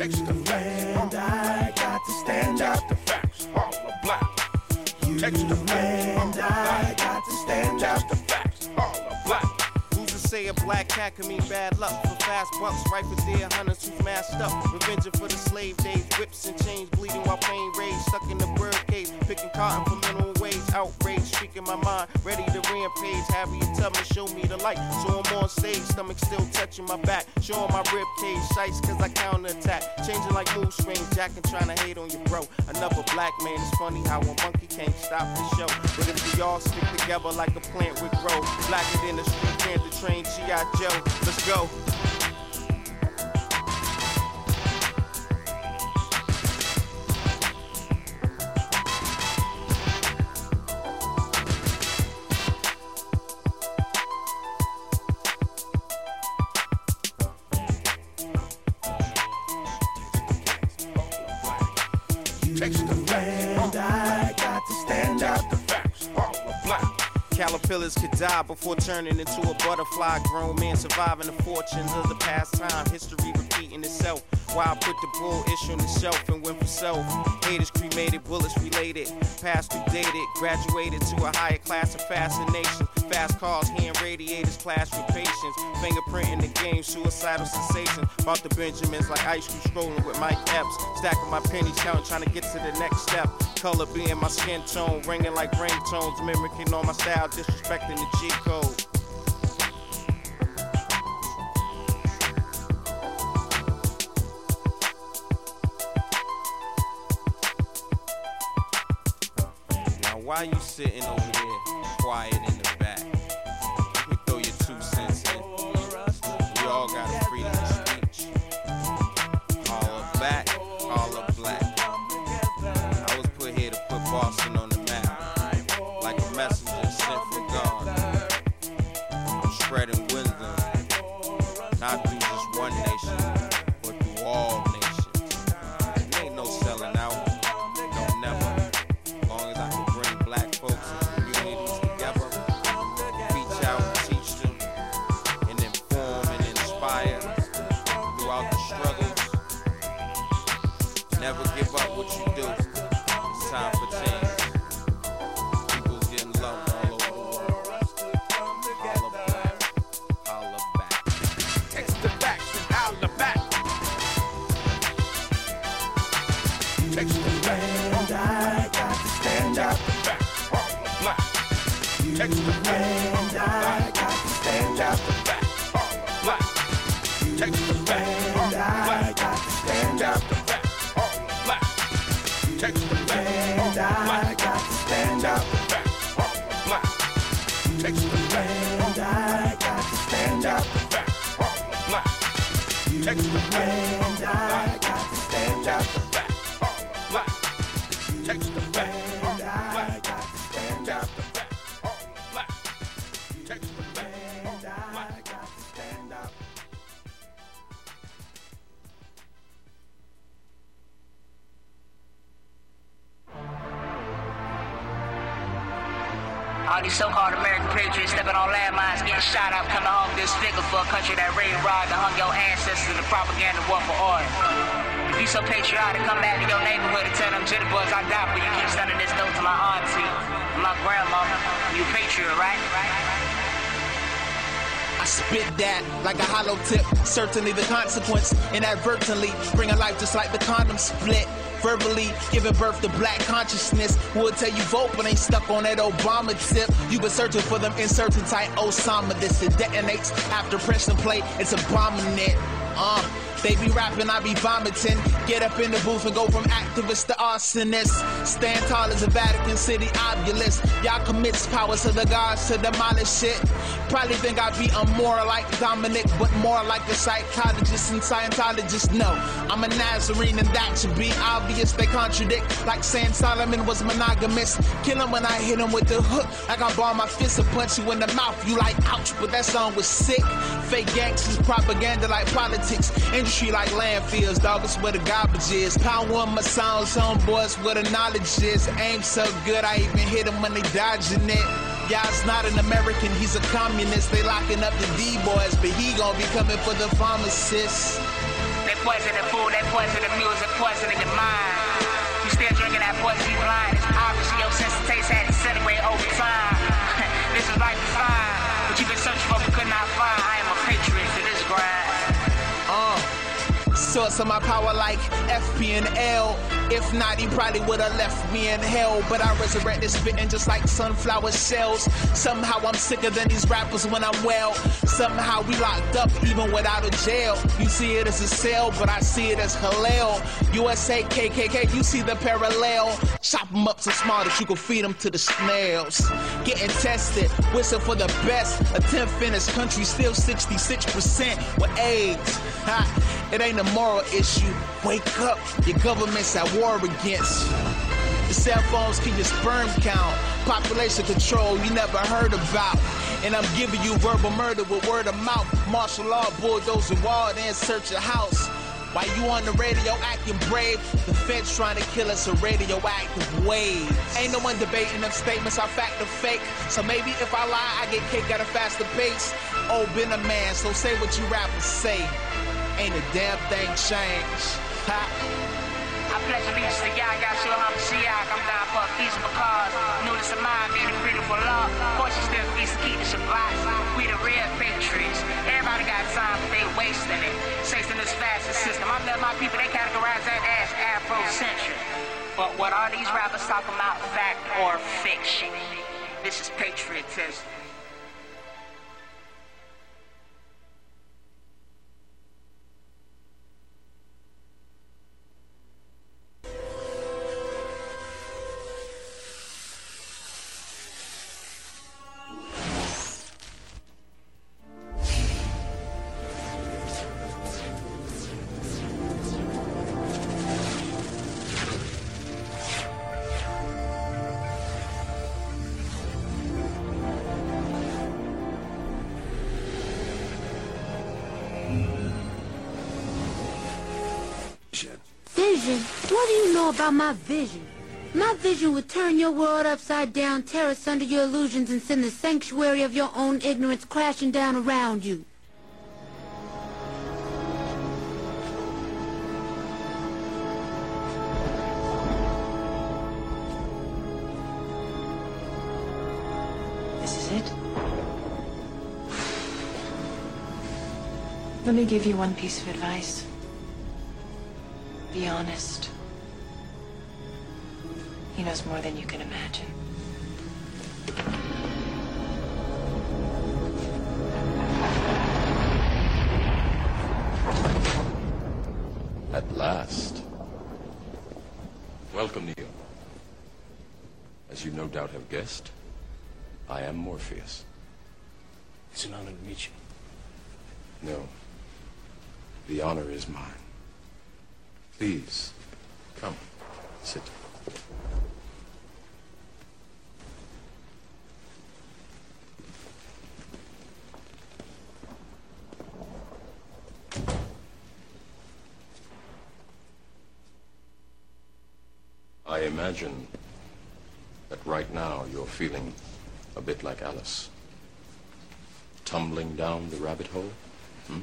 Text the and I got to stand up. the facts, all the black. Text the and I got to stand up. the facts, all the black. Who's to say a black cat can mean bad luck? For fast bucks, right for deer hunters who've masked up. Revenging for the slave days, whips and chains bleeding while pain rage. Stuck in the bird cage, picking cotton for minimum. Outrage, speaking my mind, ready to rampage. Harriet Tubman, show me the light. So I'm on stage, stomach still touching my back. Showing my rib cage, shice cause I counterattack. Changing like mood swings, jacking trying to hate on your bro. Another black man, it's funny how a monkey can't stop the show. But if we all stick together like a plant, we grow. Blacker than the street panther train, G.I. Joe. Let's go. Die before turning into a butterfly. Grown man surviving the fortunes of the past time. History repeating itself. Why I put the bull issue on the shelf and went for self. Haters cremated, bullets related. Past through dated, graduated to a higher class of fascination. Fast cars, hand radiators, clash with patience. Fingerprinting the game, suicidal sensation. About the Benjamins like ice cream strolling with Mike Epps. Stacking my pennies, counting, trying to get to the next step. Color being my skin tone, ringing like ringtones, mimicking all my style, disrespecting the G code. Why you sitting over there, quiet Certainly the consequence. Inadvertently bring a life just like the condom split. Verbally giving birth to black consciousness. Would tell you vote, but ain't stuck on that Obama tip. You been searching for them inserting tight Osama. This it detonates after pressing play. It's a bombing it. Uh, they be rapping, I be vomiting. Get up in the booth and go from activist to arsonist. Stand tall as a Vatican City obelisk. Y'all commits powers to the gods to demolish it. Probably think I'd be a more like Dominic, but more like a psychologist and Scientologist. No, I'm a Nazarene, and that should be obvious. They contradict, like saying Solomon was monogamous. Kill him when I hit him with the hook. Like I ball my fist and punch you in the mouth. You like ouch, but that song was sick. Fake gangsters, propaganda like politics. Industry like landfills, dog, it's where the garbage is. Power on my sounds, homeboys, where the knowledge is. Aim so good, I even hit him when they dodging it. Y'all's not an American, he's a communist. They locking up the D-boys, but he gon' be coming for the pharmacists. They poison the food, they poison the music, poison in your mind. You still drinking that poison, you blind. It's obvious your sense of taste had disintegrate over time. this is life defined. but you've been searching for but could not find. Source of my power like FP and L. If not, he probably would have left me in hell. But I resurrected spitting just like sunflower shells. Somehow I'm sicker than these rappers when I'm well. Somehow we locked up even without a jail. You see it as a cell, but I see it as Halal. USA, KKK, you see the parallel. Chop them up so small that you can feed them to the snails. Getting tested, whistle for the best. A 10th in this country, still 66% with AIDS. Ha, it ain't a moral issue. Wake up, your government's at war against you. The cell phones keep your sperm count. Population control you never heard about. And I'm giving you verbal murder with word of mouth. Martial law, bulldozer wall, then search your house. While you on the radio acting brave, the feds trying to kill us a radioactive wave. Ain't no one debating if statements are fact or fake. So maybe if I lie, I get cake at a faster pace. Oh, been a man, so say what you rappers say. Ain't a damn thing changed. Ha. I pledge allegiance to Yah, Yahshua HaMashiach. I'm down for a feasible cause. Newness of mind, being a freedom for law. Fortune still feast to keep the Shabbat. We the real patriots. Everybody got time, but they wasting it. Chasing this fascist system. I'm letting my people, they categorize that as Afrocentric. But what are these rappers talking about, fact or fiction? This is patriotism. About my vision? My vision would turn your world upside down, tear us under your illusions, and send the sanctuary of your own ignorance crashing down around you. This is it? Let me give you one piece of advice. Be honest. He knows more than you can imagine. At last. Welcome, Neo. As you no doubt have guessed, I am Morpheus. It's an honor to meet you. No. The honor is mine. Please, come, sit. I imagine that right now you're feeling a bit like Alice. Tumbling down the rabbit hole? Hmm?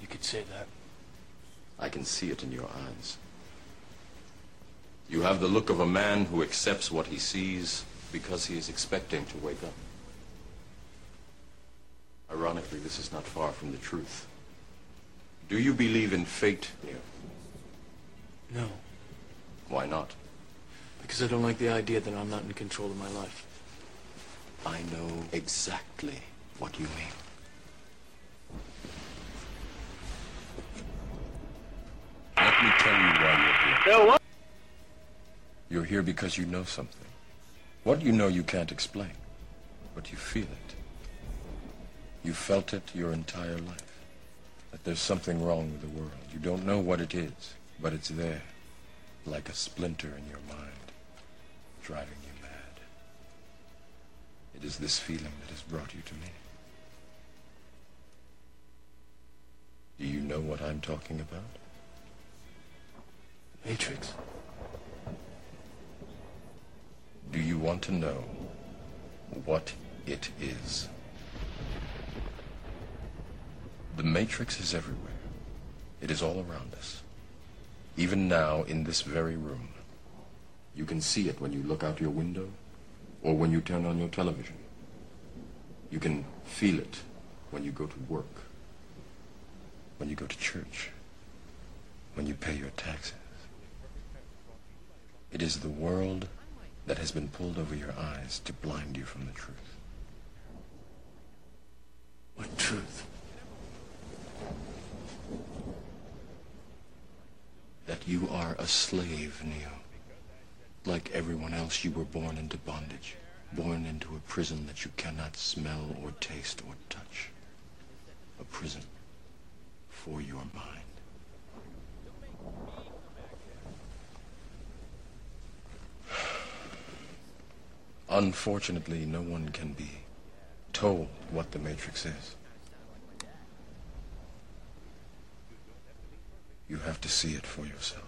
You could say that. I can see it in your eyes. You have the look of a man who accepts what he sees because he is expecting to wake up. Ironically, this is not far from the truth. Do you believe in fate? No, Why not? because I don't like the idea that I'm not in control of my life. I know exactly what you mean. Let me tell you why you're here. No, You're here because you know something. What you know you can't explain, but you feel it. You felt it your entire life. That there's something wrong with the world. You don't know what it is, but it's there, like a splinter in your mind, driving you mad. It is this feeling that has brought you to me. Do you know what I'm talking about? Matrix? Do you want to know what it is? The Matrix is everywhere. It is all around us. Even now, in this very room. You can see it when you look out your window or when you turn on your television. You can feel it when you go to work, when you go to church, when you pay your taxes. It is the world that has been pulled over your eyes to blind you from the truth. What truth? That you are a slave, Neo. Like everyone else, you were born into bondage. Born into a prison that you cannot smell or taste or touch. A prison for your mind. Unfortunately, no one can be told what the Matrix is. You have to see it for yourself.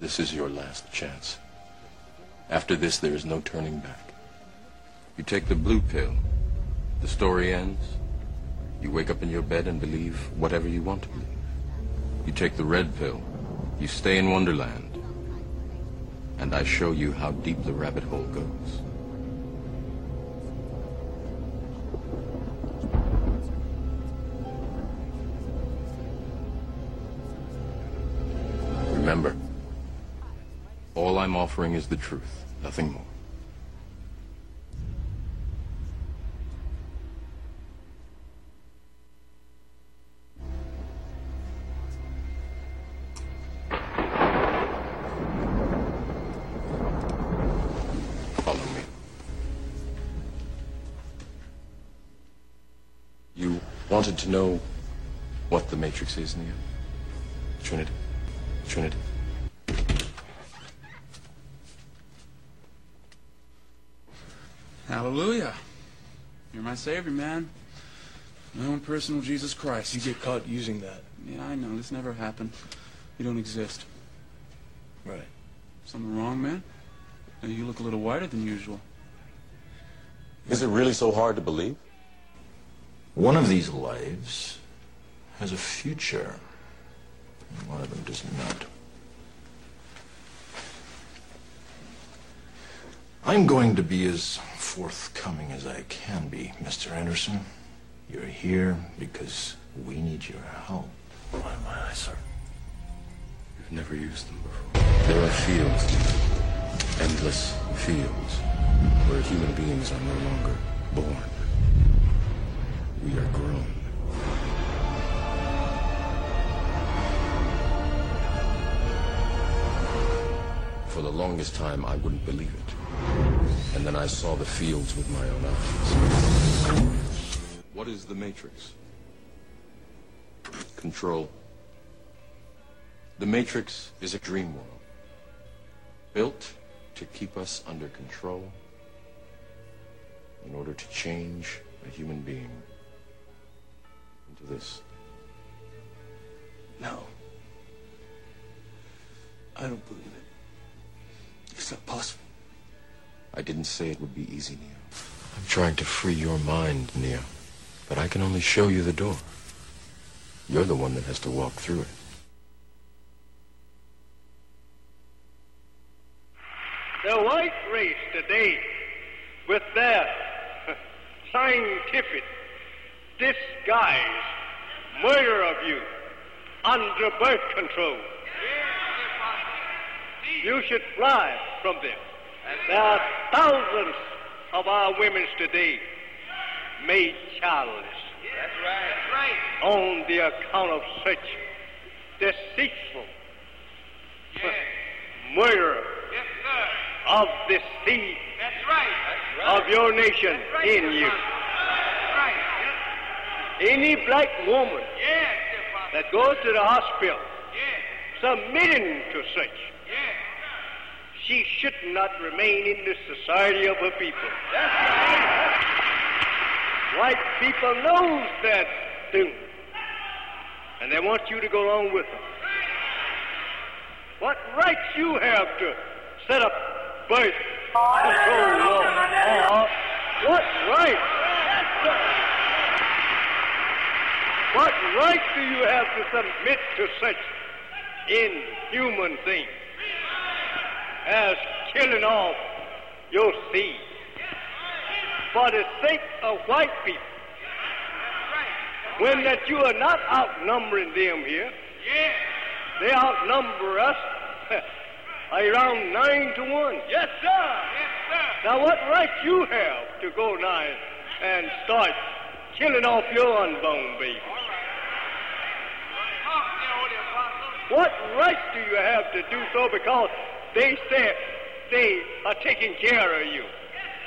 This is your last chance. After this, there is no turning back. You take the blue pill. The story ends. You wake up in your bed and believe whatever you want to believe. You take the red pill. You stay in Wonderland. And I show you how deep the rabbit hole goes. Remember, all I'm offering is the truth, nothing more. To know what the Matrix is, Neo? Trinity. Trinity. Hallelujah. You're my savior, man. My own personal Jesus Christ. You get caught using that. Yeah, I know. This never happened. You don't exist. Right. Something wrong, man? You look a little whiter than usual. Is it really so hard to believe? One of these lives has a future, and one of them does not. I'm going to be as forthcoming as I can be, Mr. Anderson. You're here because we need your help. Why am I, sir? You've never used them before. There are fields, endless fields, where human beings are no longer born. We are grown. For the longest time, I wouldn't believe it. And then I saw the fields with my own eyes. What is the Matrix? Control. The Matrix is a dream world, built to keep us under control in order to change a human being into this. No. I don't believe it. It's not possible. I didn't say it would be easy, Neo. I'm trying to free your mind, Neo. But I can only show you the door. You're the one that has to walk through it. The white race today, with their scientific disguise, murder of you under birth control. You should fly from them. There are thousands of our women today made childless. That's right. That's right. On the account of such deceitful murder Yes, of the seed That's right. That's right. of your nation in you. Any black woman Yes, that goes to the hospital Yes. submitting to such, Yes. she should not remain in the society of her people. Right. White people knows that doom, and they want you to go along with them. What rights you have to set up birth control law. What right? What right do you have to submit to such inhuman things as killing off your seed for the sake of white people? When that you are not outnumbering them here, they outnumber us around nine to one. Yes, sir. Yes, sir. Now, what right you have to go now and start killing off your unborn baby? What right do you have to do so because they said they are taking care of you?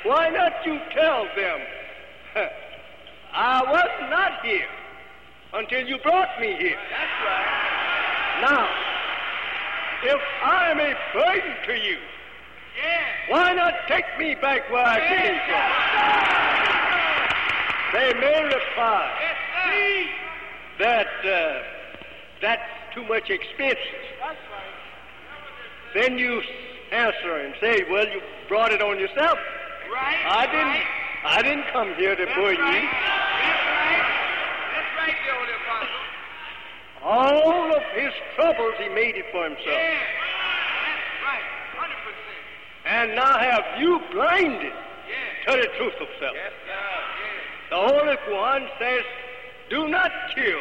Why not you tell them, I was not here until you brought me here? That's right. Now, if I am a burden to you, why not take me back where I came from? They may reply that uh, that's too much expense. Then you answer and say, "Well, you brought it on yourself. Right. I didn't. I didn't come here to burden you. That's right. That's right, the Holy Apostle. All of his troubles, he made it for himself. Yeah. That's right. Hundred percent. And now have you blinded Yeah. to the truth of self? Yes, sir. The Holy One says, "Do not kill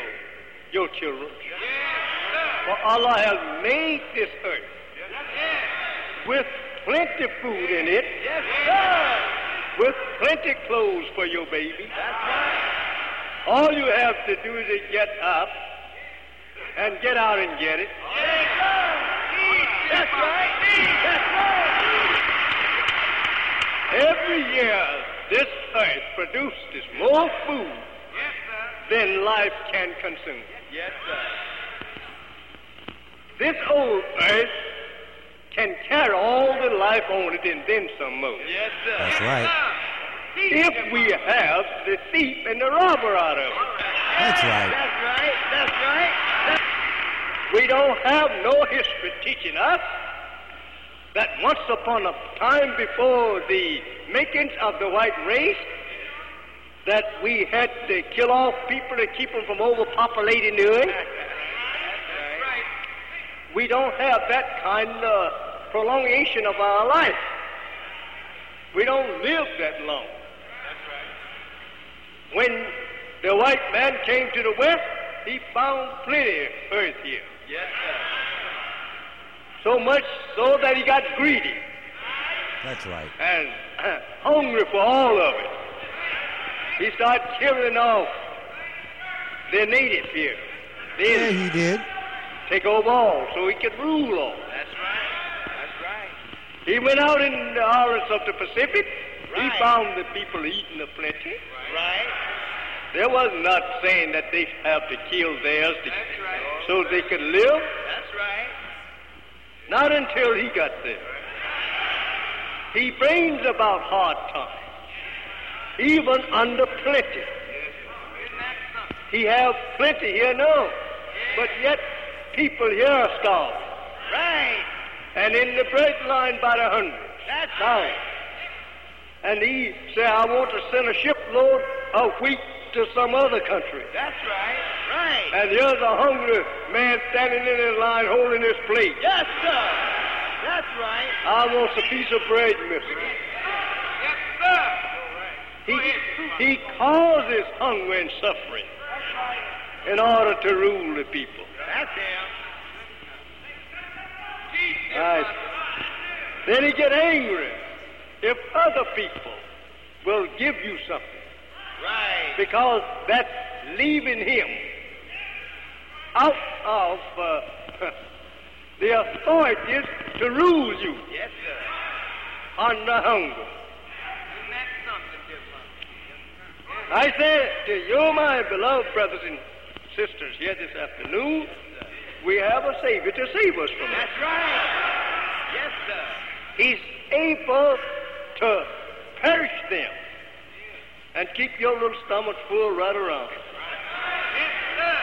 your children, Yes, for Allah has made this earth Yes. with plenty food in it, Yes, sir. with plenty clothes for your baby. Right. All you have to do is to get up and get out and get it. That's right. That's right. Every year, this earth produces more food Yes, than life can consume. Yes, sir. This old earth can carry all the life on it and then some more. Yes, sir. That's right. If we have the thief and the robber out of it. That's right. That's right. That's right. That's- We don't have no history teaching us that once upon a time before the makings of the white race, that we had to kill off people to keep them from overpopulating the earth. We don't have that kind of prolongation of our life. We don't live that long. When the white man came to the west, he found plenty of earth here. Yes, sir. So much so that he got greedy That's right. and hungry for all of it. He started killing off the natives here. Yeah, he did. take over all so he could rule all. That's right. That's right. He went out in the islands of the Pacific. Right. He found the people eating the plenty. Right. There was not saying that they have to kill theirs to, right. so they could live. That's right. Not until he got there. He brings about hard times, even under plenty. Isn't that something? He have plenty here now, but yet people here are starving. Right. And in the bread line by the hundreds. That's right. and he said, I want to send a shipload of wheat to some other country. That's right. Right. And here's a hungry man standing in his line holding his plate. Yes, sir. That's right. I want a piece of bread, mister. Yes, sir. He, he causes hunger and suffering in order to rule the people. That's him. Right. Then he get angry if other people will give you something Right. because that's leaving him out of uh, the authorities to rule you Yes, sir. hunger. That something different? I say to you, my beloved brothers and sisters here this afternoon, we have a Savior to save us from that. That's right. Yes, sir. He's able to perish them and keep your little stomach full right around. Yes, sir.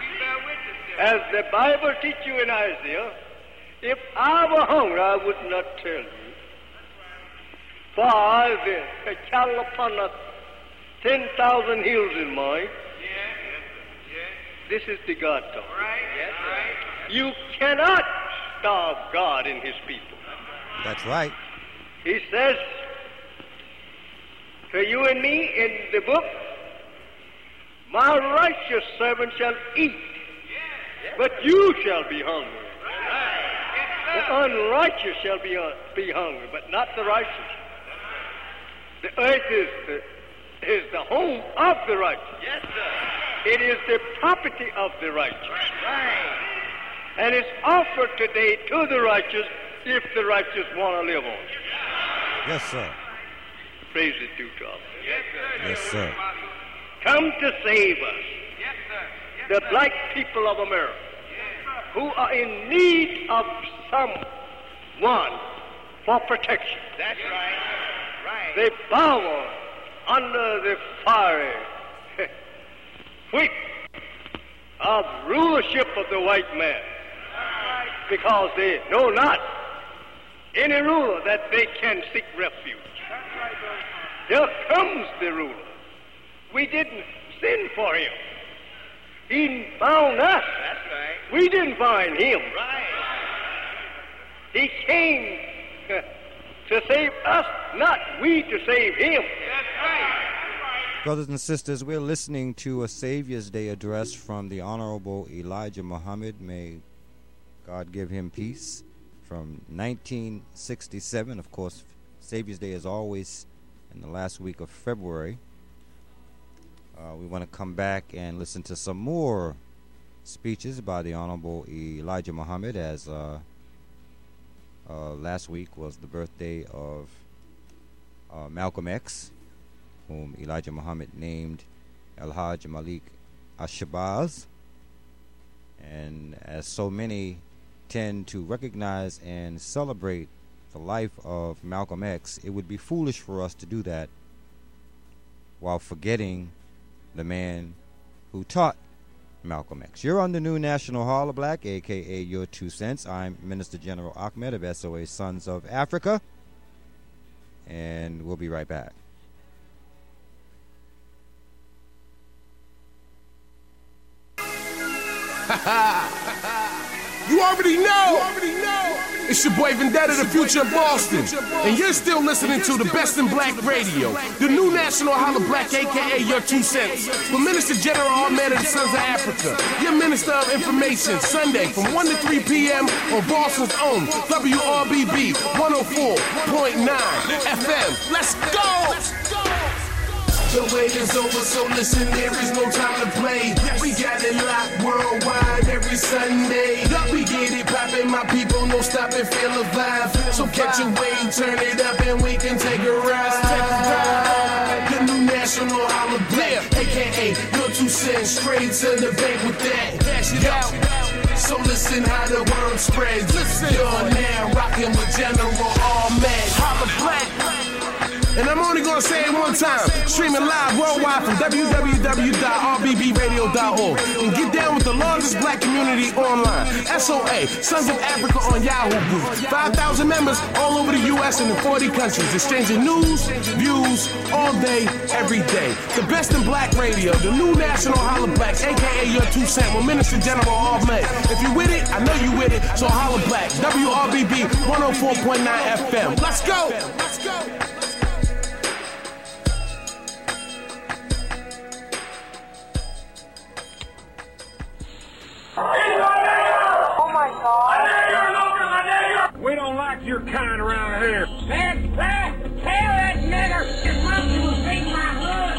We bear witness to it. As the Bible teach you in Isaiah, if I were hungry, I would not tell you. far as the, the cattle upon the 10,000 hills is mine. This is the God talk. You cannot starve God and his people. That's right. He says to you and me in the book, My righteous servant shall eat, but you shall be hungry. The unrighteous shall be, uh, be hungry, but not the righteous. The earth is the, is the home of the righteous. Yes, sir. It is the property of the righteous. Right. And it's offered today to the righteous if the righteous want to live on it. Yes, sir. Praise it to God. Yes, sir. Come to save us. yes sir The black people of America who are in need of someone for protection. That's right. Right. They bow under the fiery whip of rulership of the white man because they know not any ruler that they can seek refuge. Here comes the ruler. We didn't sin for him. He found us. That's right. We didn't find him. Right. He came to save us, not we to save him. That's right. Brothers and sisters, we're listening to a Savior's Day address from the Honorable Elijah Muhammad. May God give him peace. From 1967, of course, Savior's Day is always in the last week of February. Uh, we want to come back and listen to some more speeches by the Honorable Elijah Muhammad, as uh, uh, last week was the birthday of uh, Malcolm X, whom Elijah Muhammad named El Hajj Malik El-Shabazz. And as so many tend to recognize and celebrate the life of Malcolm X, it would be foolish for us to do that while forgetting the man who taught Malcolm X. You're on the new National Hollah Black, aka Your Two Cents. I'm Minister General Ahmad of SOA Sons of Africa. And we'll be right back. you already know. You already know. It's your boy Vendetta, the future of Boston. And you're still listening to the best in black radio. The new National Hollah Black, aka Your Two Cents. With Minister General Ahmad of the Sons of Africa. Your Minister of Information, Sunday from 1 to 3 p.m. on Boston's own WRBB 104.9 FM. Let's go! The wait is over, so listen, there is no time to play. We got it locked worldwide every Sunday. We get it poppin', my people, no stopping, feel the vibe. So catch a wave, turn it up, and we can take a ride. The new National Black, aka your two cents, straight to the bank with that. Cash it out. So listen how the word spreads. Listen, you're now rocking with General All Ahmad. Holla Black. And I'm only gonna say it one time. Streaming live worldwide from www.rbb.radio.org. And get down with the largest black community online. SOA, Sons of Africa on Yahoo Group. 5,000 members all over the US and in 40 countries. Exchanging news, views, all day, every day. The best in black radio, the new National Hollah Blacks, aka your two cent, with Minister General Ahmad. If you with it, I know you with it, so holla black. WRBB 104.9 FM. Let's go! Let's go! Oh my god. We don't like your kind around here. That's right. Tell that nigger your monkey will beat my hood.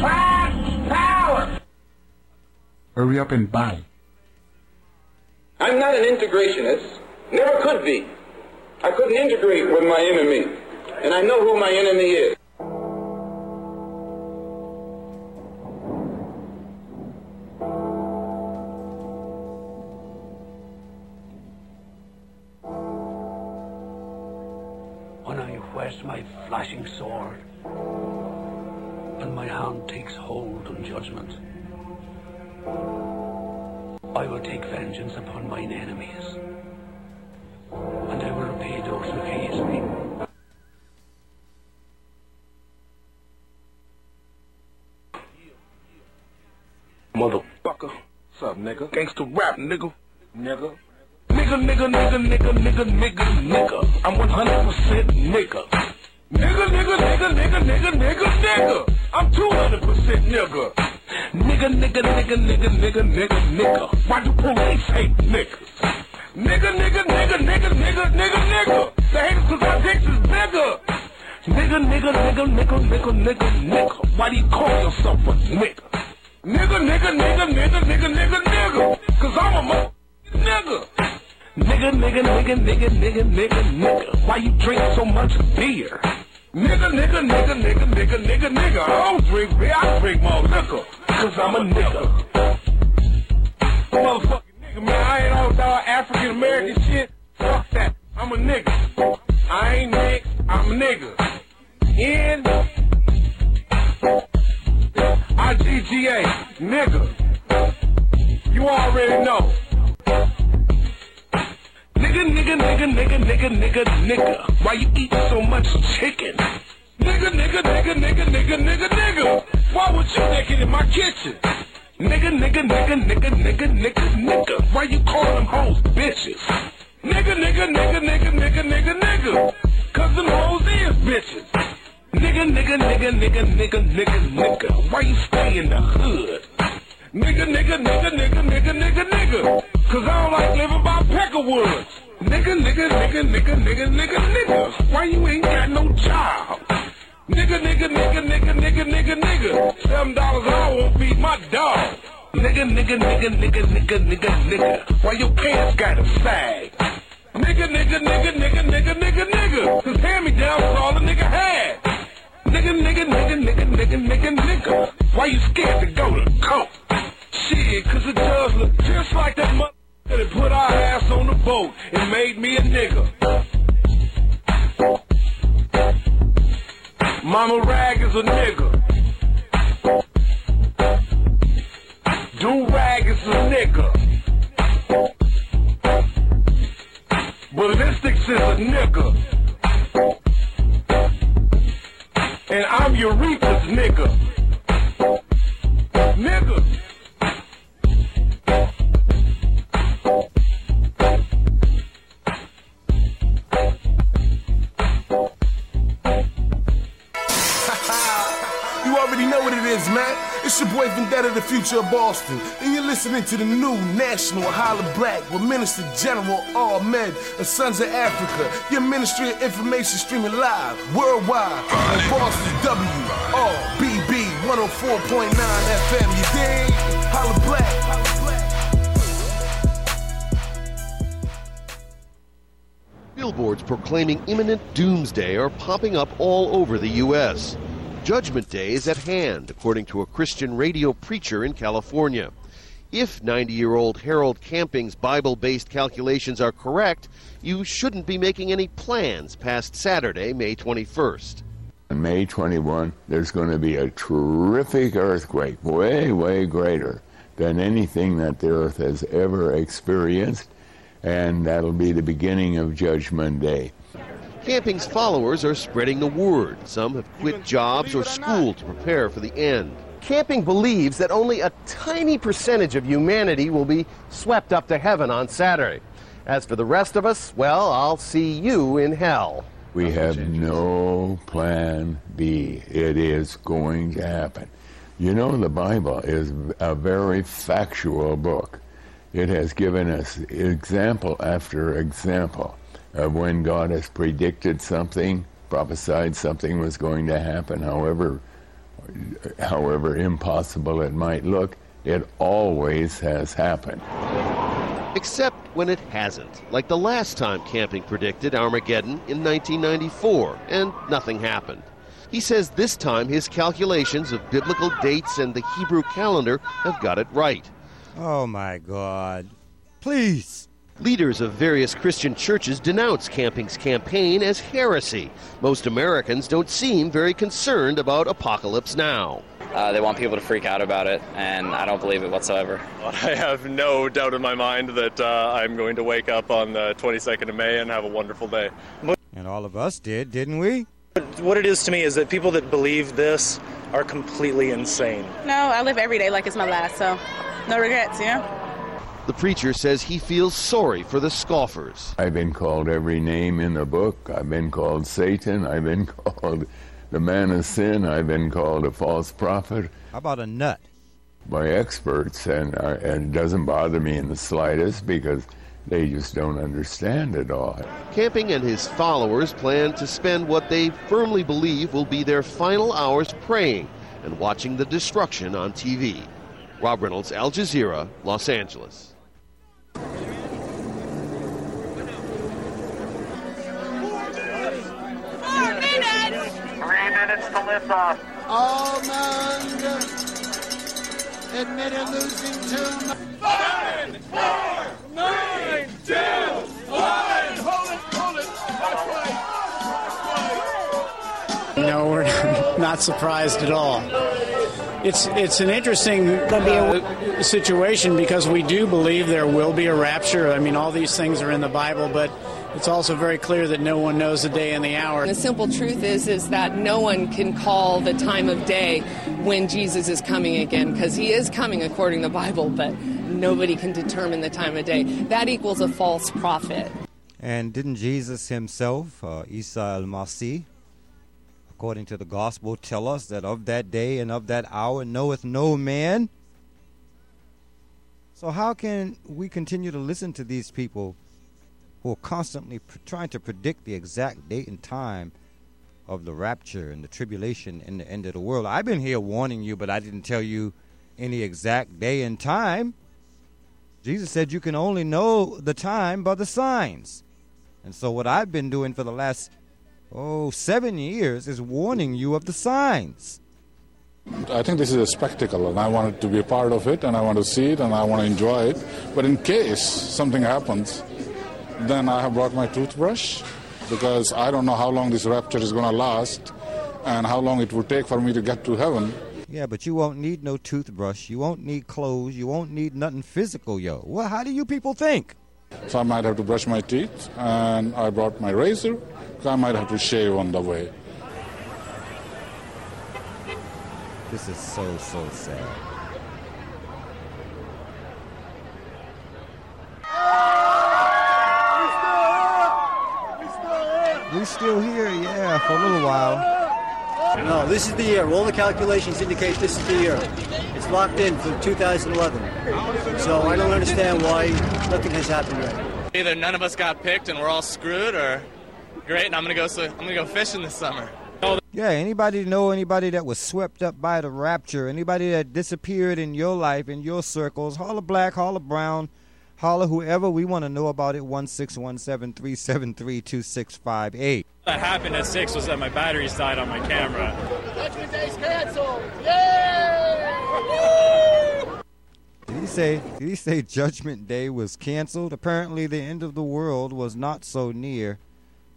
Pride, power. Hurry up and buy. I'm not an integrationist. Never could be. I couldn't integrate with my enemy. And I know who my enemy is. my flashing sword, and my hand takes hold on judgment. I will take vengeance upon mine enemies, and I will repay those who hate me. Motherfucker. What's up, nigga? Gangsta rap, nigga. Nigga. Nigga, nigga, nigga, nigga, nigga, nigga, nigga. I'm 100% nigga. Nigga, nigga, nigga, nigga, nigga, nigga, nigga. I'm 200% nigga. Nigga, nigga, nigga, nigga, nigga, nigga, nigga. Why do police hate niggas? Nigga, nigga, nigga, nigga, nigga, nigga, nigga. They hate us cause our dicks is bigger. Nigga, nigga, nigga, nigga, nigga, nigga, nigga. Why do you call yourself a nigga? Nigga, nigga, nigga, nigga, nigga, nigga, nigga. Cause I'm a mo- nigga. Nigga, nigga, nigga, nigga, nigga, nigga, nigga. Why you drink so much beer? Nigga, nigga, nigga, nigga, nigga, nigga, nigga. I don't drink beer, I drink more liquor. Cause I'm a nigga. Motherfucking nigga, man. I ain't all about African American shit. Fuck that. I'm a nigga. I ain't mixed, I'm a nigga. N I G G A, nigga. You already know. Nigga, nigga, nigga, nigga, nigga, nigga, nigga. Why you eat so much chicken? Nigga, nigga, nigga, nigga, nigga, nigga, nigga. Why would you naked in my kitchen? Nigga, nigga, nigga, nigga, nigga, nigga, nigga. Why you call them hoes bitches? Nigga, nigga, nigga, nigga, nigga, nigga, nigga. Cause them hoes is bitches. Nigga, nigga, nigga, nigga, nigga, nigga, nigga. Why you stay in the hood? Nigga, nigga, nigga, nigga, nigga, nigga, nigga. Cause I don't like living by Peckerwoods. Nigga, nigga, nigga, nigga, nigga, nigga, nigga. Why you ain't got no job? Nigga, nigga, nigga, nigga, nigga, nigga, nigga. Seven dollars an hour won't feed my dog. Nigga, nigga, nigga, nigga, nigga, nigga, nigga. Why your pants gotta sag? Nigga, nigga, nigga, nigga, nigga, nigga, nigga. Cause hand me down was all a nigga had. Nigga, nigga, nigga, nigga, nigga, nigga, nigga. Why you scared to go to court? Shit, cause it does look just like that mother that put our ass on the boat and made me a nigga. Mama Rag is a nigga. Do Rag is a nigga. Ballistics is a nigga. And I'm Eureka's nigga. Nigga. You already know what it is, man. It's your boy Vendetta, the future of Boston. And you're listening to the new National Hollah Black with Minister General Ahmad of Sons of Africa. Your Ministry of Information streaming live worldwide on Boston WRBB 104.9 FM. You dig? Holla Black. Billboards proclaiming imminent doomsday are popping up all over the U.S. Judgment Day is at hand, according to a Christian radio preacher in California. If 90 year old Harold Camping's Bible based calculations are correct, you shouldn't be making any plans past Saturday, May 21st. On May 21, there's going to be a terrific earthquake, way, way greater than anything that the earth has ever experienced, and that'll be the beginning of Judgment Day. Camping's followers are spreading the word. Some have quit jobs or school to prepare for the end. Camping believes that only a tiny percentage of humanity will be swept up to heaven on Saturday. As for the rest of us, well, I'll see you in hell. We have no plan B. It is going to happen. You know, the Bible is a very factual book. It has given us example after example of when God has predicted something, prophesied something was going to happen, however, however impossible it might look, it always has happened. Except when it hasn't, like the last time Camping predicted Armageddon in 1994, and nothing happened. He says this time his calculations of biblical dates and the Hebrew calendar have got it right. Oh my God. Please. Leaders of various Christian churches denounce Camping's campaign as heresy. Most Americans don't seem very concerned about Apocalypse Now. Uh, they want people to freak out about it, and I don't believe it whatsoever. I have no doubt in my mind that uh, I'm going to wake up on the 22nd of May and have a wonderful day. And all of us did, didn't we? What it is to me is that people that believe this are completely insane. No, I live every day like it's my last, so no regrets, you know? The preacher says he feels sorry for the scoffers. I've been called every name in the book. I've been called Satan. I've been called the man of sin. I've been called a false prophet. How about a nut? By experts, and, uh, and it doesn't bother me in the slightest because they just don't understand it all. Camping and his followers plan to spend what they firmly believe will be their final hours praying and watching the destruction on TV. Rob Reynolds, Al Jazeera, Los Angeles. Four minutes! Three minutes to lift off. Almond admitted losing two. Five, four, nine, two, one. Hold it, hold it. Watch You know, we're not surprised at all. It's it's an interesting uh, situation because we do believe there will be a rapture. I mean, all these things are in the Bible, but it's also very clear that no one knows the day and the hour. The simple truth is is that no one can call the time of day when Jesus is coming again because he is coming according to the Bible, but nobody can determine the time of day. That equals a false prophet. And didn't Jesus himself, uh, Isa al Masih, according to the gospel, tell us that of that day and of that hour knoweth no man? So, how can we continue to listen to these people who are constantly trying to predict the exact date and time of the rapture and the tribulation and the end of the world? I've been here warning you, but I didn't tell you any exact day and time. Jesus said you can only know the time by the signs. And so, what I've been doing for the last, oh, seven years is warning you of the signs. I think this is a spectacle, and I wanted to be a part of it, and I want to see it, and I want to enjoy it. But in case something happens, then I have brought my toothbrush because I don't know how long this rapture is going to last and how long it will take for me to get to heaven. Yeah, but you won't need no toothbrush. You won't need clothes. You won't need nothing physical, yo. Well, how do you people think? So I might have to brush my teeth, and I brought my razor. I might have to shave on the way. This is so, so sad. We're still here, yeah, for a little while. No, this is the year. All the calculations indicate this is the year. It's locked in for 2011. So I don't understand why nothing has happened yet. Either none of us got picked and we're all screwed, or great, and I'm gonna go. So I'm gonna go fishing this summer. Yeah, anybody know anybody that was swept up by the rapture? Anybody that disappeared in your life, in your circles? Holler black, holler brown, holler whoever. We want to know about it. One six one seven three seven three two six five eight. That happened at six was that my batteries died on my camera. Judgment Day's canceled. Yay! Did he say? Did he say Judgment Day was canceled? Apparently, the end of the world was not so near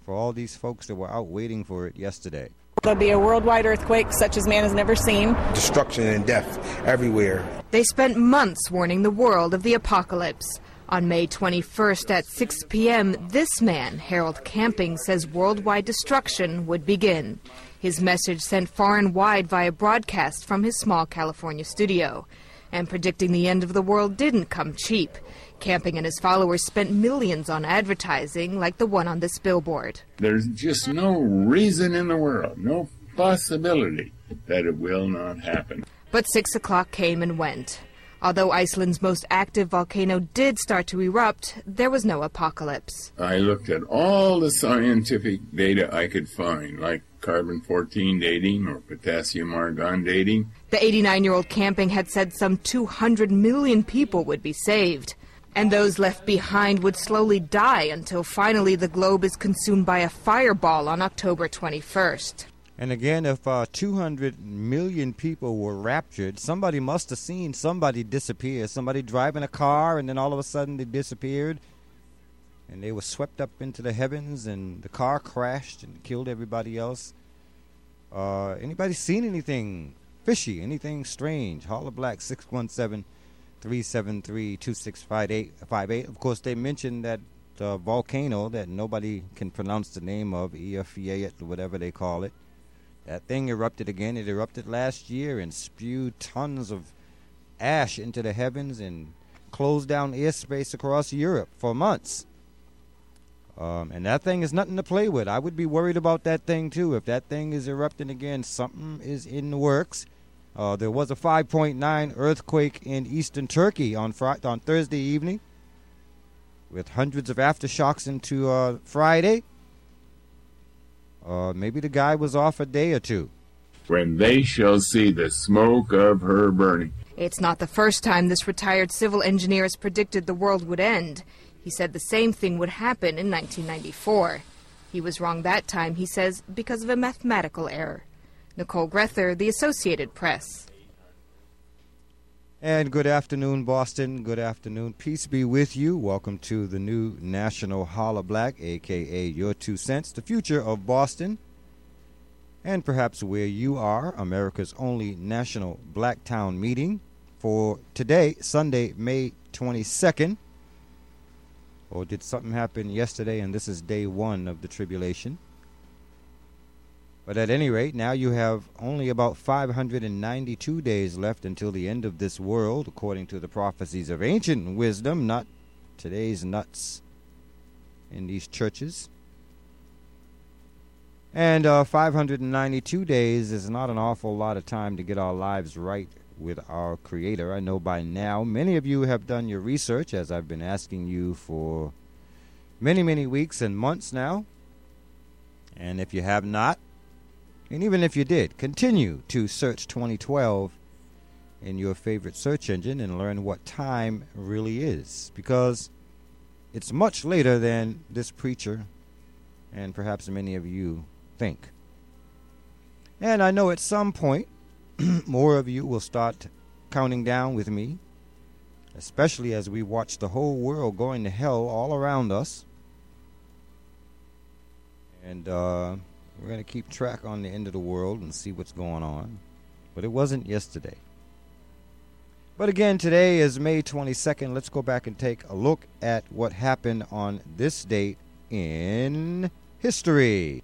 for all these folks that were out waiting for it yesterday. There'll be a worldwide earthquake such as man has never seen. Destruction and death everywhere. They spent months warning the world of the apocalypse. On May 21st at 6 p.m., this man, Harold Camping, says worldwide destruction would begin. His message sent far and wide via broadcast from his small California studio. And predicting the end of the world didn't come cheap. Camping and his followers spent millions on advertising like the one on this billboard. There's just no reason in the world, no possibility that it will not happen. But 6 o'clock came and went. Although Iceland's most active volcano did start to erupt, there was no apocalypse. I looked at all the scientific data I could find, like carbon 14 dating or potassium argon dating. The 89 year old Camping had said some 200 million people would be saved. And those left behind would slowly die until finally the globe is consumed by a fireball on October 21st. And again, if uh, 200 million people were raptured, somebody must have seen somebody disappear. Somebody driving a car, and then all of a sudden they disappeared. And they were swept up into the heavens, and the car crashed and killed everybody else. Uh, anybody seen anything fishy, anything strange? Holler Black 617 373 2658. Of course, they mentioned that uh, volcano that nobody can pronounce the name of, Eyjafjallajökull, whatever they call it That thing erupted again. It erupted last year and spewed tons of ash into the heavens and closed down airspace across Europe for months. Um, and that thing is nothing to play with. I would be worried about that thing too. If that thing is erupting again, something is in the works. Uh, there was a 5.9 earthquake in eastern Turkey on Friday, on Thursday evening, with hundreds of aftershocks into uh, Friday. Uh, maybe the guy was off a day or two. When they shall see the smoke of her burning. It's not the first time this retired civil engineer has predicted the world would end. He said the same thing would happen in 1994. He was wrong that time, he says, because of a mathematical error. Nicole Grether, The Associated Press. And good afternoon, Boston. Good afternoon. Peace be with you. Welcome to the new National Hollah Black, aka Your Two Cents, the future of Boston, and perhaps where you are, America's only national black town meeting for today, Sunday, May 22nd. Or did something happen yesterday and this is day one of the tribulation? But at any rate, now you have only about 592 days left until the end of this world, according to the prophecies of ancient wisdom, not today's nuts in these churches. And uh, 592 days is not an awful lot of time to get our lives right with our Creator. I know by now many of you have done your research, as I've been asking you for many, many weeks and months now. And if you have not, and even if you did, continue to search 2012 in your favorite search engine and learn what time really is. Because it's much later than this preacher and perhaps many of you think. And I know at some point more of you will start counting down with me, especially as we watch the whole world going to hell all around us. And uh, we're going to keep track on the end of the world and see what's going on. But it wasn't yesterday. But again, today is May 22nd. Let's go back and take a look at what happened on this date in history.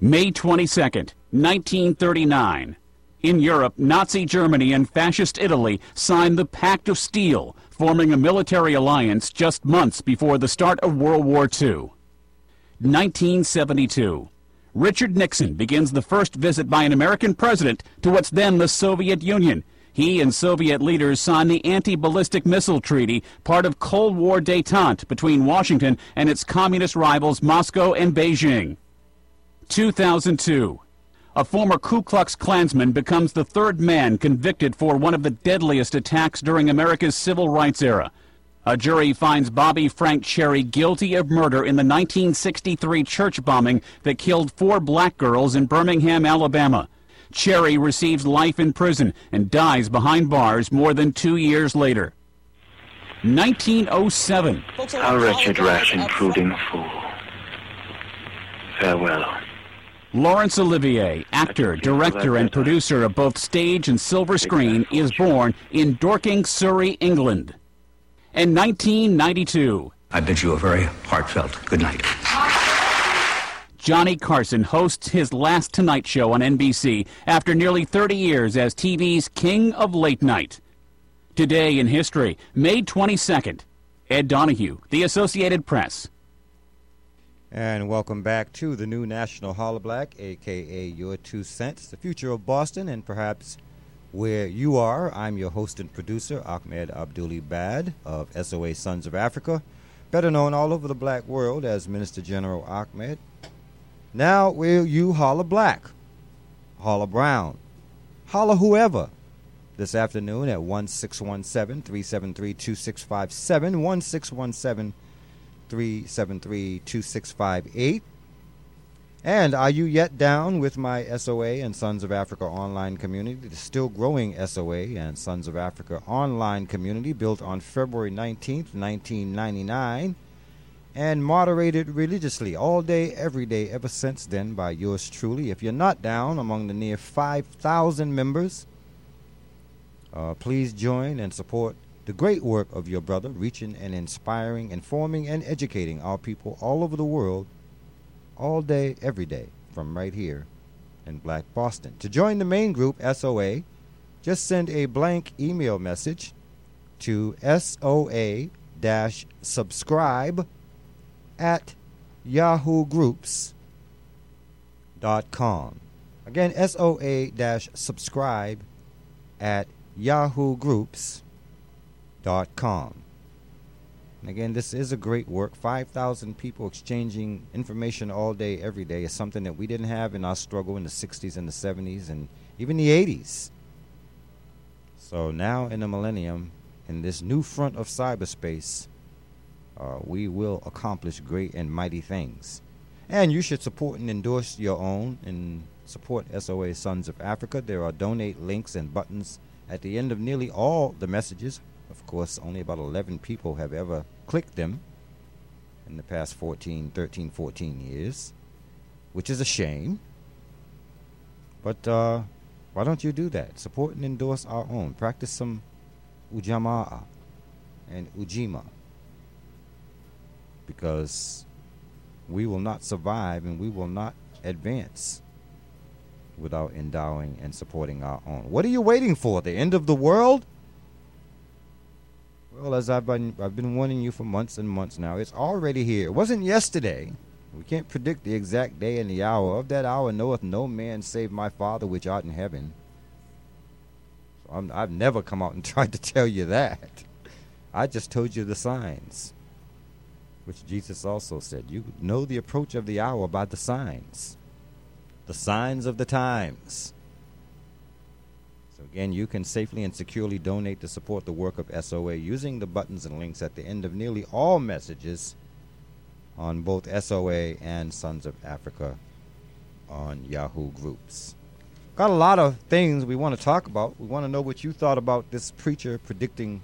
May 22nd, 1939. In Europe, Nazi Germany and Fascist Italy signed the Pact of Steel, forming a military alliance just months before the start of World War II. 1972. Richard Nixon begins the first visit by an American president to what's then the Soviet Union. He and Soviet leaders signed the Anti-Ballistic Missile Treaty, part of Cold War détente between Washington and its communist rivals Moscow and Beijing. 2002. A former Ku Klux Klansman becomes the third man convicted for one of the deadliest attacks during America's civil rights era. A jury finds Bobby Frank Cherry guilty of murder in the 1963 church bombing that killed four black girls in Birmingham, Alabama. Cherry receives life in prison and dies behind bars more than two years later. 1907. How wretched ration proving a fool. Farewell. Laurence Olivier, actor, director, and producer of both stage and silver screen, is born in Dorking, Surrey, England. In 1992, I bid you a very heartfelt good night. Johnny Carson hosts his last Tonight Show on NBC after nearly 30 years as TV's King of Late Night. Today in history, May 22nd, Ed Donahue, The Associated Press. And welcome back to the new National Hollah Black, aka Your Two Cents, the future of Boston, and perhaps where you are. I'm your host and producer, Ahmad Abdulibad of SOA Sons of Africa, better known all over the black world as Minister General Ahmad. Now, will you holla black? Holla brown? Holla whoever. This afternoon at 1617 373 2657, 1617 373 2658. And are you yet down with my SOA and Sons of Africa online community, the still growing SOA and Sons of Africa online community built on February 19th, 1999, and moderated religiously all day, every day, ever since then by yours truly? If you're not down among the near 5,000 members, uh, please join and support the great work of your brother, reaching and inspiring, informing, and educating our people all over the world, all day, every day, from right here in Black Boston. To join the main group, SOA, just send a blank email message to SOA subscribe at yahoogroups.com. Again, SOA subscribe at yahoogroups.com. And again, this is a great work. 5,000 people exchanging information all day, every day is something that we didn't have in our struggle in the 60s and the 70s and even the 80s. So now in the millennium, in this new front of cyberspace, uh, we will accomplish great and mighty things. And you should support and endorse your own and support SOA Sons of Africa. There are donate links and buttons at the end of nearly all the messages. Of course, only about 11 people have ever clicked them in the past 14, 13, 14 years, which is a shame. But uh, why don't you do that? Support and endorse our own. Practice some ujamaa and ujima because we will not survive and we will not advance without endowing and supporting our own. What are you waiting for? The end of the world? Well, as I've been, I've been warning you for months and months now, it's already here. It wasn't yesterday. We can't predict the exact day and the hour. Of that hour knoweth no man save my Father which art in heaven. So i have never come out and tried to tell you that. I just told you the signs which Jesus also said, You know the approach of the hour by the signs, the signs of the times. Again, you can safely and securely donate to support the work of SOA using the buttons and links at the end of nearly all messages on both SOA and Sons of Africa on Yahoo Groups. Got a lot of things we want to talk about. We want to know what you thought about this preacher predicting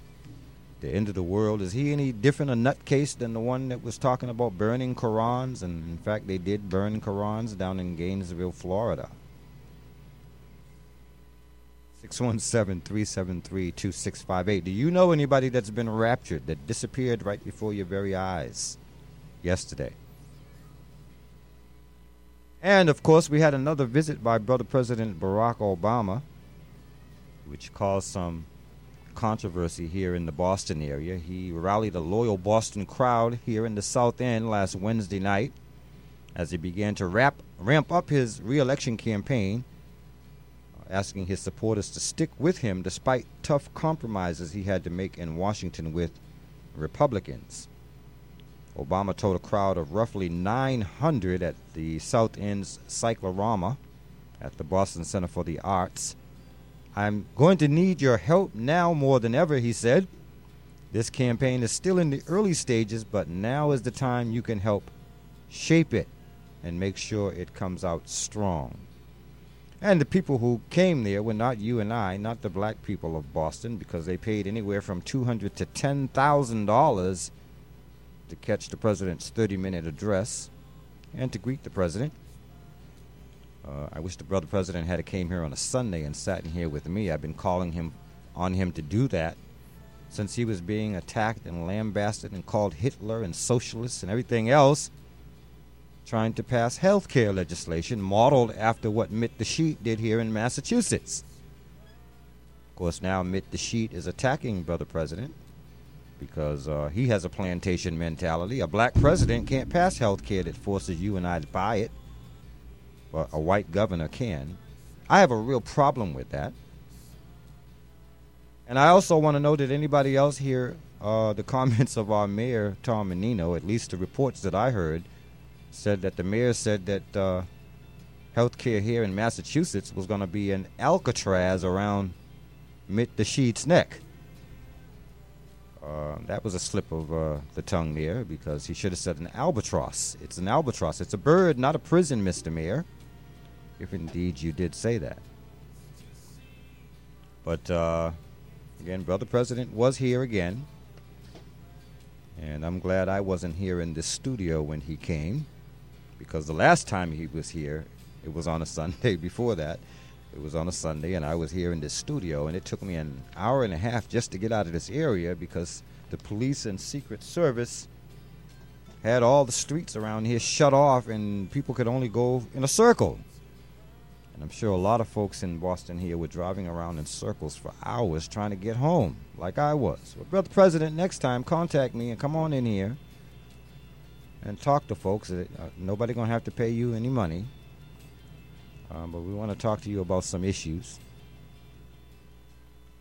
the end of the world. Is he any different a nutcase than the one that was talking about burning Qurans? And in fact, they did burn Qurans down in Gainesville, Florida. 617-373-2658. Do you know anybody that's been raptured, that disappeared right before your very eyes yesterday? And of course, we had another visit by Brother President Barack Obama, which caused some controversy here in the Boston area. He rallied a loyal Boston crowd here in the South End last Wednesday night as he began to wrap, ramp up his reelection campaign, asking his supporters to stick with him despite tough compromises he had to make in Washington with Republicans. Obama told a crowd of roughly 900 at the South End's Cyclorama at the Boston Center for the Arts I'm going to need your help now more than ever, he said. This campaign is still in the early stages, but now is the time you can help shape it and make sure it comes out strong. And the people who came there were not you and I, not the black people of Boston, because they paid anywhere from two hundred to ten thousand dollars to catch the president's thirty-minute address and to greet the president. Uh, I wish the brother president had came here on a Sunday and sat in here with me. I've been calling him on him to do that since he was being attacked and lambasted and called Hitler and socialists and everything else, trying to pass health care legislation modeled after what Mitt the Sheet did here in Massachusetts. Of course, now Mitt the Sheet is attacking brother president because uh, he has a plantation mentality. A black president can't pass health care that forces you and I to buy it but a white governor can. I have a real problem with that. And I also want to know that anybody else hear uh, the comments of our mayor, Tom Menino, at least the reports that I heard, said that the mayor said that uh, health care here in Massachusetts was going to be an Alcatraz around Mitt the Sheet's neck. Uh, that was a slip of uh, the tongue there because he should have said an albatross. It's an albatross. It's a bird, not a prison, Mr. Mayor if indeed you did say that. But uh, again, Brother President was here again. And I'm glad I wasn't here in this studio when he came, because the last time he was here, it was on a Sunday before that. It was on a Sunday, and I was here in this studio, and it took me an hour and a half just to get out of this area because the police and Secret Service had all the streets around here shut off, and people could only go in a circle. And I'm sure a lot of folks in Boston here were driving around in circles for hours trying to get home, like I was. Well, Brother President, next time, contact me and come on in here and talk to folks. Uh, nobody gonna have to pay you any money, um, but we want to talk to you about some issues.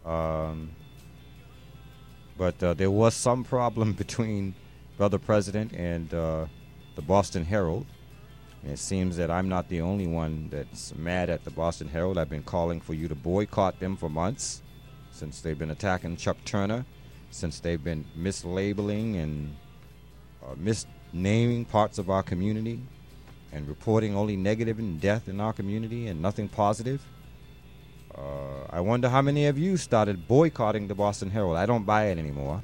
Um, but uh, there was some problem between Brother President and uh, the Boston Herald. And it seems that I'm not the only one that's mad at the Boston Herald. I've been calling for you to boycott them for months since they've been attacking Chuck Turner, since they've been mislabeling and uh, misnaming parts of our community and reporting only negative and death in our community and nothing positive. Uh, I wonder how many of you started boycotting the Boston Herald. I don't buy it anymore.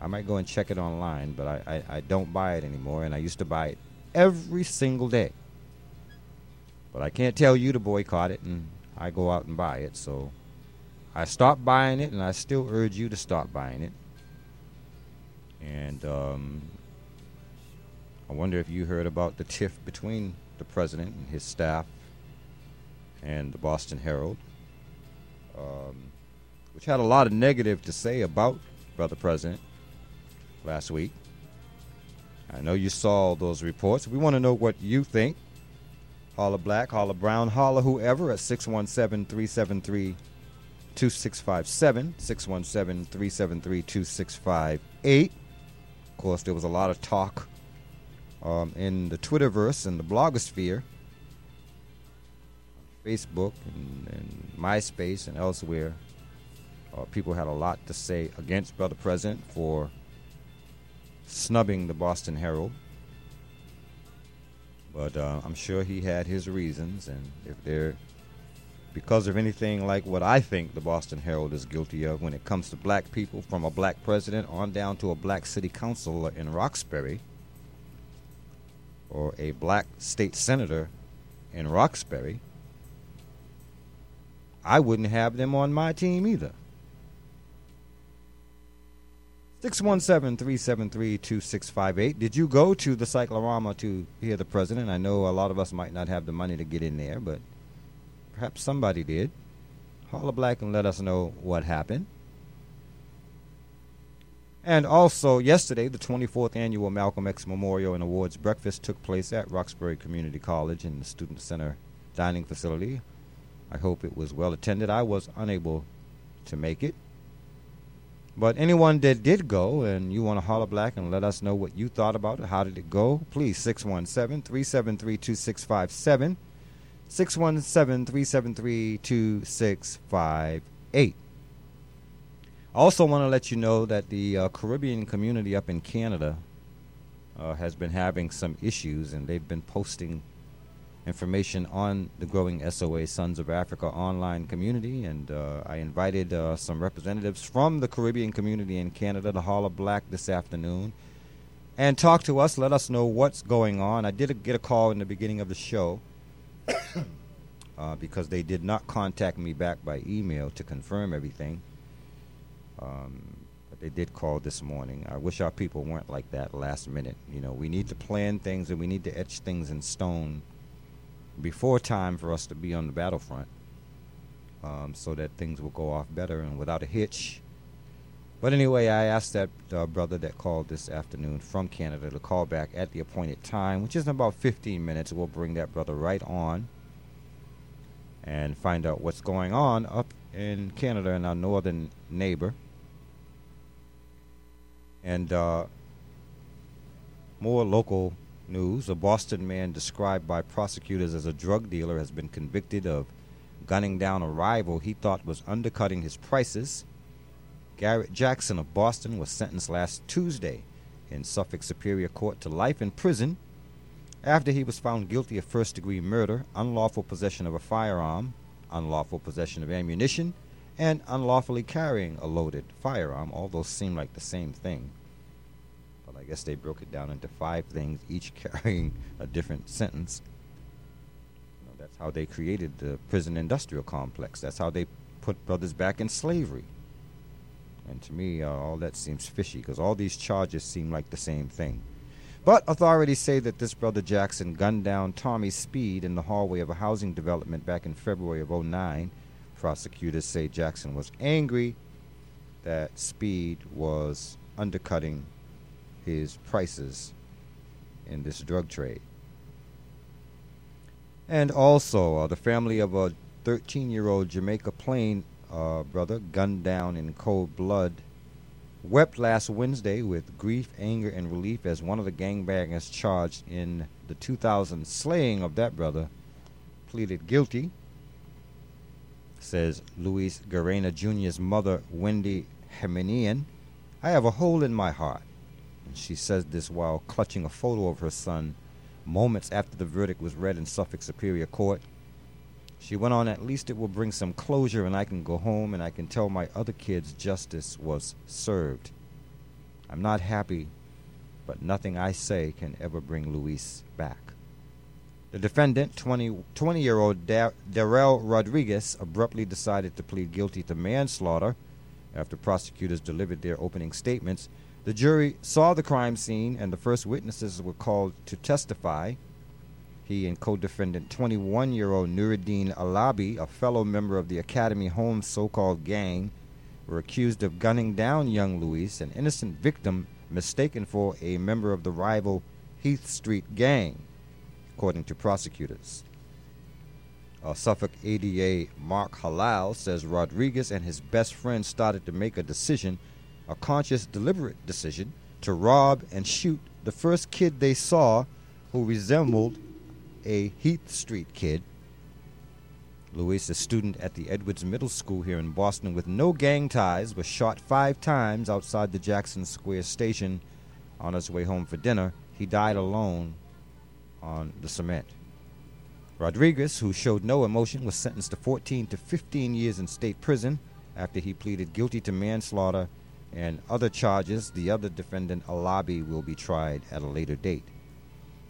I might go and check it online, but I, I, I don't buy it anymore, and I used to buy it every single day. But I can't tell you to boycott it, and I go out and buy it. So I stopped buying it, and I still urge you to stop buying it. And um, I wonder if you heard about the tiff between the president and his staff and the Boston Herald, um, which had a lot of negative to say about Brother President last week. I know you saw those reports. We want to know what you think. Holla Black, Holla Brown, Holla whoever at 617 373 2657. 617 373 2658. Of course, there was a lot of talk um, in the Twitterverse and the blogosphere, Facebook and, and MySpace and elsewhere. Uh, people had a lot to say against Brother President for snubbing the Boston Herald. But uh, I'm sure he had his reasons, and if they're because of anything like what I think the Boston Herald is guilty of when it comes to black people, from a black president on down to a black city councilor in Roxbury, or a black state senator in Roxbury, I wouldn't have them on my team either. 617 373 2658. Did you go to the cyclorama to hear the president? I know a lot of us might not have the money to get in there, but perhaps somebody did. Holla Black and let us know what happened. And also, yesterday, the 24th annual Malcolm X Memorial and Awards Breakfast took place at Roxbury Community College in the Student Center dining facility. I hope it was well attended. I was unable to make it. But anyone that did go and you want to holler black and let us know what you thought about it, how did it go, please 617 373 2657. 617 373 2658. I also want to let you know that the uh, Caribbean community up in Canada uh, has been having some issues and they've been posting information on the growing SOA Sons of Africa online community. And uh, I invited uh, some representatives from the Caribbean community in Canada to Hollah Black this afternoon and talk to us, let us know what's going on. I did get a call in the beginning of the show uh, because they did not contact me back by email to confirm everything. Um, they did call this morning. I wish our people weren't like that last minute. You know, we need to plan things and we need to etch things in stone before time for us to be on the battlefront um, so that things will go off better and without a hitch. But anyway, I asked that uh, brother that called this afternoon from Canada to call back at the appointed time, which is in about 15 minutes. We'll bring that brother right on and find out what's going on up in Canada and our northern neighbor. And uh, more local news, a Boston man described by prosecutors as a drug dealer has been convicted of gunning down a rival he thought was undercutting his prices. Garrett Jackson of Boston was sentenced last Tuesday in Suffolk Superior Court to life in prison after he was found guilty of first degree murder, unlawful possession of a firearm, unlawful possession of ammunition, and unlawfully carrying a loaded firearm. All those seem like the same thing. But I guess they broke it down into five things, each carrying a different sentence. You know, that's how they created the prison industrial complex. That's how they put brothers back in slavery. And to me, uh, all that seems fishy because all these charges seem like the same thing. But authorities say that this brother Jackson gunned down Tommy Speed in the hallway of a housing development back in February of 09. Prosecutors say Jackson was angry that Speed was undercutting his prices in this drug trade. And also, uh, the family of a 13 year old Jamaica Plain uh, brother gunned down in cold blood wept last Wednesday with grief, anger, and relief as one of the gangbangers charged in the 2000 slaying of that brother pleaded guilty. Says Luis Garena Jr.'s mother, Wendy Hemenian. I have a hole in my heart. And she says this while clutching a photo of her son moments after the verdict was read in Suffolk Superior Court. She went on, At least it will bring some closure, and I can go home and I can tell my other kids justice was served. I'm not happy, but nothing I say can ever bring Luis back. The defendant, 20, 20 year old Darrell Rodriguez, abruptly decided to plead guilty to manslaughter after prosecutors delivered their opening statements. The jury saw the crime scene, and the first witnesses were called to testify. He and co defendant 21 year old Nuruddin Alabi, a fellow member of the Academy Homes so called gang, were accused of gunning down young Luis, an innocent victim mistaken for a member of the rival Heath Street gang, according to prosecutors. Suffolk ADA Mark Halal says Rodriguez and his best friend started to make a decision, a conscious, deliberate decision, to rob and shoot the first kid they saw who resembled a Heath Street kid. Luis, a student at the Edwards Middle School here in Boston with no gang ties, was shot five times outside the Jackson Square station on his way home for dinner. He died alone on the cement. Rodriguez, who showed no emotion, was sentenced to 14 to 15 years in state prison after he pleaded guilty to manslaughter and other charges. The other defendant, Alabi, will be tried at a later date.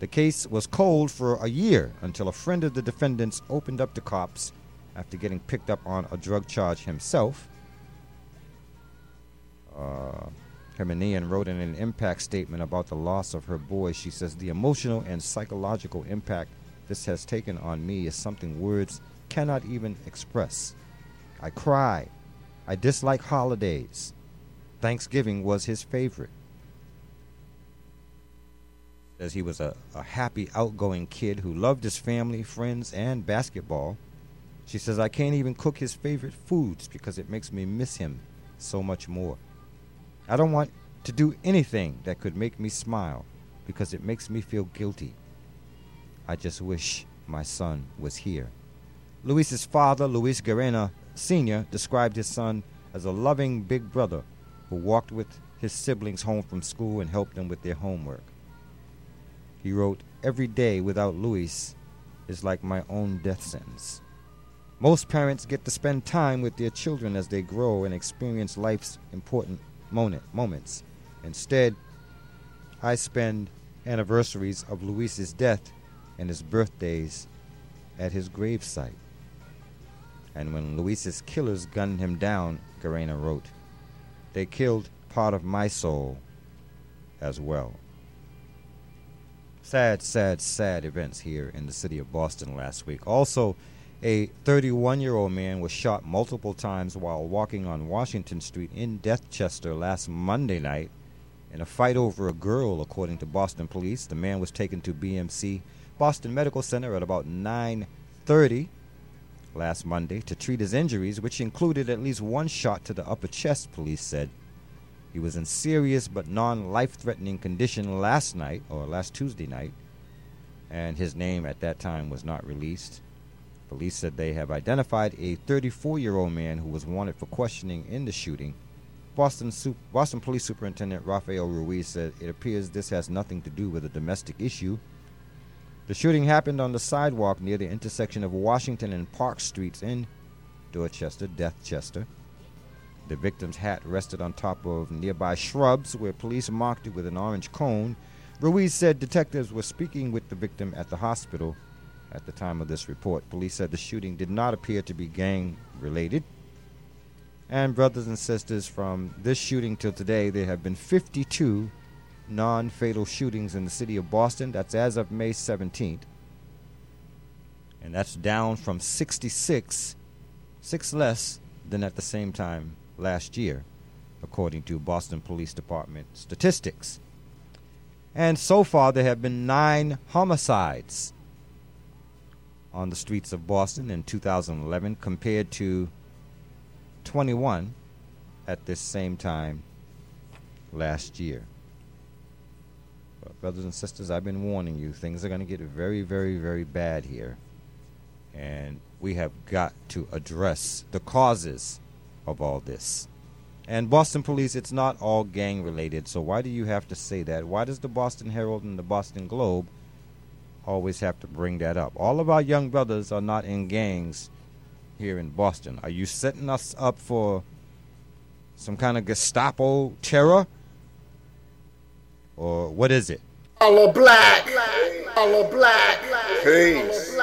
The case was cold for a year until a friend of the defendants opened up to cops after getting picked up on a drug charge himself. Uh, Hermanian wrote in an impact statement about the loss of her boy. She says, The emotional and psychological impact this has taken on me is something words cannot even express. I cry. I dislike holidays. Thanksgiving was his favorite as he was a, a happy, outgoing kid who loved his family, friends, and basketball. She says, I can't even cook his favorite foods because it makes me miss him so much more. I don't want to do anything that could make me smile because it makes me feel guilty. I just wish my son was here. Luis's father, Luis Garena Sr., described his son as a loving big brother who walked with his siblings home from school and helped them with their homework. He wrote, Every day without Luis is like my own death sentence. Most parents get to spend time with their children as they grow and experience life's important moment, moments. Instead, I spend anniversaries of Luis's death and his birthdays at his gravesite. And when Luis's killers gunned him down, Garena wrote, they killed part of my soul as well. Sad, sad, sad events here in the city of Boston last week. Also, a 31 year old man was shot multiple times while walking on Washington Street in Dorchester last Monday night in a fight over a girl, according to Boston police. The man was taken to BMC Boston Medical Center at about 9:30 last Monday to treat his injuries, which included at least one shot to the upper chest, police said. He was in serious but non life threatening condition last night, or last Tuesday night, and his name at that time was not released. Police said they have identified a 34 year old man who was wanted for questioning in the shooting. Boston, Boston Police Superintendent Rafael Ruiz said it appears this has nothing to do with a domestic issue. The shooting happened on the sidewalk near the intersection of Washington and Park Streets in Dorchester, Deathchester. The victim's hat rested on top of nearby shrubs where police marked it with an orange cone. Ruiz said detectives were speaking with the victim at the hospital. At the time of this report. Police said the shooting did not appear to be gang related. And, brothers and sisters, from this shooting till today, there have been 52 non fatal shootings in the city of Boston. That's as of May 17th. And that's down from 66, six less than at the same time last year, according to Boston Police Department statistics. And so far, there have been nine homicides on the streets of Boston in 2011 compared to 21 at this same time last year. But brothers and sisters, I've been warning you, things are going to get very, very, very bad here. And we have got to address the causes of all this. And Boston police, it's not all gang related, so why do you have to say that? Why does the Boston Herald and the Boston Globe always have to bring that up? All of our young brothers are not in gangs here in Boston. Are you setting us up for some kind of Gestapo terror? Or what is it? Holla black, holla black, peace.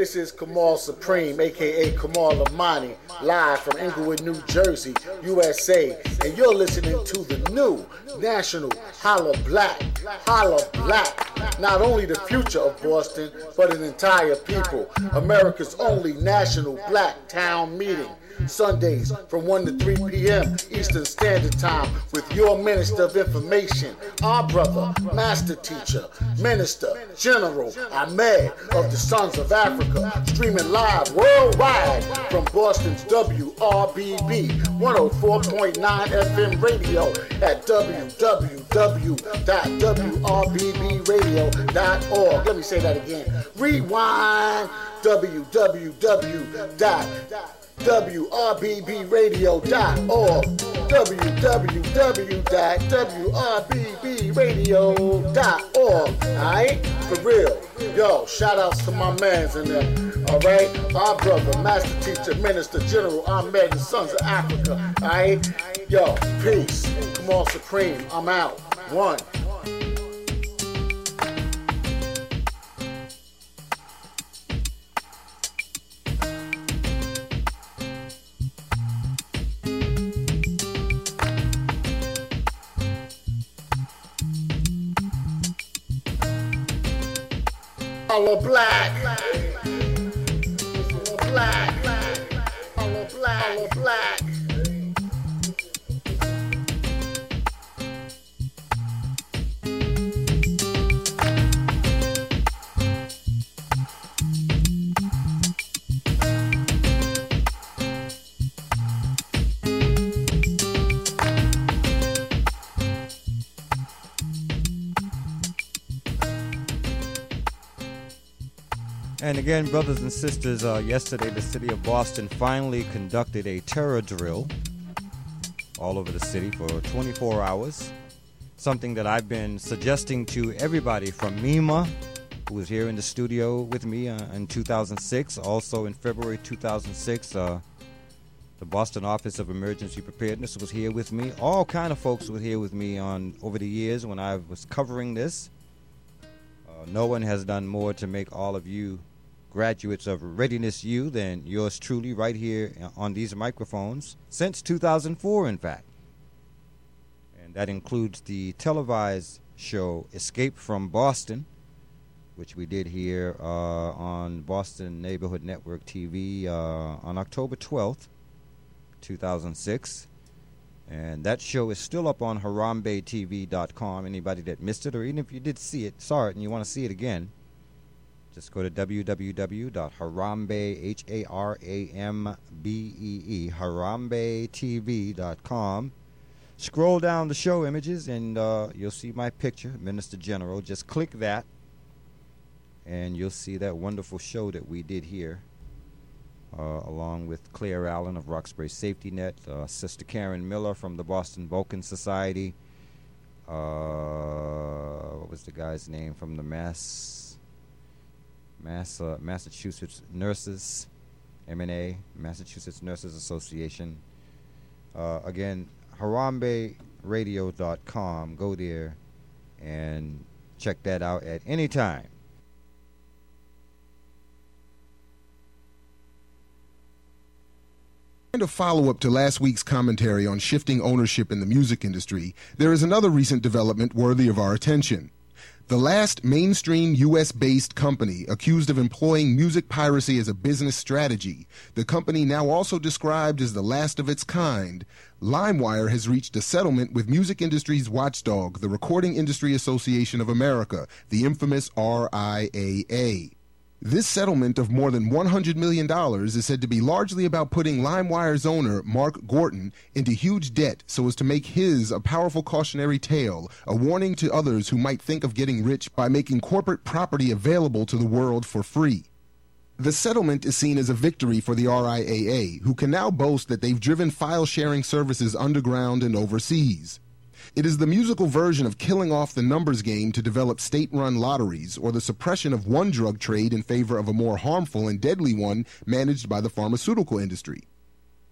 This is Kamal Supreme, aka Kamal Lamani, live from Englewood, New Jersey, USA, and you're listening to the new national Hollah Black, Hollah Black. Not only the future of Boston, but an entire people. America's only national black town meeting. Sundays from 1 to 3 p.m. Eastern Standard Time with your Minister of Information, our brother, Master Teacher, Minister, General Ahmad of the Sons of Africa, streaming live worldwide from Boston's WRBB 104.9 FM radio at www.wrbbradio.org. Let me say that again. Rewind www WRBBradio.org. www.wrbbradio.org. Alright? For real. Yo, shout outs to my mans in there. Alright? Our brother, Master Teacher, Minister General Ahmad, the Sons of Africa. Alright? Yo, peace. Come on, Supreme. I'm out. One. Black. And again, brothers and sisters, uh, yesterday the city of Boston finally conducted a terror drill all over the city for 24 hours. Something that I've been suggesting to everybody from MEMA, who was here in the studio with me uh, in 2006. Also in February 2006, uh, the Boston Office of Emergency Preparedness was here with me. All kind of folks were here with me on over the years when I was covering this. Uh, no one has done more to make all of you graduates of Readiness U than yours truly right here on these microphones since 2004, in fact. And that includes the televised show Escape from Boston, which we did here uh, on Boston Neighborhood Network TV uh, on October 12th, 2006. And that show is still up on HarambeTV.com. Anybody that missed it, or even if you did see it, saw it, and you want to see it again, just go to www.harambe, harambetv.com. Scroll down the show images and uh, you'll see my picture, Minister General. Just click that and you'll see that wonderful show that we did here. Uh, along with Claire Allen of Roxbury Safety Net, uh, Sister Karen Miller from the Boston Vulcan Society. Uh, what was the guy's name from the Mass Mass, Massachusetts Nurses, MNA, Massachusetts Nurses Association. Uh, again, haramberadio.com. Go there and check that out at any time. And a follow up to last week's commentary on shifting ownership in the music industry, there is another recent development worthy of our attention. The last mainstream U.S. based company accused of employing music piracy as a business strategy, the company now also described as the last of its kind, LimeWire has reached a settlement with music industry's watchdog, the Recording Industry Association of America, the infamous RIAA. This settlement of more than $100 million is said to be largely about putting LimeWire's owner, Mark Gorton, into huge debt so as to make his a powerful cautionary tale, a warning to others who might think of getting rich by making corporate property available to the world for free. The settlement is seen as a victory for the RIAA, who can now boast that they've driven file sharing services underground and overseas. It is the musical version of killing off the numbers game to develop state run lotteries or the suppression of one drug trade in favor of a more harmful and deadly one managed by the pharmaceutical industry.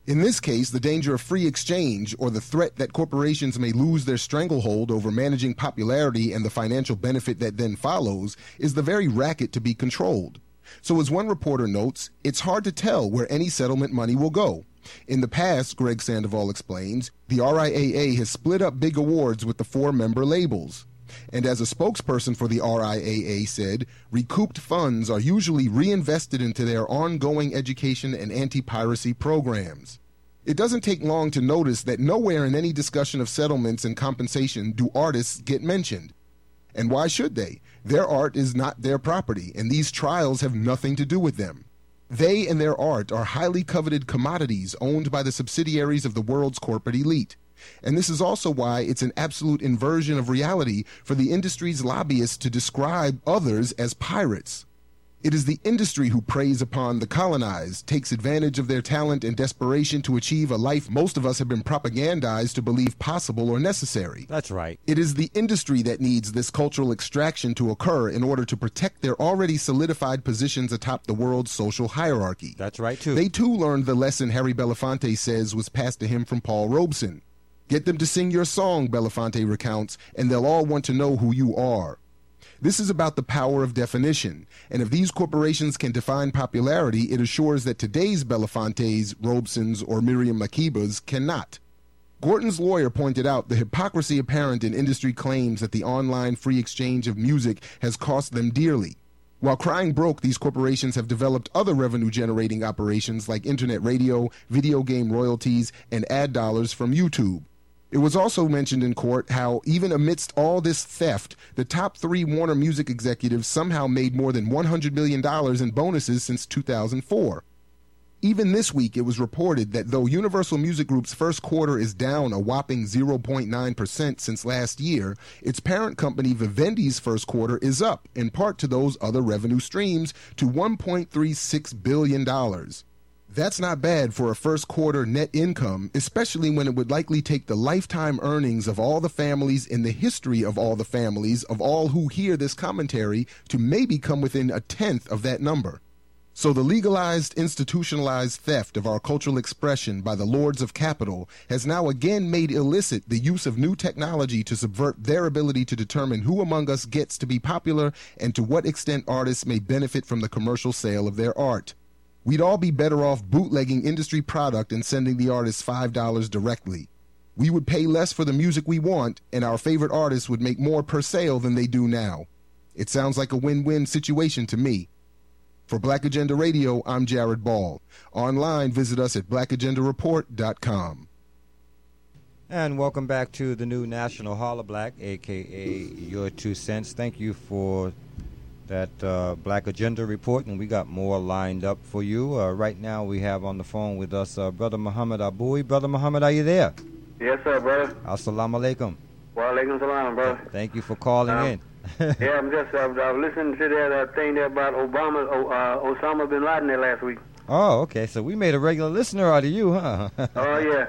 In this case, the danger of free exchange or the threat that corporations may lose their stranglehold over managing popularity and the financial benefit that then follows is the very racket to be controlled. So, as one reporter notes, it's hard to tell where any settlement money will go. In the past, Greg Sandoval explains, the RIAA has split up big awards with the four member labels. And as a spokesperson for the RIAA said, recouped funds are usually reinvested into their ongoing education and anti piracy programs. It doesn't take long to notice that nowhere in any discussion of settlements and compensation do artists get mentioned. And why should they? Their art is not their property, and these trials have nothing to do with them. They and their art are highly coveted commodities owned by the subsidiaries of the world's corporate elite. And this is also why it's an absolute inversion of reality for the industry's lobbyists to describe others as pirates. It is the industry who preys upon the colonized, takes advantage of their talent and desperation to achieve a life most of us have been propagandized to believe possible or necessary. That's right. It is the industry that needs this cultural extraction to occur in order to protect their already solidified positions atop the world's social hierarchy. That's right, too. They too learned the lesson Harry Belafonte says was passed to him from Paul Robeson. Get them to sing your song, Belafonte recounts, and they'll all want to know who you are. This is about the power of definition, and if these corporations can define popularity, it assures that today's Belafontes, Robesons, or Miriam Makebas cannot. Gorton's lawyer pointed out the hypocrisy apparent in industry claims that the online free exchange of music has cost them dearly. While crying broke, these corporations have developed other revenue generating operations like internet radio, video game royalties, and ad dollars from YouTube. It was also mentioned in court how, even amidst all this theft, the top three Warner Music executives somehow made more than $100 million in bonuses since 2004. Even this week, it was reported that though Universal Music Group's first quarter is down a whopping 0.9% since last year, its parent company Vivendi's first quarter is up, in part to those other revenue streams, to $1.36 billion. That's not bad for a first quarter net income, especially when it would likely take the lifetime earnings of all the families in the history of all the families of all who hear this commentary to maybe come within a tenth of that number. So the legalized, institutionalized theft of our cultural expression by the lords of capital has now again made illicit the use of new technology to subvert their ability to determine who among us gets to be popular and to what extent artists may benefit from the commercial sale of their art. We'd all be better off bootlegging industry product and sending the artists $5 directly. We would pay less for the music we want, and our favorite artists would make more per sale than they do now. It sounds like a win win situation to me. For Black Agenda Radio, I'm Jared Ball. Online, visit us at blackagendareport.com. And welcome back to the new National Hollah Black, aka Your Two Cents. Thank you for that uh, Black Agenda report, and we got more lined up for you. Uh, right now, we have on the phone with us uh, Brother Muhammad Aboui. Brother Muhammad, are you there? Yes, sir, brother. Assalamu alaikum. Wa alaikum salam, brother. Thank you for calling Um, in. yeah, I'm just, I've, I've listened to that uh, thing there about Obama, uh, Osama bin Laden there last week. Oh, okay. So we made a regular listener out of you, huh? Oh, yeah.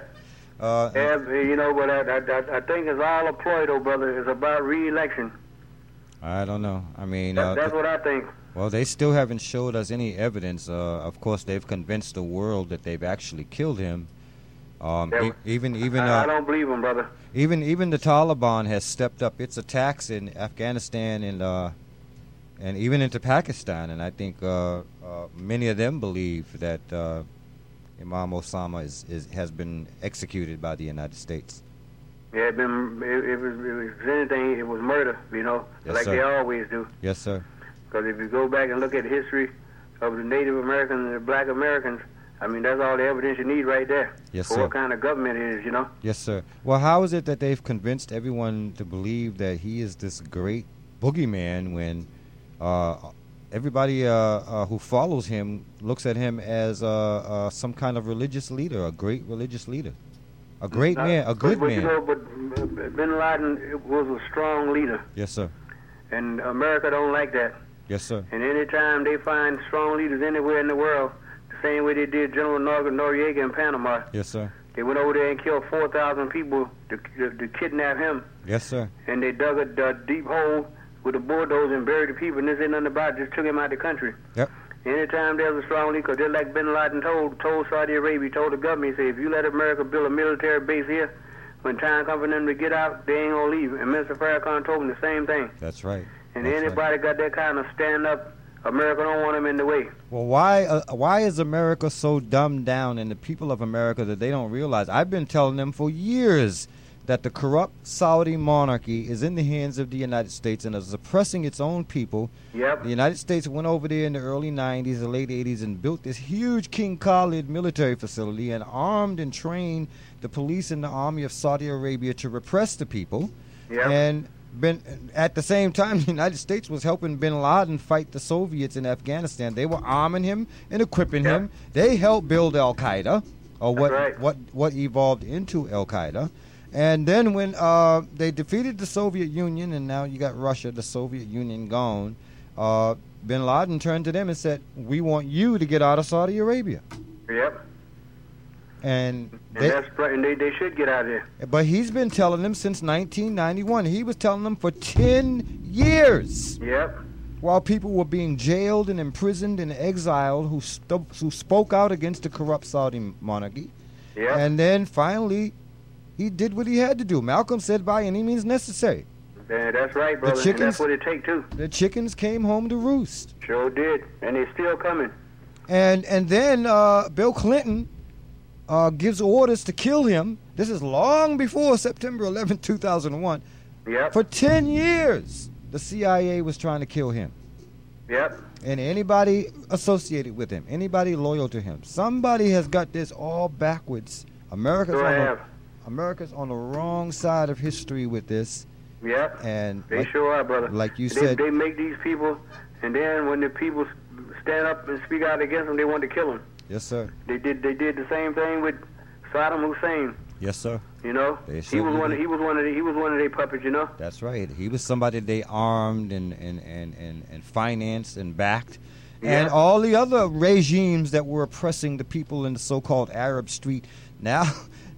Uh, Yeah, you know, but I, I, I, I think it's all a ploy, though, brother. It's about re-election. I don't know. I mean, That, uh, that's what I think. well, they still haven't showed us any evidence. Uh, of course, they've convinced the world that they've actually killed him. Um, Yeah, e- even even I, I uh, don't believe him, brother. even even the Taliban has stepped up its attacks in Afghanistan and uh, and even into Pakistan, and I think uh, uh, many of them believe that uh, Imam Osama is, is has been executed by the United States. Yeah, it been it, it was it was anything. It was murder, you know, Yes, like sir. they always do. Yes, sir. Because if you go back and look at the history of the Native Americans and the Black Americans, I mean, that's all the evidence you need right there Yes, for sir. what kind of government it is, you know. Yes, sir. Well, how is it that they've convinced everyone to believe that he is this great boogeyman when uh, everybody uh, uh, who follows him looks at him as uh, uh, some kind of religious leader, a great religious leader, a great Uh, man, a but, good but, You man? know, but uh, Bin Laden was a strong leader, Yes, sir. and America don't like that. Yes, sir. And anytime they find strong leaders anywhere in the world, the same way they did General Nor- Noriega in Panama, Yes, sir. they went over there and killed 4,000 people to, to, to kidnap him. Yes, sir. And they dug a, a deep hole with a bulldozer and buried the people, and they said nothing about it, just took him out of the country. Yep. Anytime there's a strong 'cause just like Bin Laden told, told Saudi Arabia, told the government, he said, if you let America build a military base here, when time comes for them to get out, they ain't gonna leave. And Mr. Farrakhan told them the same thing. That's right. And That's right. anybody got that kind of stand up, America don't want them in the way. Well, why uh, why is America so dumbed down, and the people of America that they don't realize? I've been telling them for years that the corrupt Saudi monarchy is in the hands of the United States and is oppressing its own people. Yep. The United States went over there in the early 90s, the late 80s, and built this huge King Khalid military facility and armed and trained the police and the army of Saudi Arabia to repress the people. Yep. And bin, at the same time, the United States was helping Bin Laden fight the Soviets in Afghanistan. They were arming him and equipping him. They helped build Al Qaeda, or what right. what what evolved into Al Qaeda. And then when uh, they defeated the Soviet Union, and now you got Russia, the Soviet Union gone, uh, Bin Laden turned to them and said, "We want you to get out of Saudi Arabia." Yep. And And they, that's right, and they, they should get out of there. but he's been telling them since 1991. He was telling them for 10 years. Yep. While people were being jailed and imprisoned and exiled who, who spoke out against the corrupt Saudi monarchy. Yep. And then finally, he did what he had to do. Malcolm said, by any means necessary. Yeah, that's right, brother. and chickens- that's what it take too. The chickens came home to roost. Sure did, and they're still coming. And and then uh, Bill Clinton uh, gives orders to kill him. This is long before September 11, 2001. Yep. For 10 years, the CIA was trying to kill him. Yep. And anybody associated with him, anybody loyal to him. Somebody has got this all backwards. America's, Sure on, the. America's on the wrong side of history with this. Yep. And They like, sure are, brother. like you they, said, they make these people, and then when the people stand up and speak out against them, they want to kill them. yes, sir. They did. They did the same thing with Saddam Hussein. Yes, sir. You know, They he was one. did. He was one of. The, he was one of their puppets. You know. That's right. He was somebody they armed and and, and, and, and financed and backed. And Yeah. all the other regimes that were oppressing the people in the so-called Arab street, now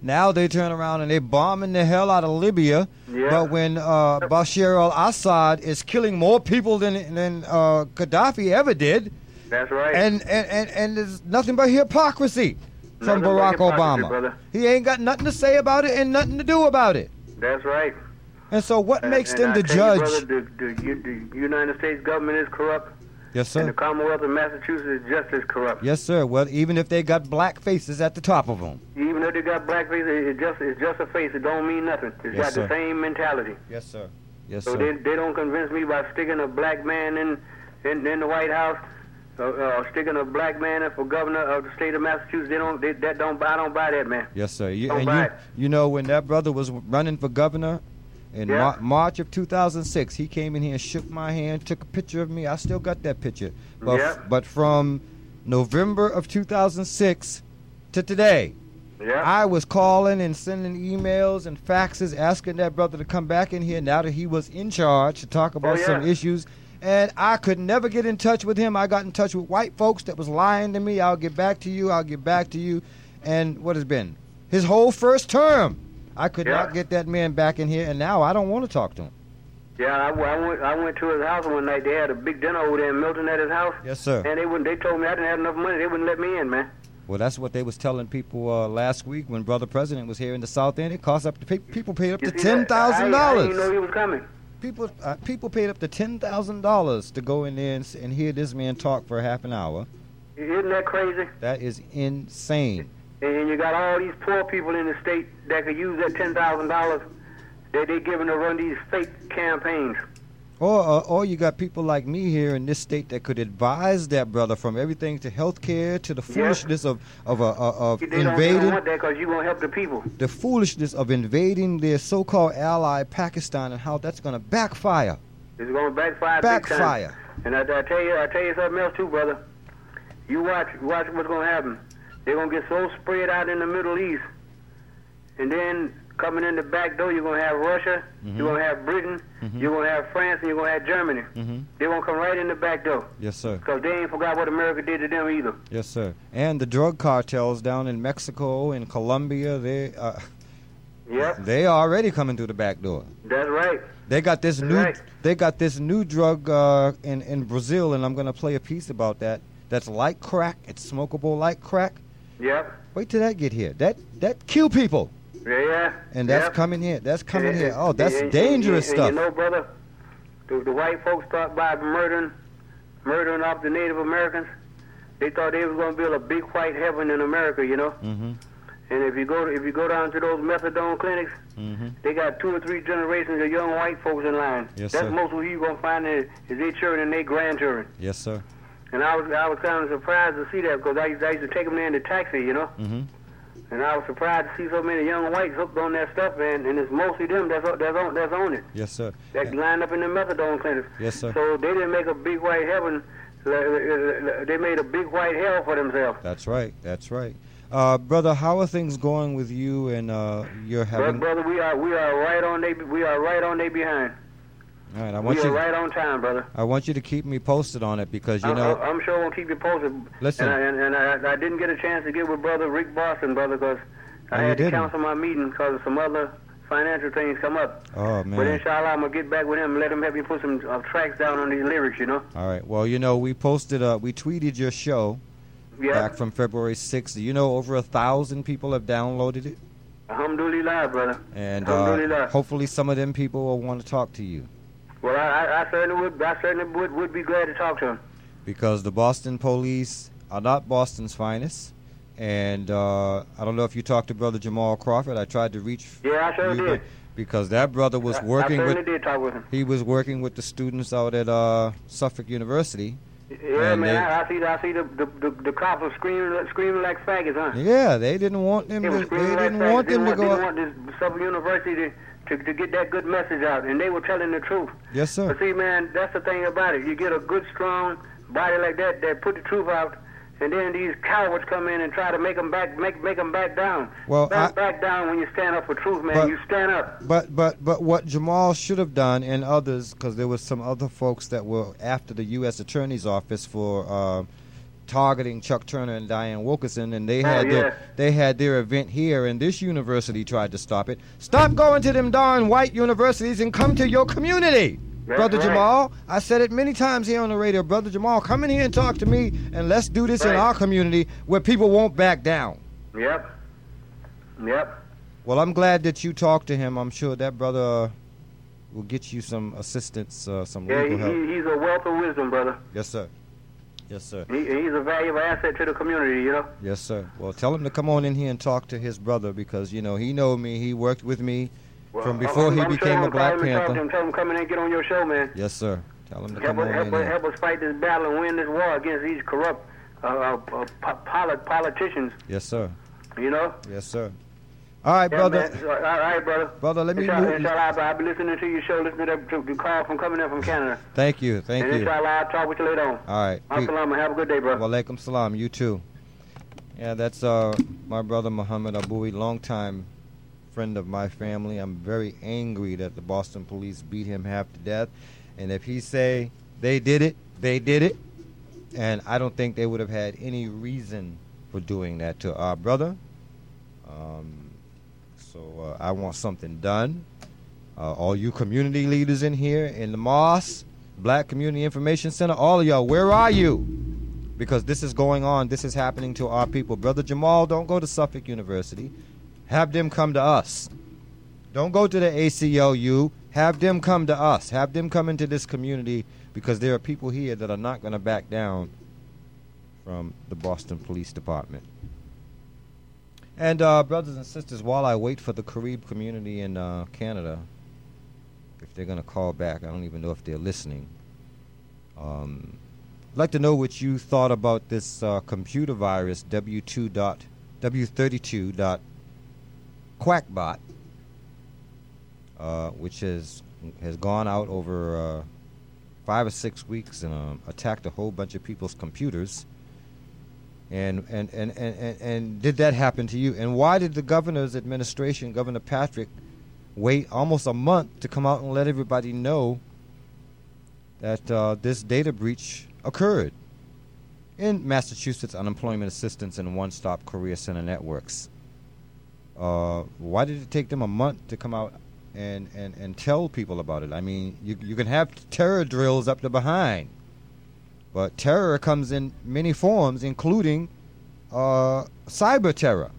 now they turn around and they're bombing the hell out of Libya. Yeah. But when uh, Bashar al-Assad is killing more people than than uh, Gaddafi ever did, That's right. and, and, and, and there's nothing but hypocrisy from Nothing Barack hypocrisy, Obama. brother. He ain't got nothing to say about it and nothing to do about it. That's right. And so what And- makes and them I the judge? You, brother, the, the, the United States government is corrupt, yes, sir. and the Commonwealth of Massachusetts is just as corrupt. Yes, sir. Well, even if they got black faces at the top of them. Even though they got blackface, it, it just it's just a face. It don't mean nothing. It's Yes, got sir. the same mentality. Yes, sir. Yes, So sir. So they they don't convince me by sticking a black man in in, in the White House, uh, uh, sticking a black man in for governor of the state of Massachusetts. They don't they, that don't I don't buy that man. yes, sir. You, Don't and buy you, it. you know, when that brother was running for governor in Yeah. Mar- March of 2006, he came in here and shook my hand, took a picture of me. I still got that picture. But, Yeah. but from November of 2006 to today, Yeah. I was calling and sending emails and faxes asking that brother to come back in here now that he was in charge to talk about Oh, yeah. some issues. And I could never get in touch with him. I got in touch with white folks that was lying to me. I'll get back to you. I'll get back to you. And what has been his whole first term, I could Yeah. not get that man back in here. And now I don't want to talk to him. Yeah, I, I went I went to his house one night. They had a big dinner over there in Milton at his house. Yes, sir. And they wouldn't. They told me I didn't have enough money. They wouldn't let me in, man. Well, that's what they was telling people uh, last week when Brother President was here in the South End. It cost up to pe- people paid up You to ten thousand I, I didn't know dollars. he was coming. People uh, people paid up to ten thousand dollars to go in there and, and hear this man talk for half an hour. Isn't that crazy? That is insane. And you got all these poor people in the state that could use that ten thousand dollars that they're giving to run these fake campaigns. Or, uh, or you got people like me here in this state that could advise that brother from everything to health care to the foolishness of of uh, uh, of They don't, don't invading want that because you gonna help the people. the foolishness of invading their so-called ally Pakistan and how that's going to backfire. It's gonna backfire. big time. Backfire. And I, I tell you, I tell you something else too, brother. You watch, watch what's gonna happen. They're gonna get so spread out in the Middle East, and then coming in the back door, you're gonna have Russia, Mhm. you're gonna have Britain, Mhm. you're gonna have France, and you're gonna have Germany. hmm They're gonna come right in the back door Yes, sir. because they ain't forgot what America did to them either. Yes, sir. And the drug cartels down in Mexico and Colombia, they uh, Yep, they already coming through the back door. that's right. They got this new Right. they got this new drug uh, in in Brazil, and I'm gonna play a piece about that. That's like crack. It's smokable like crack. Yep, Wait till that get here. That that kill people, yeah, yeah. and that's yep. coming here. That's coming here. Oh, that's and- dangerous and, stuff. You know, brother, the, the white folks thought by murdering, murdering off the Native Americans, they thought they was going to build a big white heaven in America, you know. Mm-hmm. And if you go to, if you go down to those methadone clinics, mm-hmm. they got two or three generations of young white folks in line. Yes, That's sir. most of who you gonna find is, is their children and their grandchildren. Yes, sir. And I was I was kind of surprised to see that because I used, I used to take them there in the taxi, you know. hmm And I was surprised to see so many young whites hooked on that stuff, and, and it's mostly them that's that's on that's on it. Yes, sir. that lined up in the methadone clinics. Yes, sir. So they didn't make a big white heaven. They made a big white hell for themselves. That's right. That's right. Uh, brother, how are things going with you and uh, you're But having? brother, we are we are right on they we are right on they behind. All right, I We want are you. right on time, brother. I want you to keep me posted on it because you I, know. I, am sure we'll keep you posted. Listen. And, I, and, and I, I didn't get a chance to get with brother Rick Boston, brother, because Oh, I had to didn't? cancel my meeting because of some other financial things come up. Oh man! But inshallah, I'm gonna get back with him and let him help me put some uh, tracks down on these lyrics, you know. All right. Well, you know, we posted. Uh, we tweeted your show back from February 6th. You know, over a thousand people have downloaded it, Alhamdulillah, brother. and Alhamdulillah. uh, hopefully some of them people will want to talk to you Well, I, I, I certainly would. I certainly would would be glad to talk to him. because the Boston police are not Boston's finest. And uh, I don't know if you talked to Brother Jamal Crawford. I tried to reach Yeah, I sure did. because that brother was I- working I with. certainly did talk with him. He was working with the students out at uh, Suffolk University. Yeah, And man, they- I, I see. I see the the, the, the cops were screaming screaming like faggots, huh? Yeah, they didn't want them. They To, they like didn't faggots. want They them to go. they didn't want this Suffolk University to, to to get that good message out, and they were telling the truth. Yes, sir. But see, man, that's the thing about it. You get a good, strong body like that that put the truth out, and then these cowards come in and try to make them back, make make them back down. Well, back, I- back down when you stand up for truth, man. But- you stand up. But but but what Jamal should have done, and others, because there was some other folks that were after the U.S. Attorney's Office for uh, targeting Chuck Turner and Dianne Wilkerson, and they Oh, had yeah. their they had their event here, and this university tried to stop it. Stop going to them darn white universities and come to your community. That's Brother right. Jamal, I said it many times here on the radio. Brother Jamal, come in here and talk to me, and let's do this in our community where people won't back down. Yep. Yep. Well, I'm glad that you talked to him. I'm sure that brother will get you some assistance, uh, some Yeah, legal he, help. he, he's a wealth of wisdom, brother. Yes, sir. Yes, sir. He, he's a valuable asset to the community, you know. Yes, sir. Well, tell him to come on in here and talk to his brother because you know he know me. He worked with me Well, from before I'm, he I'm became sure a Black calling him and talk to Panther. him, Tell him come in and get on your show, man. Yes, sir. Tell him to Help come us, on help, in us, here. help us fight this battle and win this war against these corrupt uh, uh, uh, po- polit- politicians, Yes, sir. you know. Yes, sir. All right, Yeah, brother. man. All right, brother. Brother, let me inshallah, move- Inshallah, I'll, I'll be listening to your show, listening to, to the call from coming in from Canada. Thank you. Thank and you. inshallah, I'll talk with you later on. All right. Assalamu. Have a good day, bro. Walaikum salam. You too. Yeah, that's uh my brother Muhammad Aboui, longtime friend of my family. I'm very angry that the Boston police beat him half to death. And if he say they did it, they did it. And I don't think they would have had any reason for doing that to our brother. Um, so uh, I want something done. Uh, all you community leaders in here in the Moss Black Community Information Center, all of y'all, where are you? Because this is going on. This is happening to our people. Brother Jamal, don't go to Suffolk University. Have them come to us. Don't go to the ACLU. Have them come to us. Have them come into this community because there are people here that are not going to back down from the Boston Police Department. And uh, brothers and sisters, while I wait for the Carib community in uh, Canada, if they're going to call back, I don't even know if they're listening. Um, I'd like to know what you thought about this uh, computer virus W2 dot W32 dot Qakbot, uh, which has has gone out over uh, five or six weeks and um, attacked a whole bunch of people's computers. And and, and, and, and did that happen to you? And why did the governor's administration, Governor Patrick, wait almost a month to come out and let everybody know that uh, this data breach occurred in Massachusetts Unemployment Assistance and One Stop Career Center networks? Uh, why did it take them a month to come out and, and, and tell people about it? I mean, you, you can have terror drills up to behind, but terror comes in many forms, including uh, cyber terror.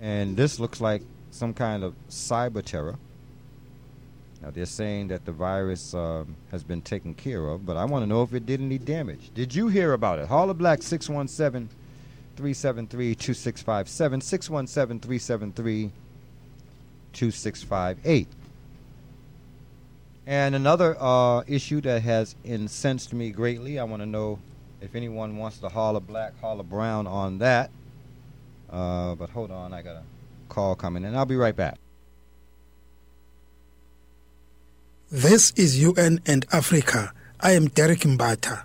And this looks like some kind of cyber terror. Now they're saying that the virus um, has been taken care of, but I want to know if it did any damage. Did you hear about it? Hollah Black 617 373 2657 617 373 2658. And another uh, issue that has incensed me greatly, I want to know if anyone wants to holler black, holler brown on that. Uh, but hold on, I got a call coming and I'll be right back. This is UN and Africa. I am Derek Mbatha.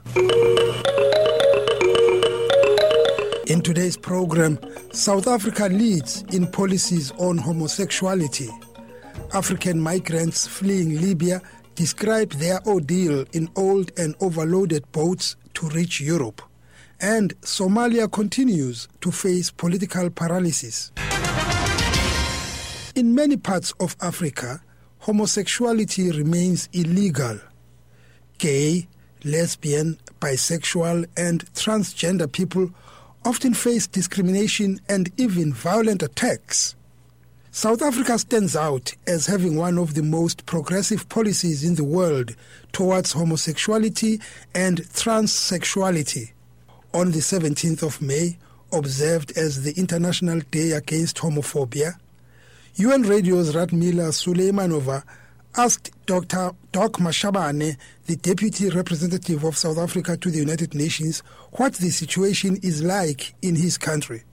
In today's program, South Africa leads in policies on homosexuality. African migrants fleeing Libya describe their ordeal in old and overloaded boats to reach Europe. And Somalia continues to face political paralysis. In many parts of Africa, homosexuality remains illegal. Gay, lesbian, bisexual, and transgender people often face discrimination and even violent attacks. South Africa stands out as having one of the most progressive policies in the world towards homosexuality and transsexuality. On the 17th of May, observed as the International Day Against Homophobia, UN Radio's Radmila Suleimanova asked Dr. Doc Mashabane, the Deputy Representative of South Africa to the United Nations, what the situation is like in his country.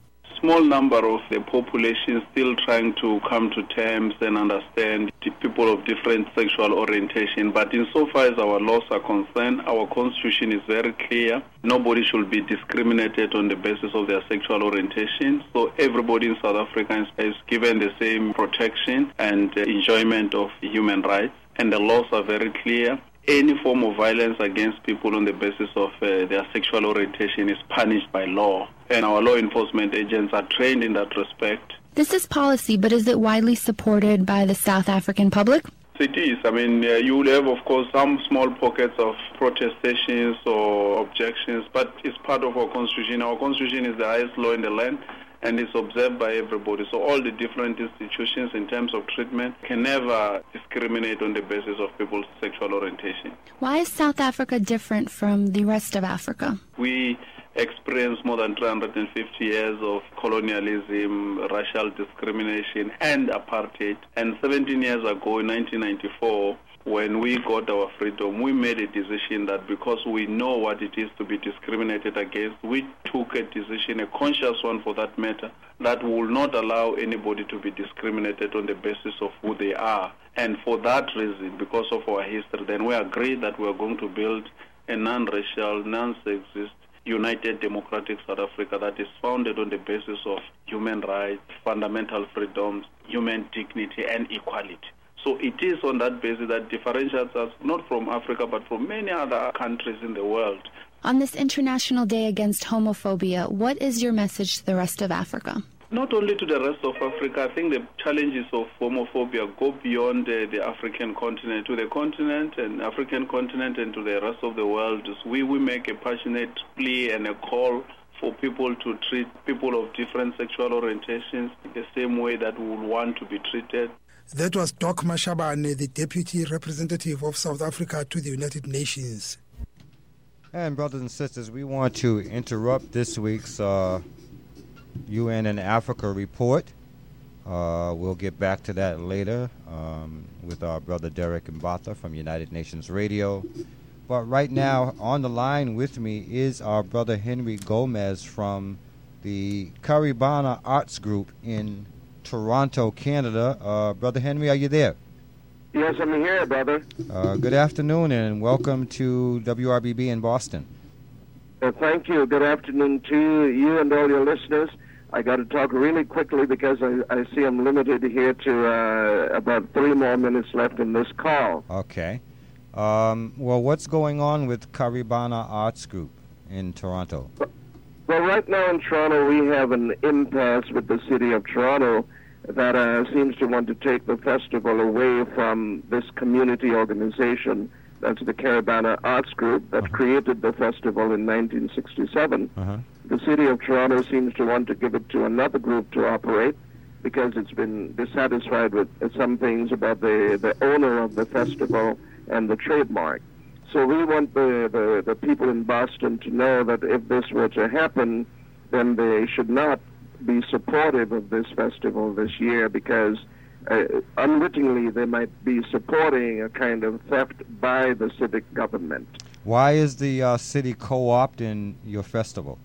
Small number of the population still trying to come to terms and understand the people of different sexual orientation. But insofar as our laws are concerned, our constitution is very clear. Nobody should be discriminated on the basis of their sexual orientation. So everybody in South Africa is given the same protection and enjoyment of human rights. And the laws are very clear any form of violence against people on the basis of uh, their sexual orientation is punished by law. And our law enforcement agents are trained in that respect. This is policy, but is it widely supported by the South African public? It is. I mean, uh, you will have, of course, some small pockets of protestations or objections, but it's part of our constitution. Our constitution is the highest law in the land and is observed by everybody. So all the different institutions in terms of treatment can never discriminate on the basis of people's sexual orientation. Why is South Africa different from the rest of Africa? We experienced more than 350 years of colonialism, racial discrimination, and apartheid. And 17 years ago, in 1994, when we got our freedom, we made a decision that because we know what it is to be discriminated against, we took a decision, a conscious one for that matter, that will not allow anybody to be discriminated on the basis of who they are. And for that reason, because of our history, then we agreed that we are going to build a non-racial, non-sexist, united democratic South Africa that is founded on the basis of human rights, fundamental freedoms, human dignity, and equality. So it is on that basis that differentiates us not from Africa but from many other countries in the world. On this International Day Against Homophobia, what is your message to the rest of Africa? Not only to the rest of Africa, I think the challenges of homophobia go beyond uh, the African continent, to the continent and African continent and to the rest of the world. We, we make a passionate plea and a call for people to treat people of different sexual orientations the same way that we would want to be treated. That was Doc Mashabane, the Deputy Representative of South Africa to the United Nations. And brothers and sisters, we want to interrupt this week's uh, UN and Africa report. Uh, we'll get back to that later um, with our brother Derek Mbatha from United Nations Radio. But right now, on the line with me is our brother Henry Gomez from the Caribana Arts Group in Toronto, Canada. Uh, brother Henry, are you there? Yes, I'm here, brother. Uh, good afternoon and welcome to WRBB in Boston. Uh, thank you. Good afternoon to you and all your listeners. I got to talk really quickly because I, I see I'm limited here to uh, about three more minutes left in this call. Okay. Um, well, what's going on with Caribana Arts Group in Toronto? Well, right now in Toronto, we have an impasse with the city of Toronto that uh, seems to want to take the festival away from this community organization. That's the Caribana Arts Group that uh-huh. created the festival in 1967. Uh-huh. The city of Toronto seems to want to give it to another group to operate because it's been dissatisfied with some things about the, the owner of the festival and the trademark. So we want the, the, the people in Boston to know that if this were to happen, then they should not be supportive of this festival this year because uh, unwittingly they might be supporting a kind of theft by the civic government. Why is the uh, city co-opting your festival?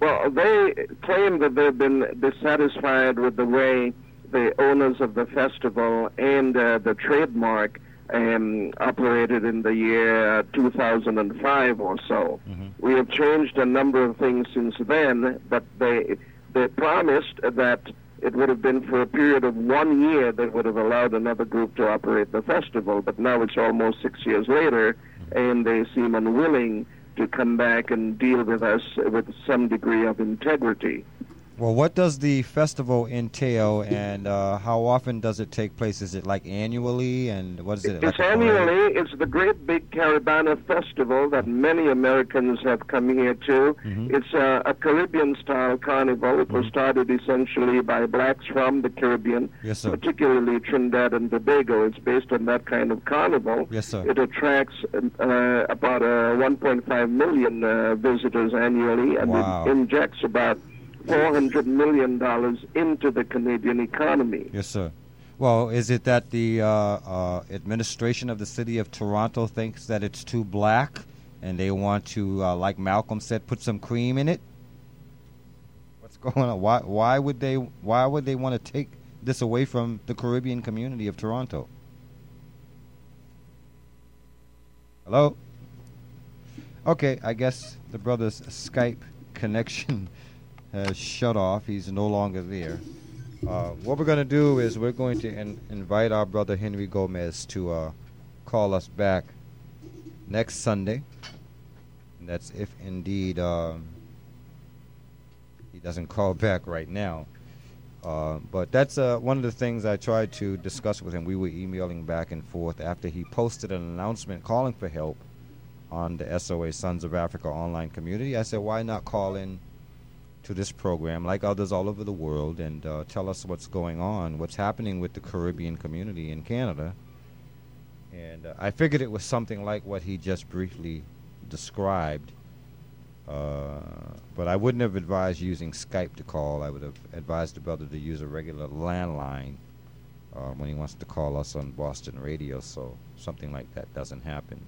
Well, they claim that they've been dissatisfied with the way the owners of the festival and uh, the trademark um, operated in the year 2005 or so. Mm-hmm. We have changed a number of things since then, but they they promised that it would have been for a period of one year that would have allowed another group to operate the festival, but now it's almost six years later, and they seem unwilling to come back and deal with us with some degree of integrity. Well, what does the festival entail, and uh, how often does it take place? Is it like annually, and what is it? It's like annually. It's the great big Caribana festival that many Americans have come here to. Mm-hmm. It's a, a Caribbean-style carnival. It was Mm-hmm. started essentially by blacks from the Caribbean, Yes, sir. particularly Trinidad and Tobago. It's based on that kind of carnival. Yes, sir. It attracts uh, about uh, 1.5 million uh, visitors annually, and Wow. it injects about 400 million dollars into the Canadian economy. Yes, sir. Well, is it that the uh, uh, administration of the city of Toronto thinks that it's too black, and they want to, uh, like Malcolm said, put some cream in it? What's going on? Why? Why would they? Why would they want to take this away from the Caribbean community of Toronto? Hello. Okay, I guess the brother's Skype connection has shut off. He's no longer there. Uh, what we're going to do is we're going to in- invite our brother Henry Gomez to uh, call us back next Sunday. And that's if indeed um, he doesn't call back right now. Uh, but that's uh, one of the things I tried to discuss with him. We were emailing back and forth after he posted an announcement calling for help on the SOA Sons of Africa online community. I said, why not call in to this program, like others all over the world, and uh, tell us what's going on, what's happening with the Caribbean community in Canada. And uh, I figured it was something like what he just briefly described. Uh, but I wouldn't have advised using Skype to call. I would have advised the brother to use a regular landline uh, when he wants to call us on Boston radio, so something like that doesn't happen.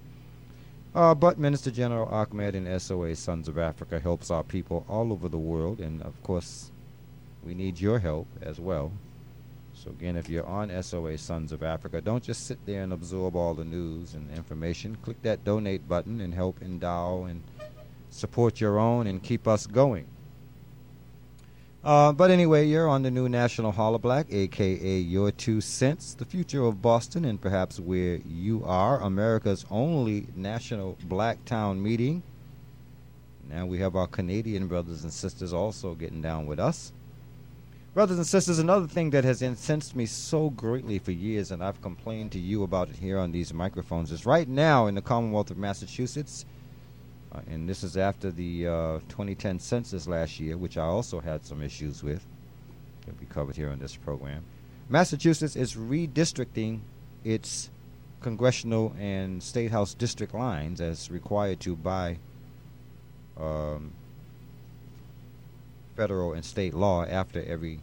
Uh, but Minister General Ahmad and SOA Sons of Africa helps our people all over the world, and of course, we need your help as well. So again, if you're on SOA Sons of Africa, don't just sit there and absorb all the news and information. Click that donate button and help endow and support your own and keep us going. Uh, but anyway, you're on the new National Hollah Black, aka Your Two Cents, the future of Boston, and perhaps where you are, America's only national black town meeting. Now we have our Canadian brothers and sisters also getting down with us. Brothers and sisters, another thing that has incensed me so greatly for years, and I've complained to you about it here on these microphones, is right now in the Commonwealth of Massachusetts, uh, and this is after the uh, 2010 census last year, which I also had some issues with, that we covered here on this program. Massachusetts is redistricting its congressional and state house district lines as required to by um, federal and state law after every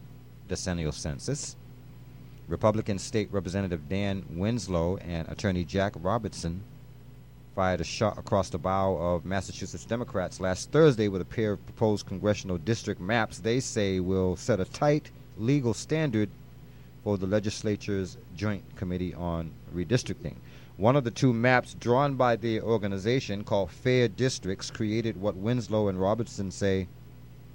decennial census. Republican State Representative Dan Winslow and Attorney Jack Robertson fired a shot across the bow of Massachusetts Democrats last Thursday with a pair of proposed congressional district maps they say will set a tight legal standard for the legislature's Joint Committee on Redistricting. One of the two maps drawn by the organization, called Fair Districts, created what Winslow and Robertson say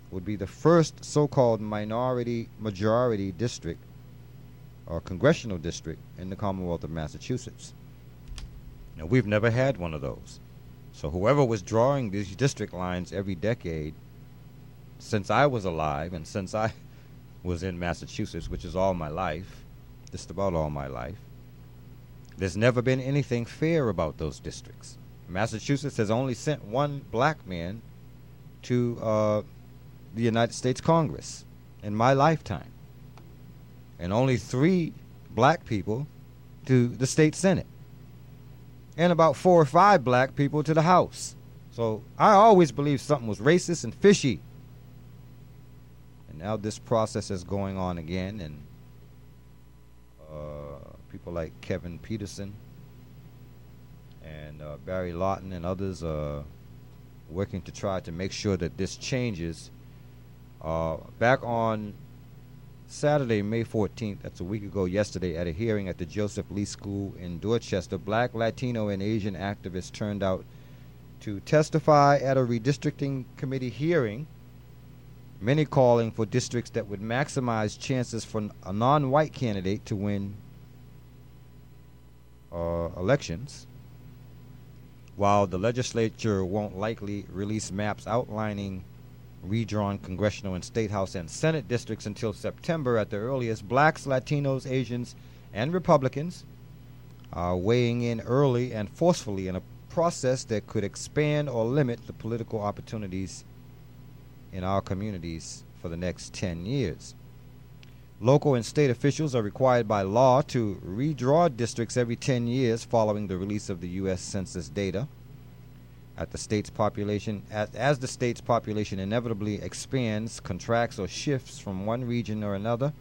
would be the first so called minority majority district or congressional district in the Commonwealth of Massachusetts. Now, we've never had one of those. So, whoever was drawing these district lines every decade since I was alive and since I was in Massachusetts, which is all my life, just about all my life, there's never been anything fair about those districts. Massachusetts has only sent one black man to uh, the United States Congress in my lifetime, and only three black people to the state Senate, and about four or five black people to the House. So I always believed something was racist and fishy. And now this process is going on again, and uh, people like Kevin Peterson and uh, Barry Lawton and others are working to try to make sure that this changes uh, back on Saturday, May 14th, that's a week ago yesterday, at a hearing at the Joseph Lee School in Dorchester, black, Latino, and Asian activists turned out to testify at a redistricting committee hearing, many calling for districts that would maximize chances for a non white candidate to win uh, elections. While the legislature won't likely release maps outlining redrawn congressional and state house and senate districts until September at the earliest, blacks, Latinos, Asians, and Republicans are weighing in early and forcefully in a process that could expand or limit the political opportunities in our communities for the next 10 years. Local and state officials are required by law to redraw districts every 10 years following the release of the U.S. Census data at the state's population as, as the state's population inevitably expands, contracts, or shifts from one region or another,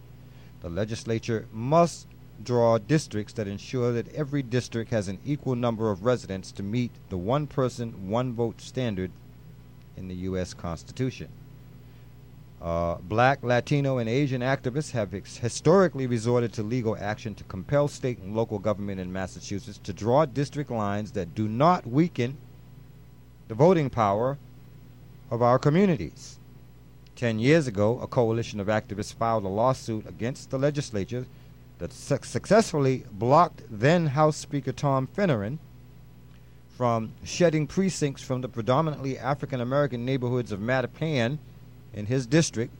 the legislature must draw districts that ensure that every district has an equal number of residents to meet the one person, one vote standard in the U.S. Constitution. Uh, black, Latino, and Asian activists have historically resorted to legal action to compel state and local government in Massachusetts to draw district lines that do not weaken the voting power of our communities. Ten years ago, a coalition of activists filed a lawsuit against the legislature that su- successfully blocked then House Speaker Tom Finneran from shedding precincts from the predominantly African American neighborhoods of Mattapan in his district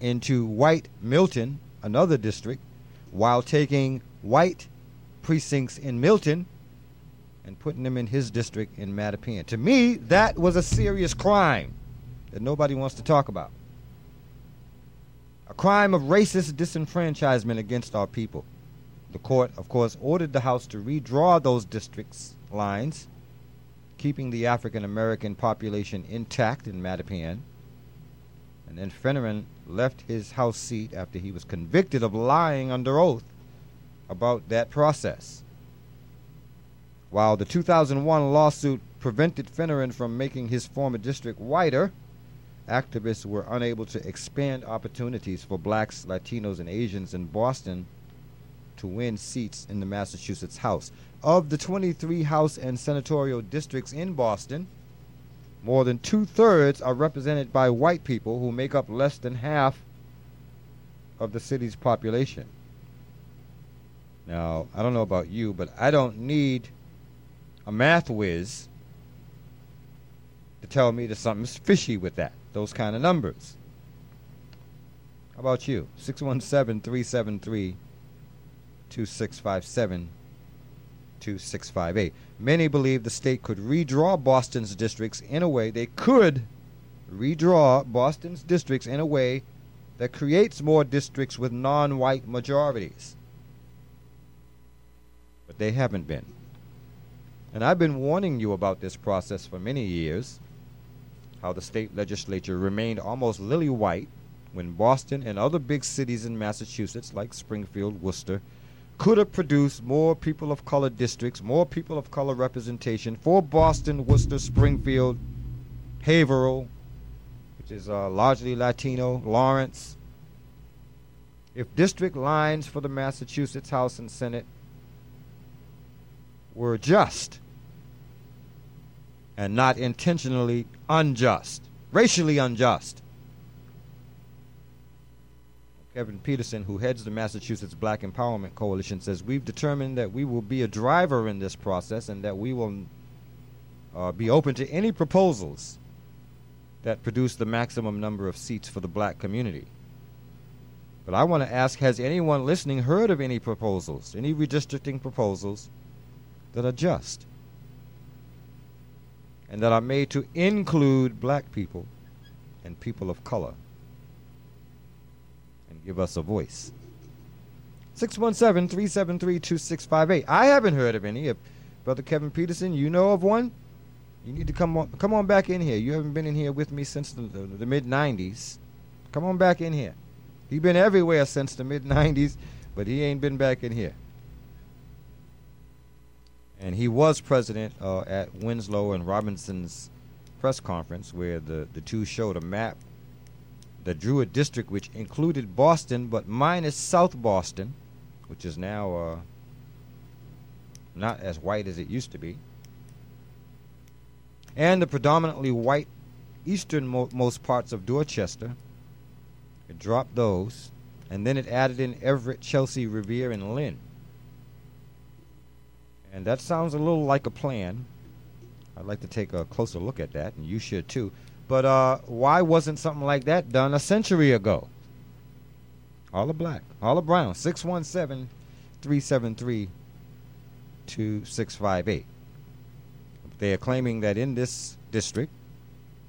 into white Milton, another district, while taking white precincts in Milton and putting them in his district in Mattapan. To me, that was a serious crime that nobody wants to talk about. A crime of racist disenfranchisement against our people. The court, of course, ordered the House to redraw those districts lines, keeping the African American population intact in Mattapan. And then Finneran left his House seat after he was convicted of lying under oath about that process. While the 2001 lawsuit prevented Finneran from making his former district whiter, activists were unable to expand opportunities for blacks, Latinos, and Asians in Boston to win seats in the Massachusetts House. Of the 23 House and senatorial districts in Boston, more than two thirds are represented by white people who make up less than half of the city's population. Now, I don't know about you, but I don't need a math whiz to tell me that something's fishy with that, those kind of numbers. How about you? 617 373 2657 2658. Many believe the state could redraw Boston's districts in a way they could redraw Boston's districts in a way that creates more districts with non white majorities. But they haven't been. And I've been warning you about this process for many years. how the state legislature remained almost lily white when Boston and other big cities in Massachusetts, like Springfield, Worcester, could have produced more people of color districts, more people of color representation for Boston, Worcester, Springfield, Haverhill, which is uh, largely Latino, Lawrence. If district lines for the Massachusetts House and Senate were just and not intentionally unjust, racially unjust, Kevin Peterson, who heads the Massachusetts Black Empowerment Coalition, says we've determined that we will be a driver in this process and that we will uh, be open to any proposals that produce the maximum number of seats for the black community. But I want to ask has anyone listening heard of any proposals, any redistricting proposals that are just and that are made to include black people and people of color? And give us a voice. 617 373 2658. I haven't heard of any. If Brother Kevin Peterson, you know of one? You need to come on, come on back in here. You haven't been in here with me since the, the, the mid 90s. Come on back in here. He's been everywhere since the mid 90s, but he ain't been back in here. And he was president uh, at Winslow and Robinson's press conference where the, the two showed a map that drew a District, which included Boston but minus South Boston, which is now uh, not as white as it used to be, and the predominantly white easternmost parts of Dorchester. It dropped those, and then it added in Everett, Chelsea, Revere, and Lynn. And that sounds a little like a plan. I'd like to take a closer look at that, and you should too. But uh, why wasn't something like that done a century ago? All of black, all of brown, 617 373 2658. They are claiming that in this district,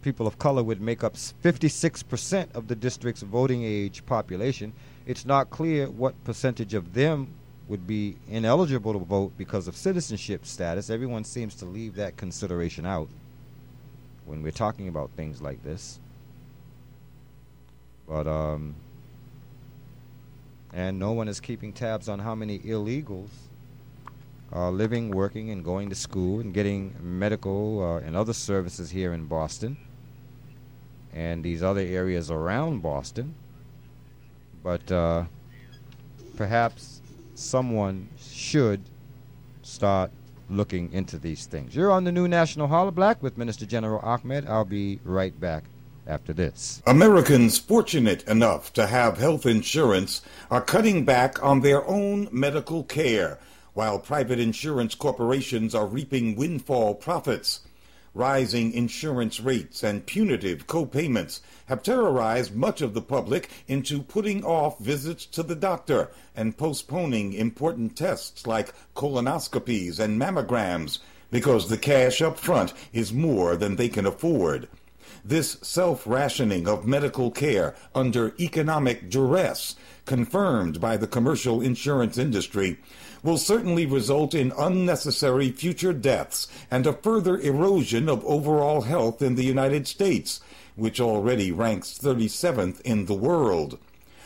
people of color would make up 56% of the district's voting age population. It's not clear what percentage of them would be ineligible to vote because of citizenship status. Everyone seems to leave that consideration out when we're talking about things like this. But um, and no one is keeping tabs on how many illegals are living, working, and going to school and getting medical uh, and other services here in Boston and these other areas around Boston. But uh, perhaps someone should start looking into these things. You're on the new National Hollah Black with Minister General Ahmad. I'll be right back after this. Americans fortunate enough to have health insurance are cutting back on their own medical care, while private insurance corporations are reaping windfall profits. Rising insurance rates and punitive co-payments have terrorized much of the public into putting off visits to the doctor and postponing important tests like colonoscopies and mammograms because the cash up front is more than they can afford. This self-rationing of medical care under economic duress, confirmed by the commercial insurance industry, will certainly result in unnecessary future deaths and a further erosion of overall health in the United States, which already ranks 37th in the world.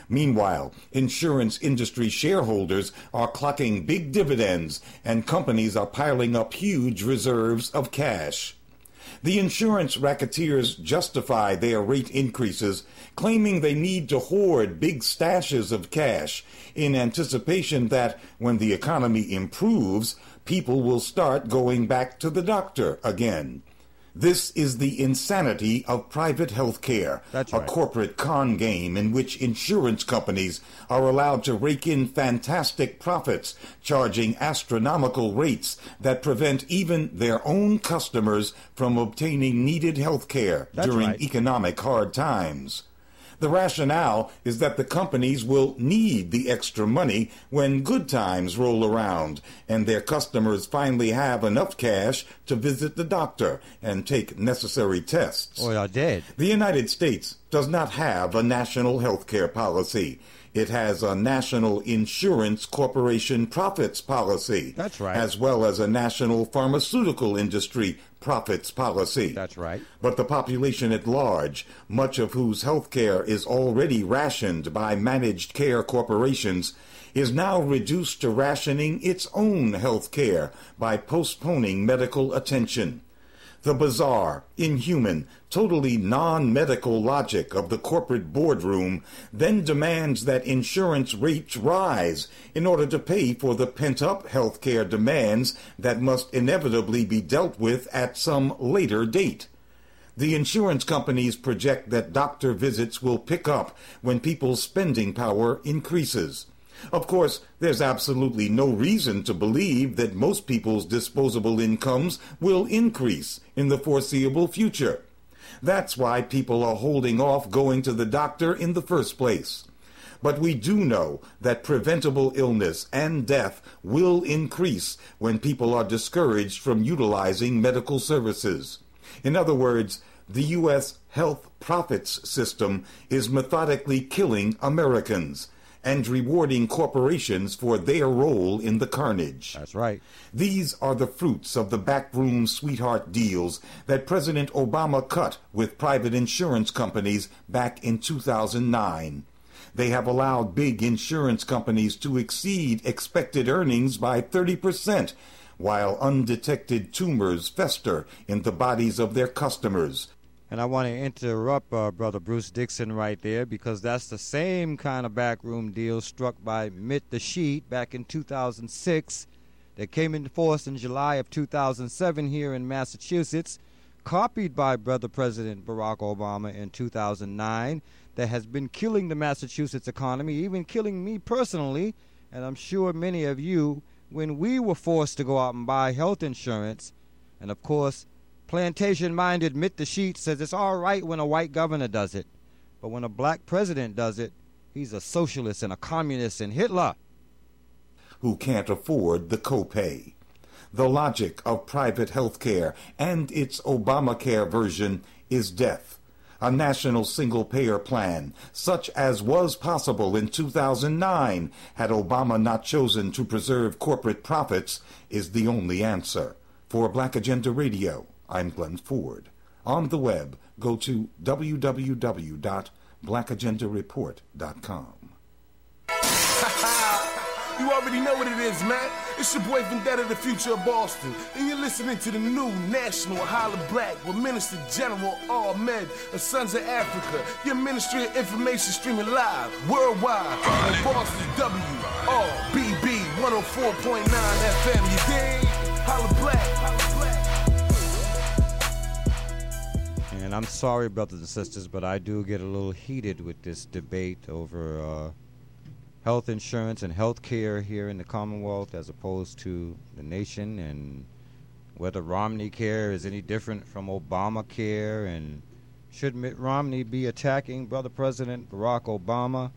Meanwhile, insurance industry shareholders are clocking big dividends and companies are piling up huge reserves of cash. The insurance racketeers justify their rate increases, claiming they need to hoard big stashes of cash in anticipation that when the economy improves, people will start going back to the doctor again. This is the insanity of private health care, That's a corporate con game in which insurance companies are allowed to rake in fantastic profits, charging astronomical rates that prevent even their own customers from obtaining needed health care That's during right. economic hard times. The rationale is that the companies will need the extra money when good times roll around and their customers finally have enough cash to visit the doctor and take necessary tests. Or are dead. The United States does not have a national health care policy. It has a national insurance corporation profits policy. That's right. As well as a national pharmaceutical industry profits policy. That's right. But the population at large, much of whose health care is already rationed by managed care corporations, is now reduced to rationing its own health care by postponing medical attention. The bizarre, inhuman, totally non medical logic of the corporate boardroom then demands that insurance rates rise in order to pay for the pent up health care demands that must inevitably be dealt with at some later date. The insurance companies project that doctor visits will pick up when people's spending power increases. Of course, there's absolutely no reason to believe that most people's disposable incomes will increase in the foreseeable future. That's why people are holding off going to the doctor in the first place. But we do know that preventable illness and death will increase when people are discouraged from utilizing medical services. In other words, the U.S. health profits system is methodically killing Americans and rewarding corporations for their role in the carnage. That's right. These are the fruits of the backroom sweetheart deals that President Obama cut with private insurance companies back in 2009. They have allowed big insurance companies to exceed expected earnings by 30%, while undetected tumors fester in the bodies of their customers, and I want to interrupt uh, Brother Bruce Dixon right there because that's the same kind of backroom deal struck by Mitt the Sheet back in 2006 that came into force in July of 2007 here in Massachusetts, copied by Brother President Barack Obama in 2009, that has been killing the Massachusetts economy, even killing me personally, and I'm sure many of you, when we were forced to go out and buy health insurance. And of course, Plantation minded Mitt the Sheet says it's all right when a white governor does it, but when a black president does it, he's a socialist and a communist and Hitler. Who can't afford the copay. The logic of private health care and its Obamacare version is death. A national single payer plan, such as was possible in 2009 had Obama not chosen to preserve corporate profits, is the only answer. For Black Agenda Radio, I'm Glenn Ford. On the web, go to www.blackagendareport.com. you already know what it is, man. It's your boy Vendetta, the future of Boston. And you're listening to the new National Hollah Black with Minister General Ahmad of Sons of Africa. Your Ministry of Information streaming live worldwide on Boston's WRBB 104.9 FM. You dig? Hollah Black. And I'm sorry, brothers and sisters, but I do get a little heated with this debate over uh, health insurance and health care here in the Commonwealth as opposed to the nation and whether Romney care is any different from Obamacare and should Mitt Romney be attacking Brother President Barack Obama?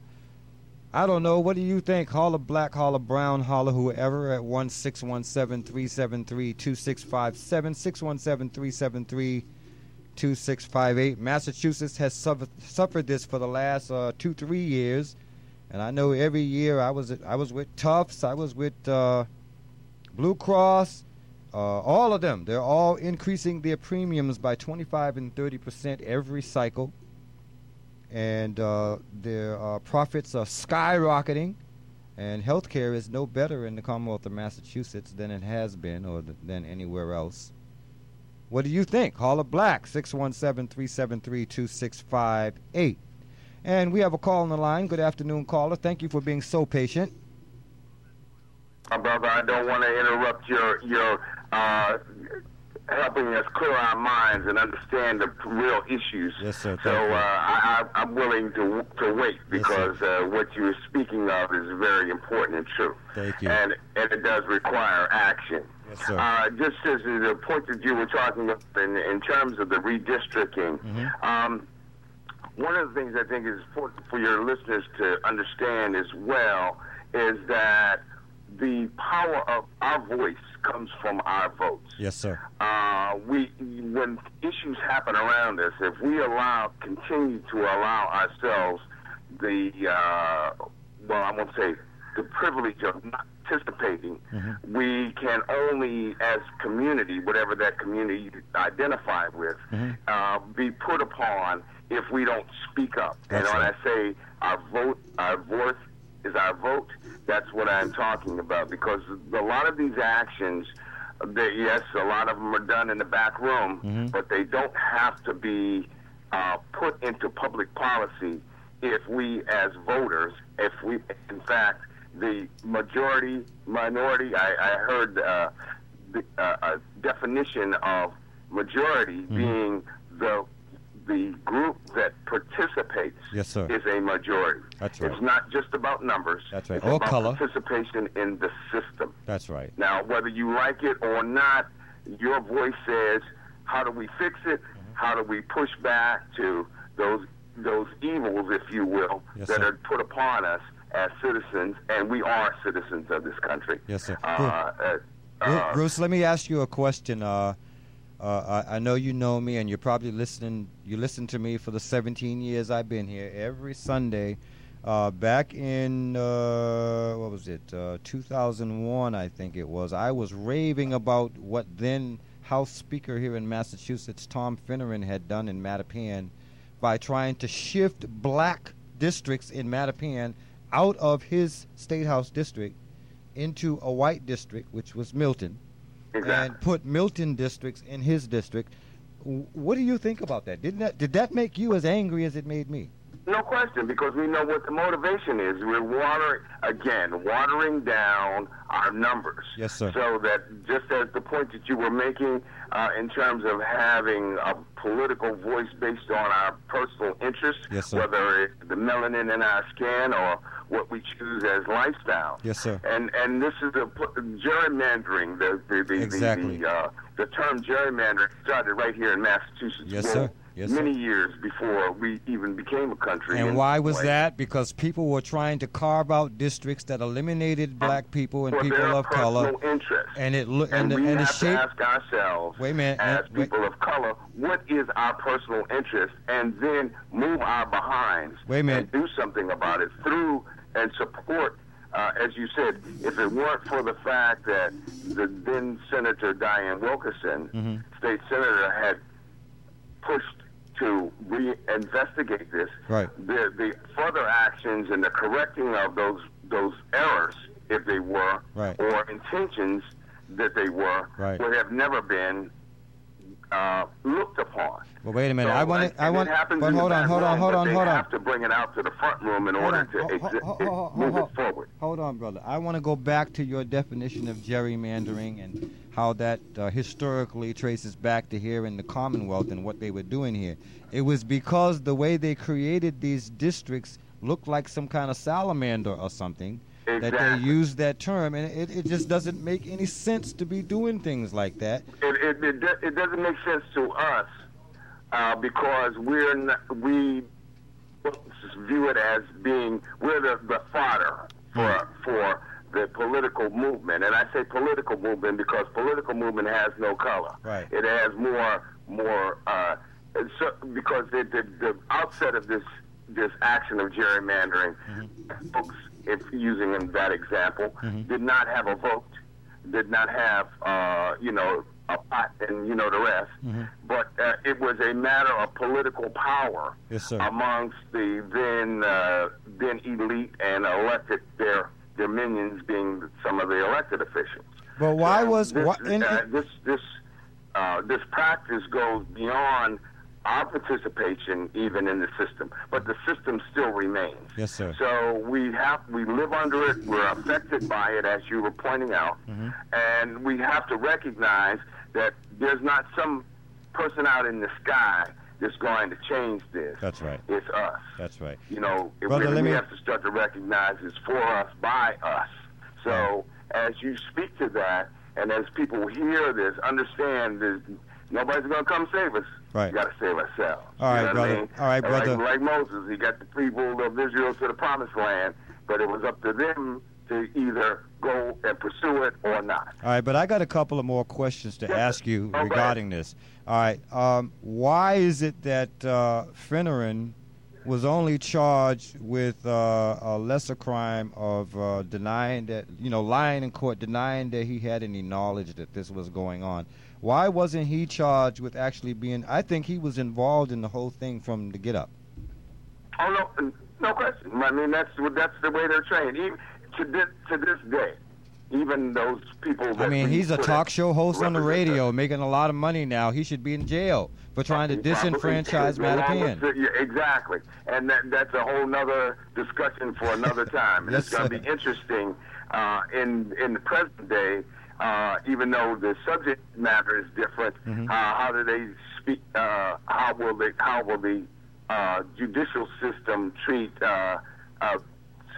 I don't know. What do you think? Holla Black, Holla Brown, Holla whoever at 1 617 373 2657 617 373 2658. Massachusetts has suffered, suffered this for the last uh, two, three years. And I know every year I was I was with Tufts, I was with uh, Blue Cross, uh, all of them. They're all increasing their premiums by 25 and 30 percent every cycle, and uh, their uh, profits are skyrocketing. And healthcare is no better in the Commonwealth of Massachusetts than it has been, or th- than anywhere else. What do you think? Hollah Black, 617 373 2658. And we have a call on the line. Good afternoon, caller. Thank you for being so patient. Brother, I don't want to interrupt your your uh, helping us clear our minds and understand the real issues. Yes, sir. So uh, I, I'm willing to to wait because yes, uh, what you're speaking of is very important and true. Thank you. And and it does require action. Yes, sir. Uh, just as the point that you were talking about in, in terms of the redistricting, mm-hmm. um, one of the things I think is important for your listeners to understand as well is that the power of our voice comes from our votes. Yes, sir. Uh, we when issues happen around us, if we allow continue to allow ourselves the uh, well, I won't say the privilege of not participating, Mm-hmm. we can only, as community, whatever that community you identify with, Mm-hmm. uh, be put upon if we don't speak up. That's and when right. I say our vote, our voice is our vote, that's what I'm talking about. Because a lot of these actions, they, yes, a lot of them are done in the back room, Mm-hmm. but they don't have to be uh, put into public policy if we as voters, if we, in fact, the majority, minority, I, I heard uh, the, uh, a definition of majority Mm-hmm. being the the group that participates Yes, sir. is a majority. That's right. It's not just about numbers. That's right. It's Or about color. participation in the system. That's right. Now, whether you like it or not, your voice says, "How do we fix it? Mm-hmm. How do we push back to those those evils, if you will, Yes, that sir. are put upon us as citizens?" And we are citizens of this country. Yes, sir. Uh, uh, uh, Bruce, let me ask you a question. Uh, uh, I, I know you know me, and you're probably listening. You listened to me for the 17 years I've been here. Every Sunday, uh, back in uh, what was it? Uh, 2001, I think it was. I was raving about what then House Speaker here in Massachusetts, Tom Finneran, had done in Mattapan by trying to shift black districts in Mattapan out of his state house district into a white district, which was Milton, and put Milton districts in his district. What do you think about that? Didn't that did that make you as angry as it made me? No question, because we know what the motivation is. We're watering again, watering down our numbers. Yes, sir. So that just as the point that you were making uh, in terms of having a political voice based on our personal interests, Yes, sir. whether it's the melanin in our skin or what we choose as lifestyle. Yes, sir. And and this is the gerrymandering. The the the, Exactly. the, uh, the term gerrymandering started right here in Massachusetts. Yes, sir. Yes, sir. many years before we even became a country. And why was that? Because people were trying to carve out districts that eliminated black people and people of color, interest. and it lo- And, and, we and have to ask ourselves, Wait a minute, as wait- people of color, what is our personal interest, and then move our behinds Wait a minute. and do something about it through and support. Uh, as you said, if it weren't for the fact that the then Senator Dianne Wilkerson, Mm-hmm. state senator, had pushed to reinvestigate this, Right. the the further actions and the correcting of those those errors, if they were, Right. or intentions that they were, Right. would have never been uh, looked upon. Well, wait a minute. So, I want. I want. But hold on. Hold on. Hold on. they Hold on. have to bring it out to the front room in Hold order on. to Ho- ho- exi- ho- ho- move it forward. Hold on, brother. I want to go back to your definition of gerrymandering and how that uh, historically traces back to here in the Commonwealth and what they were doing here. It was because the way they created these districts looked like some kind of salamander or something that they used that term, and it, it just doesn't make any sense to be doing things like that. It, it, it, do- it doesn't make sense to us uh, because we're not, we view it as being we're the, the fodder for for the political movement, and I say political movement because political movement has no color. Right. It has more more uh, so, because the, the the outset of this this action of gerrymandering, folks, if using that example, did not have a vote, did not have uh, you know a pot and you know the rest, but uh, it was a matter of political power Yes, amongst the then uh, then elite and elected their their minions being some of the elected officials. But why So was this, why, and, uh, this this uh, this practice goes beyond our participation even in the system, but the system still remains. yes, sir. So we have we live under it. We're affected by it, as you were pointing out, Mm-hmm. and we have to recognize that there's not some person out in the sky that's going to change this. That's right. It's us. That's right. You know, it Brother, really let we me- have to start to recognize it's for us by us. So as you speak to that, and as people hear this, understand there's nobody's going to come save us. Right. We got to save ourselves. All right, You what I brother. mean? All right, Like- brother. Like, Moses, he got the people of Israel to the promised land, but it was up to them to either go and pursue it or not. All right, but I got a couple of more questions to Yes, ask you Okay. regarding this. All right, um, why is it that uh, Finneran was only charged with uh, a lesser crime of uh, denying that, you know, lying in court, denying that he had any knowledge that this was going on? Why wasn't he charged with actually being? I think he was involved in the whole thing from the get up. Oh no, no question. I mean, that's that's the way they're trained. Even to this, to this day, even those people. That I mean, he's a talk show host on the radio, making a lot of money now. He should be in jail for trying to disenfranchise Mattapan. yeah, exactly, and that, that's a whole nother discussion for another time. And Yes, it's going to be interesting uh, in in the present day. Uh, even though the subject matter is different, Mm-hmm. uh, how do they speak? Uh, how will they? How will the uh, judicial system treat uh, uh,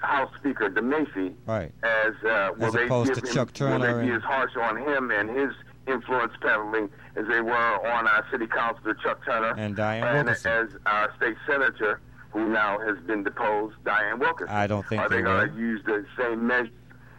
House Speaker DiMasi Right. as uh, will As they opposed give to him, Chuck will Turner they be as harsh on him and his influence peddling as they were on our city councilor Chuck Turner And Dianne and Wilkerson. as our state senator who now has been deposed, Dianne Wilkerson. I don't think Are they, they going to use the same measure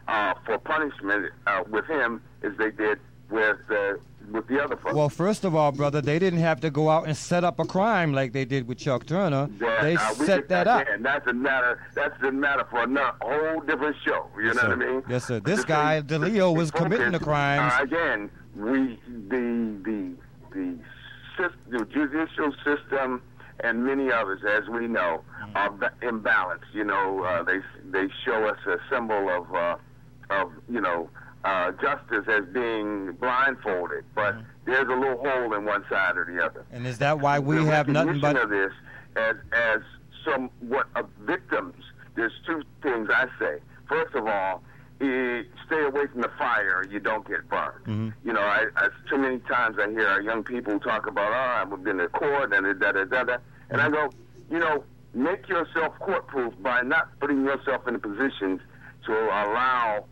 uh, for punishment uh, with him as they did with uh, with the other folks? Well, first of all, brother, they didn't have to go out and set up a crime like they did with Chuck Turner. that, they uh, set could- that up. And That's a matter. That's a matter for another whole different show. You Yes, know sir. what I mean? Yes, sir. This guy, DeLeo, was focus, committing the crimes. Uh, again, we the the the, the judicial system and many others, as we know, Mm-hmm. are imbalanced. You know, uh, they they show us a symbol of uh, of you know uh, justice as being blindfolded, but Mm-hmm. there's a little hole in one side or the other And is that why we the have nothing but of this as as somewhat of victims. There's two things I say. First of all, eh, stay away from the fire. You don't get burned. Mm-hmm. You know, I, I too many times I hear our young people talk about, oh, I've been to court and da da da da, and I go, you know, make yourself court proof by not putting yourself in positions to allow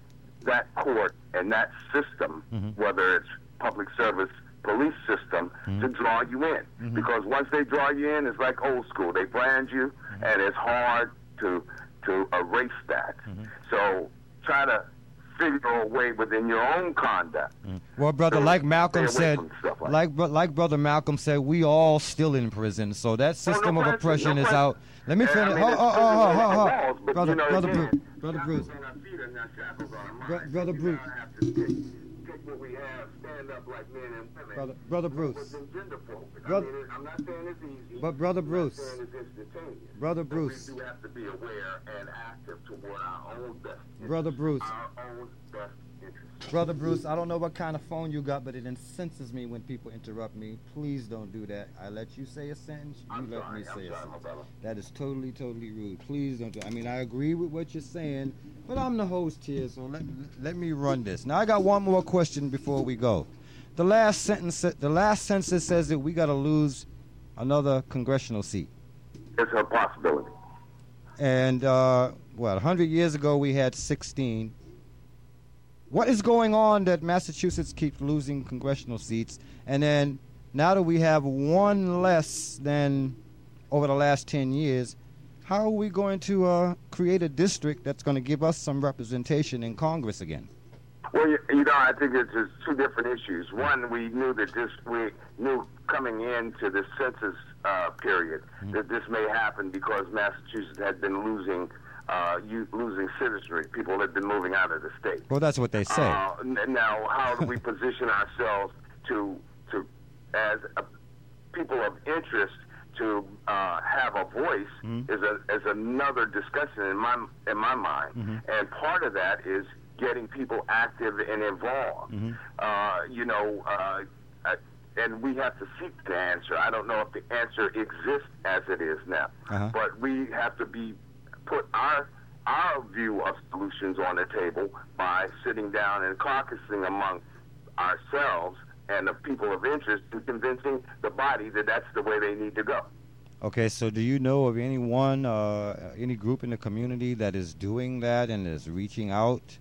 that court and that system, mm-hmm. whether it's public service police system, mm-hmm. to draw you in. Mm-hmm. Because once they draw you in, it's like old school. They brand you, and it's hard to to erase that. So try to figure a way within your own conduct. Well, brother, So like Malcolm said, like like like brother Malcolm said, we all still in prison. So that oh, system of oppression no is out. Let me finish. Oh, oh, oh, oh, oh, oh. brother, brother Bruce, brother Bruce, Bro- brother Bruce, Take what we have, stand up like men and women. brother, brother Bruce. Brother- I mean, I'm not saying it's easy. but brother Bruce, saying it's instantaneous. brother Bruce, we do have to be aware and active toward our own best. brother Bruce, brother Bruce. I don't know what kind of phone you got, but it incenses me when people interrupt me. Please don't do that. I let you say a sentence. You I'm let sorry, me I'm say a sorry, sentence. That is totally, totally rude. Please don't do. I mean, I agree with what you're saying, but I'm the host here, so let let me run this. Now, I got one more question before we go. The last sentence, the last census says that we got to lose another congressional seat, It's a possibility. and uh, what? 100 years ago we had 16. What is going on that Massachusetts keeps losing congressional seats, and then now that we have one less than over the last 10 years, how are we going to uh, create a district that's going to give us some representation in Congress again? Well, you, you know, I think it's just two different issues. One, we knew that this, we knew coming into the census uh, period that this may happen because Massachusetts had been losing, uh, you, losing citizenry. People had been moving out of the state. Well, that's what they say. Uh, now, how do we position ourselves to, to, as a, people of interest, to uh, have a voice is a is another discussion in my in my mind, and part of that is getting people active and involved. Uh, you know, uh, uh, and we have to seek the answer. I don't know if the answer exists as it is now, Uh-huh. but we have to be put our our view of solutions on the table by sitting down and caucusing among ourselves and the people of interest and convincing the body that that's the way they need to go. Okay, so do you know of anyone, uh, any group in the community that is doing that and is reaching out?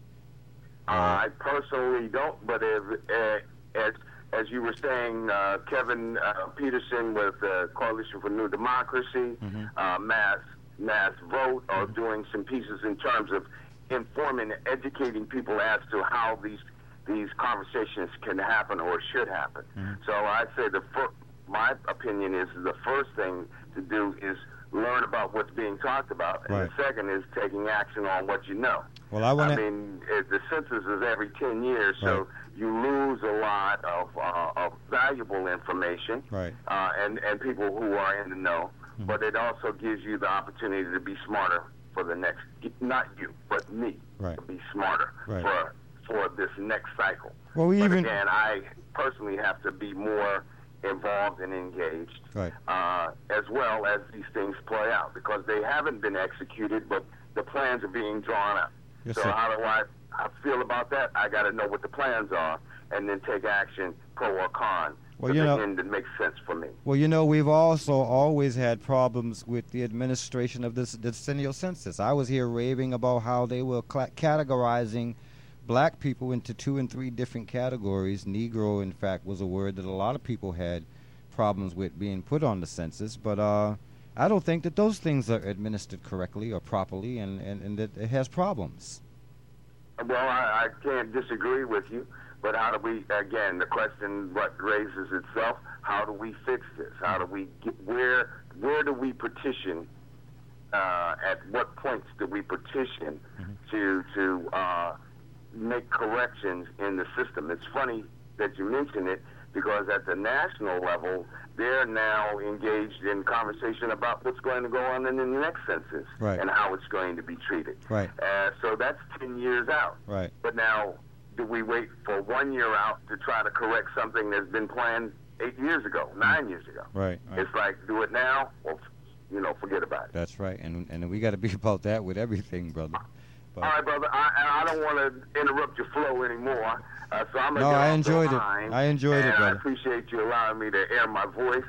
I personally don't, but if, uh, as as you were saying, uh, Kevin uh, Peterson with the Coalition for New Democracy, uh, Mass Mass Vote, are doing some pieces in terms of informing and educating people as to how these these conversations can happen or should happen. Mm-hmm. So I'd say the fir- my opinion is the first thing to do is learn about what's being talked about, and Right. the second is taking action on what you know. Well, I want to. mean, the census is every 10 years, so Right. you lose a lot of, uh, of valuable information Right. uh, and, and people who are in the know. Hmm. But it also gives you the opportunity to be smarter for the next, not you, but me, Right. to be smarter Right. for for this next cycle. Well, we but even- again, I personally have to be more involved and engaged Right. uh, as well as these things play out because they haven't been executed, but the plans are being drawn up. Yes, so sir. how do I, I feel about that? I got to know what the plans are and then take action, pro or con, Well, you know- that makes sense for me. Well, you know, we've also always had problems with the administration of this decennial census. I was here raving about how they were categorizing black people into two and three different categories. Negro, in fact, was a word that a lot of people had problems with being put on the census. But uh, I don't think that those things are administered correctly or properly, and, and, and that it has problems. Well, I, I can't disagree with you, but how do we, again, the question what raises itself, how do we fix this? How do we get, where, where do we petition, uh, at what points do we petition to, to, uh, make corrections in the system? It's funny that you mention it because at the national level, they're now engaged in conversation about what's going to go on in the next census Right. and how it's going to be treated. Right. Uh, so that's 10 years out. Right. But now, do we wait for one year out to try to correct something that's been planned eight years ago, nine years ago? Right. right. It's like, do it now or, you know, forget about it. That's right, and and we got to be about that with everything, brother. But- All right, brother. I, I don't want to interrupt your flow anymore. Uh, so I'm gonna No, I enjoyed it. I enjoyed it, brother. I appreciate you allowing me to air my voice,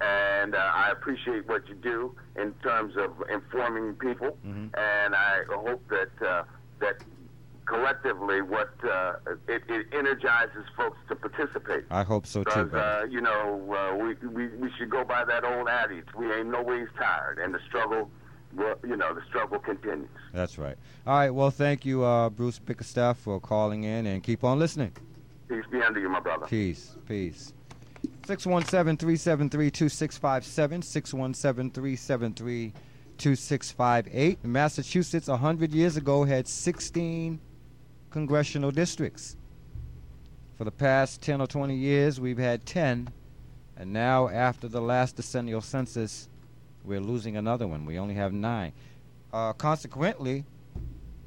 and uh, I appreciate what you do in terms of informing people. Mm-hmm. And I hope that uh, that collectively, what uh, it, it energizes folks to participate. I hope so too, Because uh, you know uh, we, we we should go by that old adage: we ain't no ways tired, and the struggle, will, you know, the struggle continues. That's right. All right. Well, thank you, uh, Bruce Bickerstaff, for calling in, and keep on listening. Peace be unto you, my brother. Peace. Peace. 617 373 2657. 617 373 2658. Massachusetts, 100 years ago, had 16 congressional districts. For the past 10 or 20 years, we've had 10. And now, after the last decennial census, we're losing another one. We only have nine. Uh, consequently,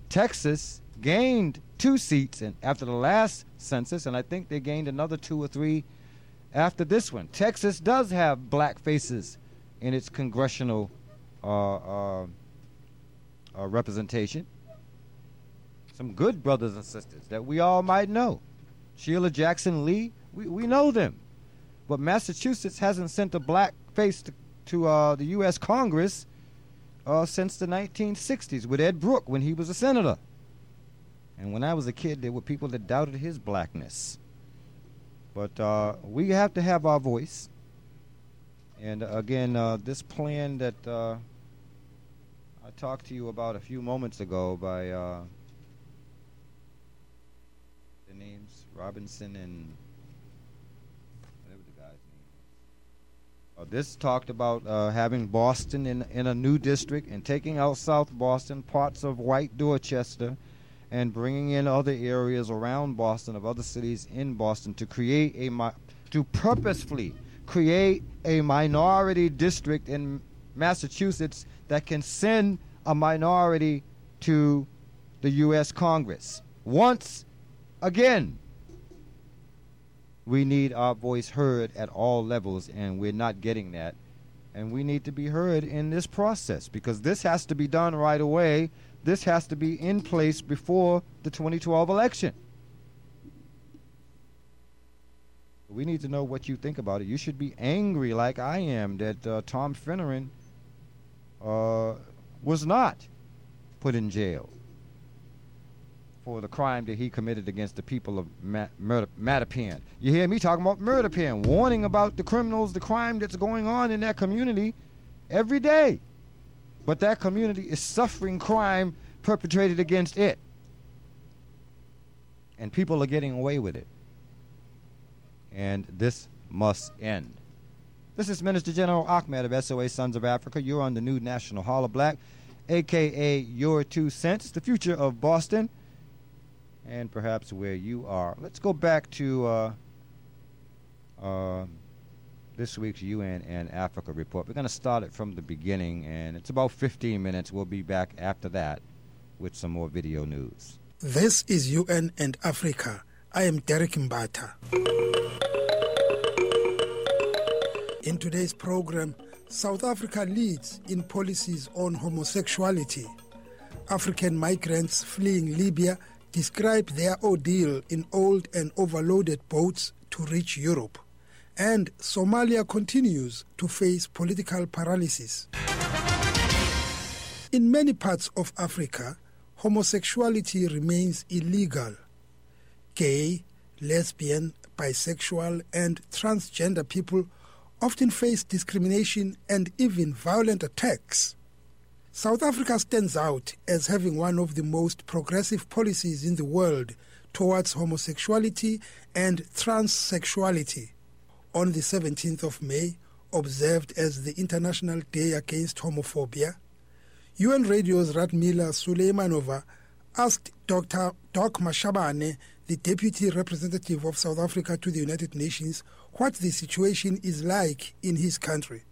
Texas gained two seats in, after the last census, and I think they gained another two or three after this one. Texas does have black faces in its congressional uh, uh, uh, representation. Some good brothers and sisters that we all might know. Sheila Jackson Lee, we, we know them. But Massachusetts hasn't sent a black face to, to uh, the U.S. Congress uh, since the 1960s with Ed Brooke when he was a senator. And when I was a kid, there were people that doubted his blackness. But uh, we have to have our voice. And uh, again, uh, this plan that uh, I talked to you about a few moments ago by uh, the names Robinson and whatever the guy's name. Uh, this talked about uh, having Boston in in a new district and taking out South Boston, parts of White Dorchester, and bringing in other areas around Boston of other cities in Boston to create a mi- to purposefully create a minority district in Massachusetts that can send a minority to the U.S. Congress once again. We need our voice heard at all levels, and we're not getting that. And we need to be heard in this process because this has to be done right away. This has to be in place before the 2012 election. We need to know what you think about it. You should be angry, like I am, that uh, Tom Finneran uh, was not put in jail for the crime that he committed against the people of Mattapan. You hear me talking about Mattapan, warning about the criminals, the crime that's going on in that community every day. But that community is suffering crime perpetrated against it. And people are getting away with it. And this must end. This is Minister General Ahmad of SOA Sons of Africa. You're on the new National Hollah Black, aka Your Two Cents, the future of Boston, and perhaps where you are. Let's go back to uh, uh, this week's UN and Africa report. We're going to start it from the beginning, and it's about 15 minutes. We'll be back after that with some more video news. This is UN and Africa. I am Derek Mbatha. In today's program, South Africa leads in policies on homosexuality. African migrants fleeing Libya describe their ordeal in old and overloaded boats to reach Europe and Somalia continues to face political paralysis. In many parts of Africa, homosexuality remains illegal. Gay, lesbian, bisexual, and transgender people often face discrimination and even violent attacks. South Africa stands out as having one of the most progressive policies in the world towards homosexuality and transsexuality on the 17th of May, observed as the International Day Against Homophobia, UN Radio's Radmila Suleimanova asked Dr. Doc Mashabane, the Deputy Representative of South Africa to the United Nations, what the situation is like in his country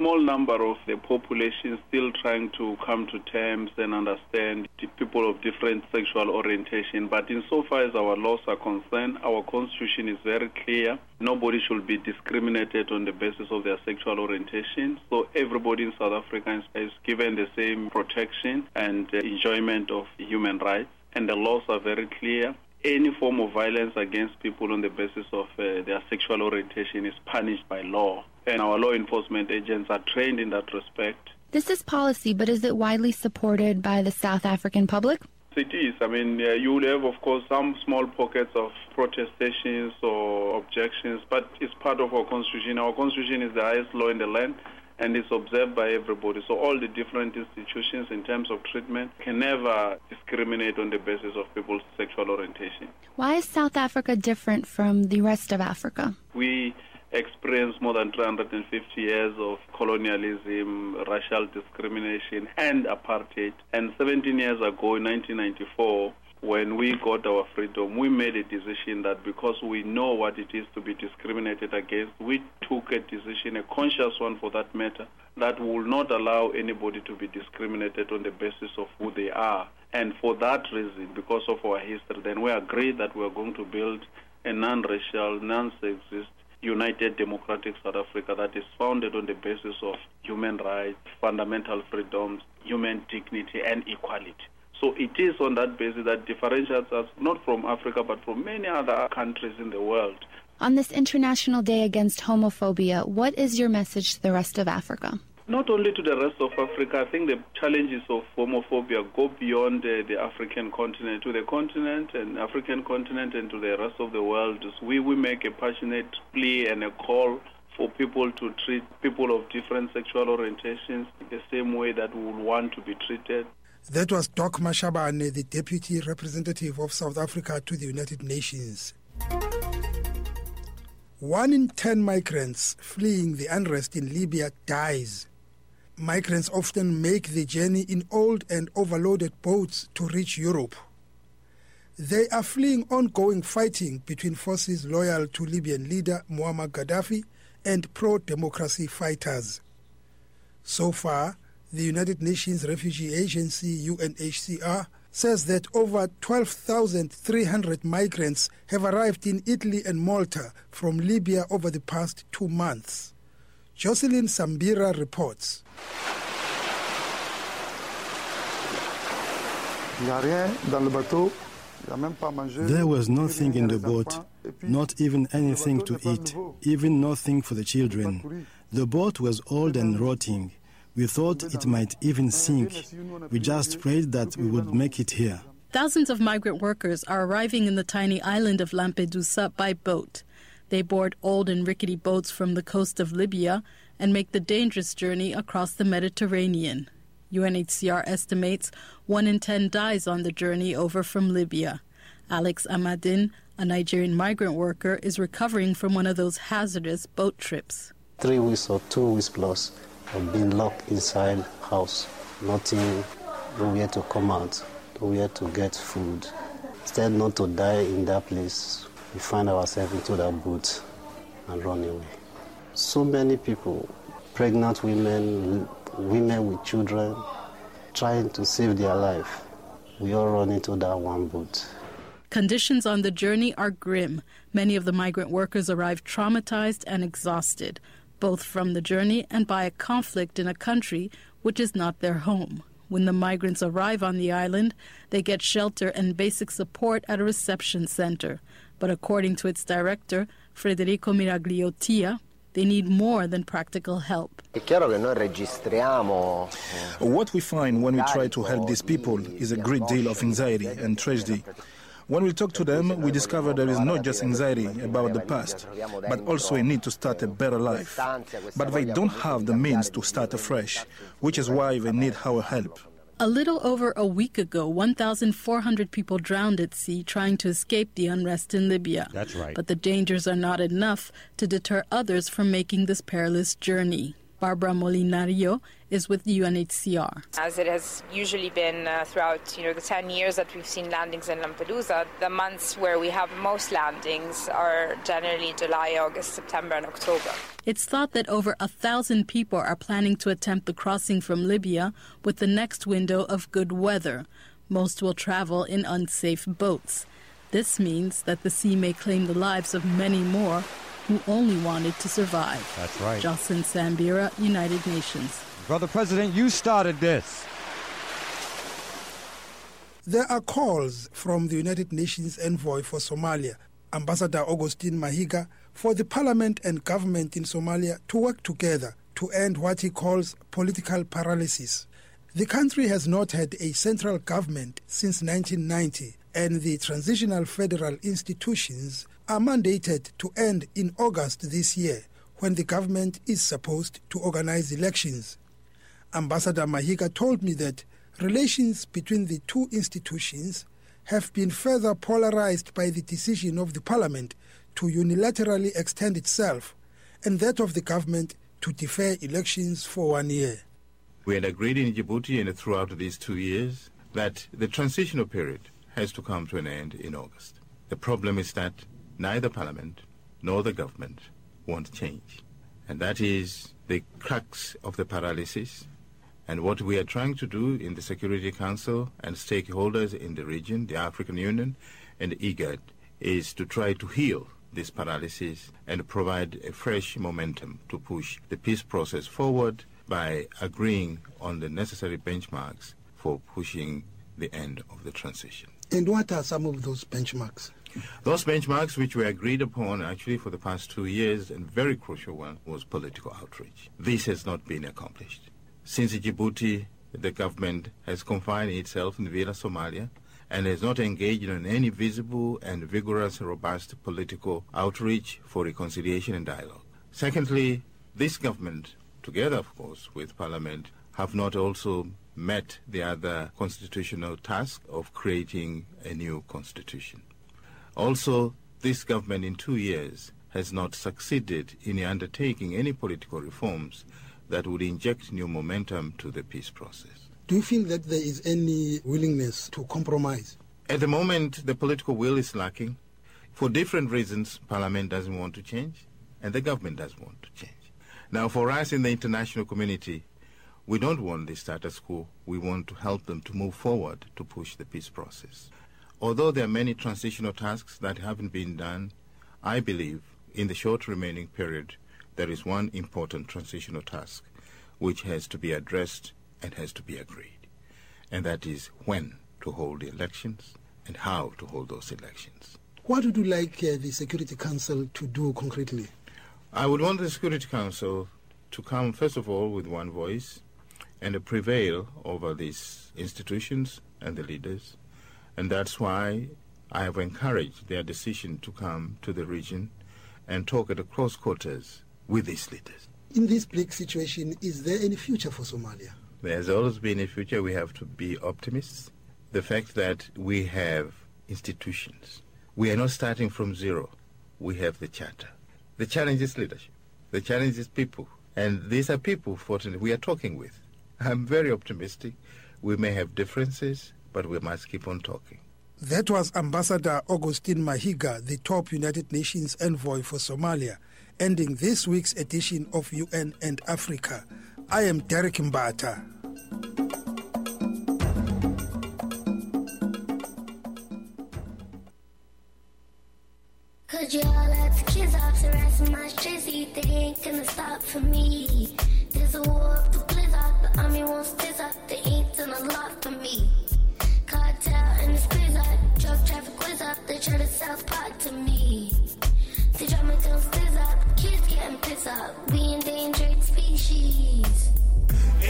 small number of the population still trying to come to terms and understand people of different sexual orientation. But insofar as our laws are concerned, our constitution is very clear. Nobody should be discriminated on the basis of their sexual orientation. So everybody in South Africa is given the same protection and enjoyment of human rights. And the laws are very clear any form of violence against people on the basis of uh, their sexual orientation is punished by law and our law enforcement agents are trained in that respect. This is policy, but is it widely supported by the South African public? It is. I mean, uh, you will have, of course, some small pockets of protestations or objections, but it's part of our constitution. Our constitution is the highest law in the land and it's observed by everybody. So all the different institutions in terms of treatment can never discriminate on the basis of people's sexual orientation. Why is South Africa different from the rest of Africa? We experienced more than 350 years of colonialism, racial discrimination, and apartheid. And 17 years ago, in 1994, when we got our freedom, we made a decision that because we know what it is to be discriminated against, we took a decision, a conscious one for that matter, that will not allow anybody to be discriminated on the basis of who they are. And for that reason, because of our history, then we agreed that we are going to build a non-racial, non-sexist, united democratic South Africa that is founded on the basis of human rights, fundamental freedoms, human dignity, and equality. So it is on that basis that differentiates us not from Africa but from many other countries in the world. On this International Day Against Homophobia, what is your message to the rest of Africa? Not only to the rest of Africa, I think the challenges of homophobia go beyond uh, the African continent, to the continent and African continent and to the rest of the world. We, we make a passionate plea and a call for people to treat people of different sexual orientations the same way that we would want to be treated. That was Doc Mashabane, the Deputy Representative of South Africa to the United Nations. One in ten migrants fleeing the unrest in Libya dies Migrants often make the journey in old and overloaded boats to reach Europe. They are fleeing ongoing fighting between forces loyal to Libyan leader Muammar Gaddafi and pro democracy fighters. So far, the United Nations Refugee Agency UNHCR says that over 12,300 migrants have arrived in Italy and Malta from Libya over the past two months. Jocelyn Sambira reports. There was nothing in the boat, not even anything to eat, even nothing for the children. The boat was old and rotting. We thought it might even sink. We just prayed that we would make it here. Thousands of migrant workers are arriving in the tiny island of Lampedusa by boat. They board old and rickety boats from the coast of Libya and make the dangerous journey across the Mediterranean. UNHCR estimates one in 10 dies on the journey over from Libya. Alex Amadin, a Nigerian migrant worker, is recovering from one of those hazardous boat trips. Three weeks or two weeks plus of being locked inside house, nothing, nowhere to come out, nowhere to get food. Instead not to die in that place, we find ourselves into that boat and run away. So many people, pregnant women, women with children, trying to save their life. We all run into that one boat. Conditions on the journey are grim. Many of the migrant workers arrive traumatized and exhausted, both from the journey and by a conflict in a country which is not their home. When the migrants arrive on the island, they get shelter and basic support at a reception center. But according to its director, Federico Miragliottia, they need more than practical help. What we find when we try to help these people is a great deal of anxiety and tragedy. When we talk to them, we discover there is not just anxiety about the past, but also a need to start a better life. But they don't have the means to start afresh, which is why they need our help. A little over a week ago, 1,400 people drowned at sea trying to escape the unrest in Libya. That's right. But the dangers are not enough to deter others from making this perilous journey. Barbara Molinario is with UNHCR. As it has usually been uh, throughout you know, the 10 years that we've seen landings in Lampedusa, the months where we have most landings are generally July, August, September, and October. It's thought that over a thousand people are planning to attempt the crossing from Libya with the next window of good weather. Most will travel in unsafe boats. This means that the sea may claim the lives of many more who only wanted to survive. That's right. Jocelyn Sambira, United Nations. Brother President, you started this. There are calls from the United Nations envoy for Somalia, Ambassador Augustine Mahiga, for the parliament and government in Somalia to work together to end what he calls political paralysis. The country has not had a central government since 1990, and the transitional federal institutions are mandated to end in August this year when the government is supposed to organize elections. Ambassador Mahiga told me that relations between the two institutions have been further polarized by the decision of the parliament to unilaterally extend itself and that of the government to defer elections for one year. We had agreed in Djibouti and throughout these two years that the transitional period has to come to an end in August. The problem is that neither Parliament nor the government want change. And that is the crux of the paralysis. And what we are trying to do in the Security Council and stakeholders in the region, the African Union and IGAD, is to try to heal this paralysis and provide a fresh momentum to push the peace process forward by agreeing on the necessary benchmarks for pushing the end of the transition. And what are some of those benchmarks? Those benchmarks, which were agreed upon actually for the past two years, and very crucial one was political outreach. This has not been accomplished. Since Djibouti, the government has confined itself in Villa Somalia and has not engaged in any visible and vigorous, robust political outreach for reconciliation and dialogue. Secondly, this government, together, of course, with Parliament, have not also met the other constitutional task of creating a new constitution. Also, this government in two years has not succeeded in undertaking any political reforms that would inject new momentum to the peace process. Do you feel that there is any willingness to compromise? At the moment, the political will is lacking. For different reasons, Parliament doesn't want to change, and the government doesn't want to change. Now, for us in the international community, we don't want the status quo. We want to help them to move forward to push the peace process. Although there are many transitional tasks that haven't been done, I believe in the short remaining period, there is one important transitional task which has to be addressed and has to be agreed. And that is when to hold the elections and how to hold those elections. What would you like uh, the Security Council to do concretely? I would want the Security Council to come, first of all, with one voice and prevail over these institutions and the leaders. And that's why I have encouraged their decision to come to the region and talk at the close quarters with these leaders. In this bleak situation, is there any future for Somalia? There's always been a future. We have to be optimists. The fact that we have institutions, we are not starting from zero. We have the charter. The challenge is leadership. The challenge is people. And these are people, fortunately, we are talking with. I'm very optimistic. We may have differences, but we must keep on talking. That was Ambassador Augustine Mahiga, the top United Nations envoy for Somalia, ending this week's edition of UN and Africa. I am Derek Mbatha. Could you all let the kids off the rest of my strizzy? They ain't gonna stop for me. There's a war the the up. Done a lot for me. Cartel and the drug traffic. They try to sell pot to me. Up, kids getting pissed up. We endangered species.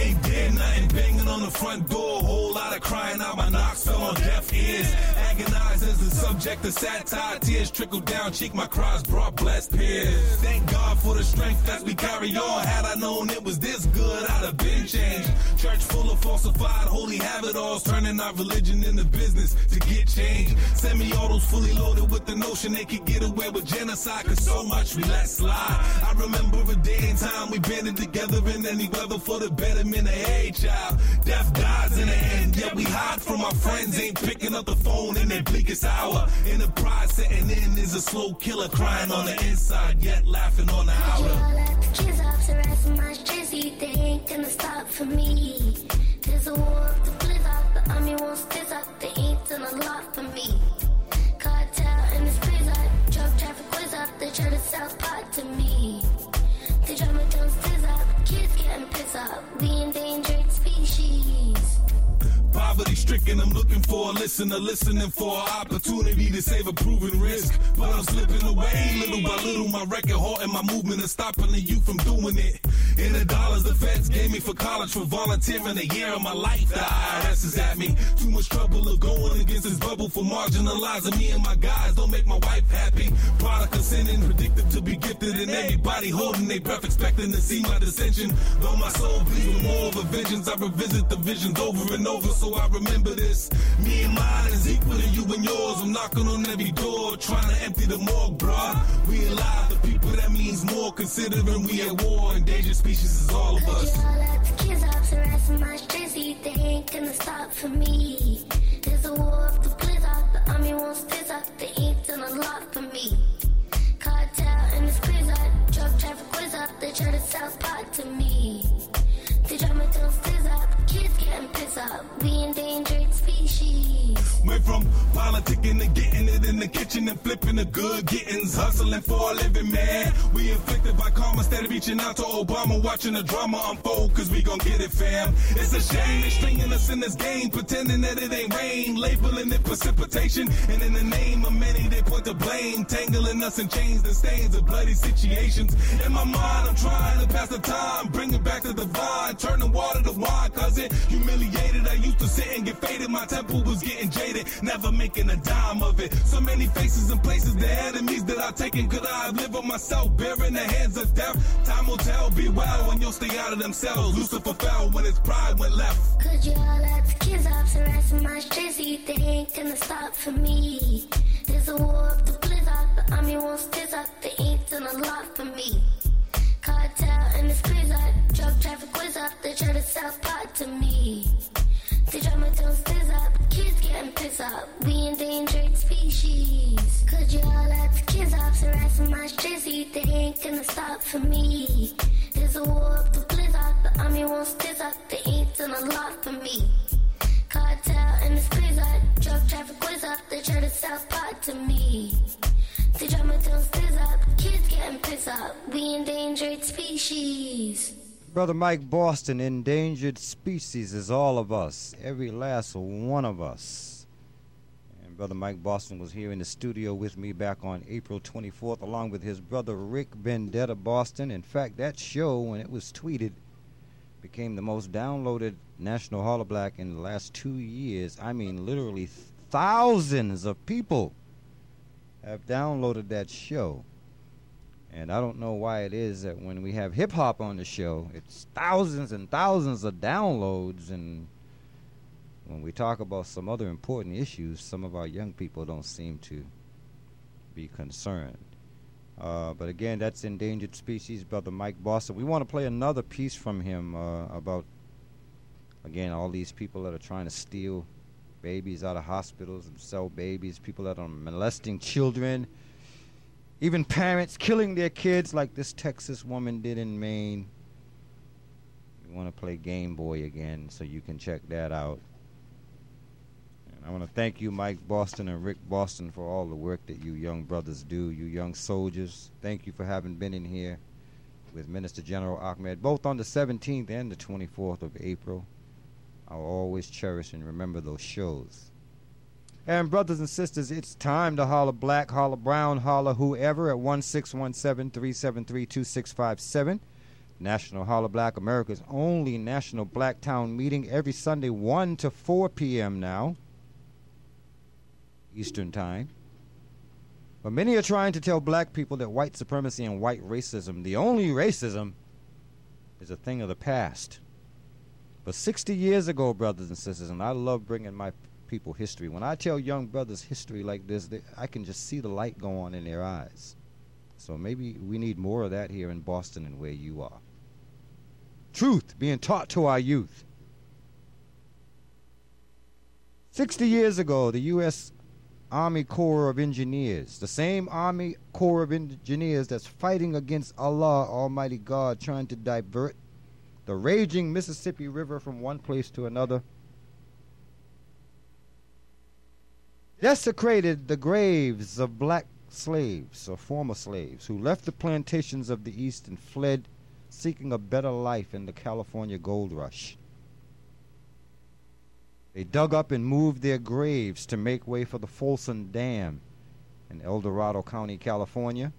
Ain't dead, nothing banging on the front door. Whole lot of crying out, my knocks fell on deaf ears. Agonize as the subject of satire. Tears trickle down cheek, my cries brought blessed peers. Thank God for the strength that we carry on. Had I known it was this good, I'd have been changed. Church full of falsified holy habit-alls, turning our religion into business to get change. Semi-autos fully loaded with the notion they could get away with genocide, cause so much we let slide. I remember a day and time we banded together in any weather for the betterment of hey child. Death dies in the end, yet we hide from our friends, ain't picking up the phone in their bleakest hour. Enterprise setting in is a slow killer crying on the inside, yet laughing on the outer. All let the kids off the rest of my strizzy. They ain't gonna stop for me. Listener, listening for an opportunity to save a proven risk. But I'm slipping away little by little. My record halting my movement is stopping the youth from doing it. In the dollars the feds gave me for college for volunteering a year of my life, the IRS is at me. Too much trouble of going against this bubble for marginalizing me and my guys. Don't make my wife happy. Product of sinning, predicted to be gifted, and everybody holding their breath, expecting to see my dissension. Though my soul bleeds with more of a vengeance, I revisit the visions over and over, so I remember this. Me and mine is equal to you and yours. I'm knocking on every door, trying to empty the morgue, bruh. We alive, the people that means more, considering we at war. Endangered species is all of us. You kids off the rest of my strizzy? They ain't gonna stop for me. There's a war of the blizzard, the army won't stiz up. They ain't done a lot for me. Cartel and the squeeze drug traffic whiz up. They try to sell pot to me. Up. We endangered species. Went from politicking to getting it in the kitchen and flipping the good gettings, hustling for a living, man. We inflicted by karma instead of reaching out to Obama, watching the drama unfold, cause we gon' get it, fam. It's a shame they stringing us in this game, pretending that it ain't rain, labeling it precipitation, and in the name of many they point the blame, tangling us in chains and stains of bloody situations. In my mind, I'm trying to pass the time, bring it back to the vine, turn the water to wine, cause it humiliated. I used to sit and get faded, my temple was getting jaded, never making a dime of it. So many faces and places, the enemies that I've taken, could I have lived on myself, bearing the hands of death? Time will tell, be well when you'll stay out of themselves. Lucifer fell when his pride went left. Could you all let the kids off the rest of my strizzy? They ain't gonna stop for me. There's a war of the blizzard, the army won't stiz up. They ain't done a lot for me. Cartel and the squeeze drug traffic whiz up. They try to sell pot to me. They drop my don't stiz up, kids getting pissed up. We endangered species. Cause you all let the kids the rest of my strizzy? They ain't gonna stop for me. There's a war of the blizzard, the army won't stiz up. They ain't done a lot for me. Cartel and the squeeze drug traffic whiz up. They try to sell pot to me. They drop my don't stiz up, kids getting pissed up. We endangered species. Brother Mike Boston, endangered species is all of us, every last one of us. And Brother Mike Boston was here in the studio with me back on April 24th, along with his brother Rick Vendetta Boston. In fact, that show, when it was tweeted, became the most downloaded National Hollah Black in the last two years. I mean, literally thousands of people have downloaded that show. And I don't know why it is that when we have hip hop on the show, it's thousands and thousands of downloads. And when we talk about some other important issues, some of our young people don't seem to be concerned. Uh, but again, that's endangered species, brother Mike Boston. We want to play another piece from him uh, about, again, all these people that are trying to steal babies out of hospitals and sell babies, people that are molesting children, even parents killing their kids like this Texas woman did in Maine. We want to play Game Boy again, so you can check that out. And I want to thank you, Mike Boston and Rick Boston, for all the work that you young brothers do, you young soldiers. Thank you for having been in here with Minister General Ahmad, both on the 17th and the 24th of April. I'll always cherish and remember those shows. And brothers and sisters, it's time to holler black, holler brown, holler whoever at 1617-373-2657. National Hollah Black, America's only national black town meeting every Sunday 1 to 4 p.m. now, Eastern Time. But many are trying to tell black people that white supremacy and white racism, the only racism, is a thing of the past. But 60 years ago, brothers and sisters, and I love bringing my people history. When I tell young brothers history like this, they, I can just see the light go on in their eyes. So maybe we need more of that here in Boston and where you are. Truth being taught to our youth. 60 years ago, the U.S. Army Corps of Engineers, the same Army Corps of Engineers that's fighting against Allah, Almighty God, trying to divert the raging Mississippi River from one place to another, desecrated the graves of black slaves or former slaves who left the plantations of the East and fled seeking a better life in the California gold rush. They dug up and moved their graves to make way for the Folsom Dam in El Dorado County, California.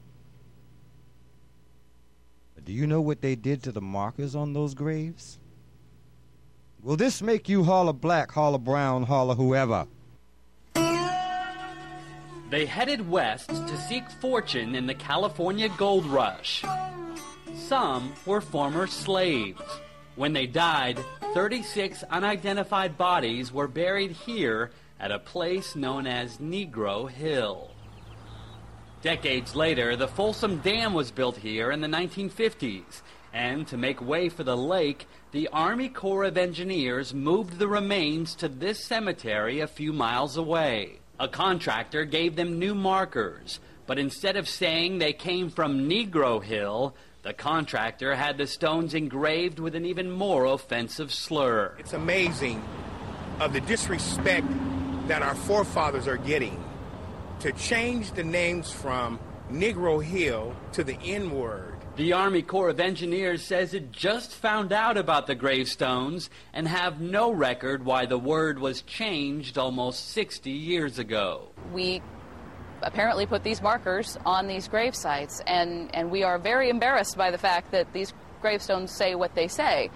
But do you know what they did to the markers on those graves? Will this make you holler black, holler brown, holler whoever? They headed west to seek fortune in the California gold rush. Some were former slaves. When they died, 36 unidentified bodies were buried here at a place known as Negro Hill. Decades later, the Folsom Dam was built here in the 1950s, and to make way for the lake, the Army Corps of Engineers moved the remains to this cemetery a few miles away. A contractor gave them new markers, but instead of saying they came from Negro Hill, the contractor had the stones engraved with an even more offensive slur. It's amazing of the disrespect that our forefathers are getting to change the names from Negro Hill to the N word. The Army Corps of Engineers says it just found out about the gravestones and have no record why the word was changed almost 60 years ago. We apparently put these markers on these grave sites, and, and we are very embarrassed by the fact that these gravestones say what they say.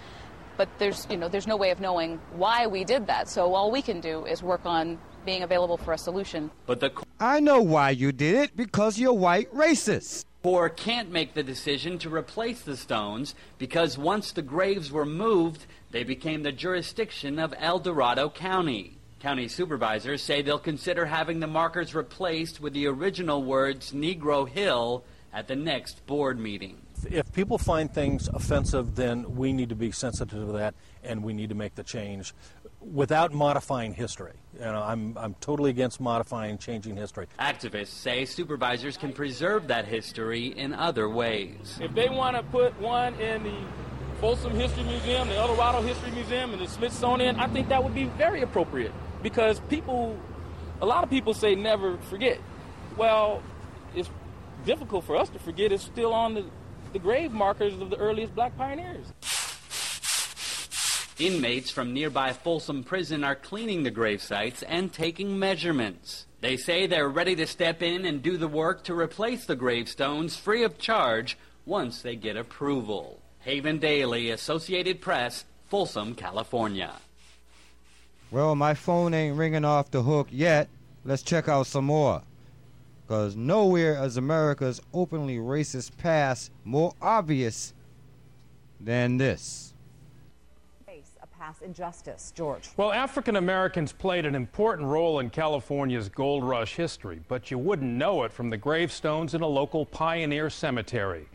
But there's, you know, there's no way of knowing why we did that. So all we can do is work on being available for a solution. But the I know why you did it because you're white racist. Corps can't make the decision to replace the stones because once the graves were moved, they became the jurisdiction of El Dorado County. County supervisors say they'll consider having the markers replaced with the original words Negro Hill at the next board meeting. If people find things offensive, then we need to be sensitive to that and we need to make the change without modifying history. You know, I'm, I'm totally against modifying, changing history. Activists say supervisors can preserve that history in other ways. If they want to put one in the Folsom History Museum, the El Dorado History Museum, and the Smithsonian, I think that would be very appropriate because people, a lot of people say never forget. Well, it's difficult for us to forget. It's still on the, the grave markers of the earliest black pioneers. Inmates from nearby Folsom Prison are cleaning the grave sites and taking measurements. They say they're ready to step in and do the work to replace the gravestones free of charge once they get approval. Haven Daley, Associated Press, Folsom, California. Well, my phone ain't ringing off the hook yet. Let's check out some more. Because nowhere is America's openly racist past more obvious than this. A past injustice. George. Well, African Americans played an important role in California's gold rush history, but you wouldn't know it from the gravestones in a local pioneer cemetery.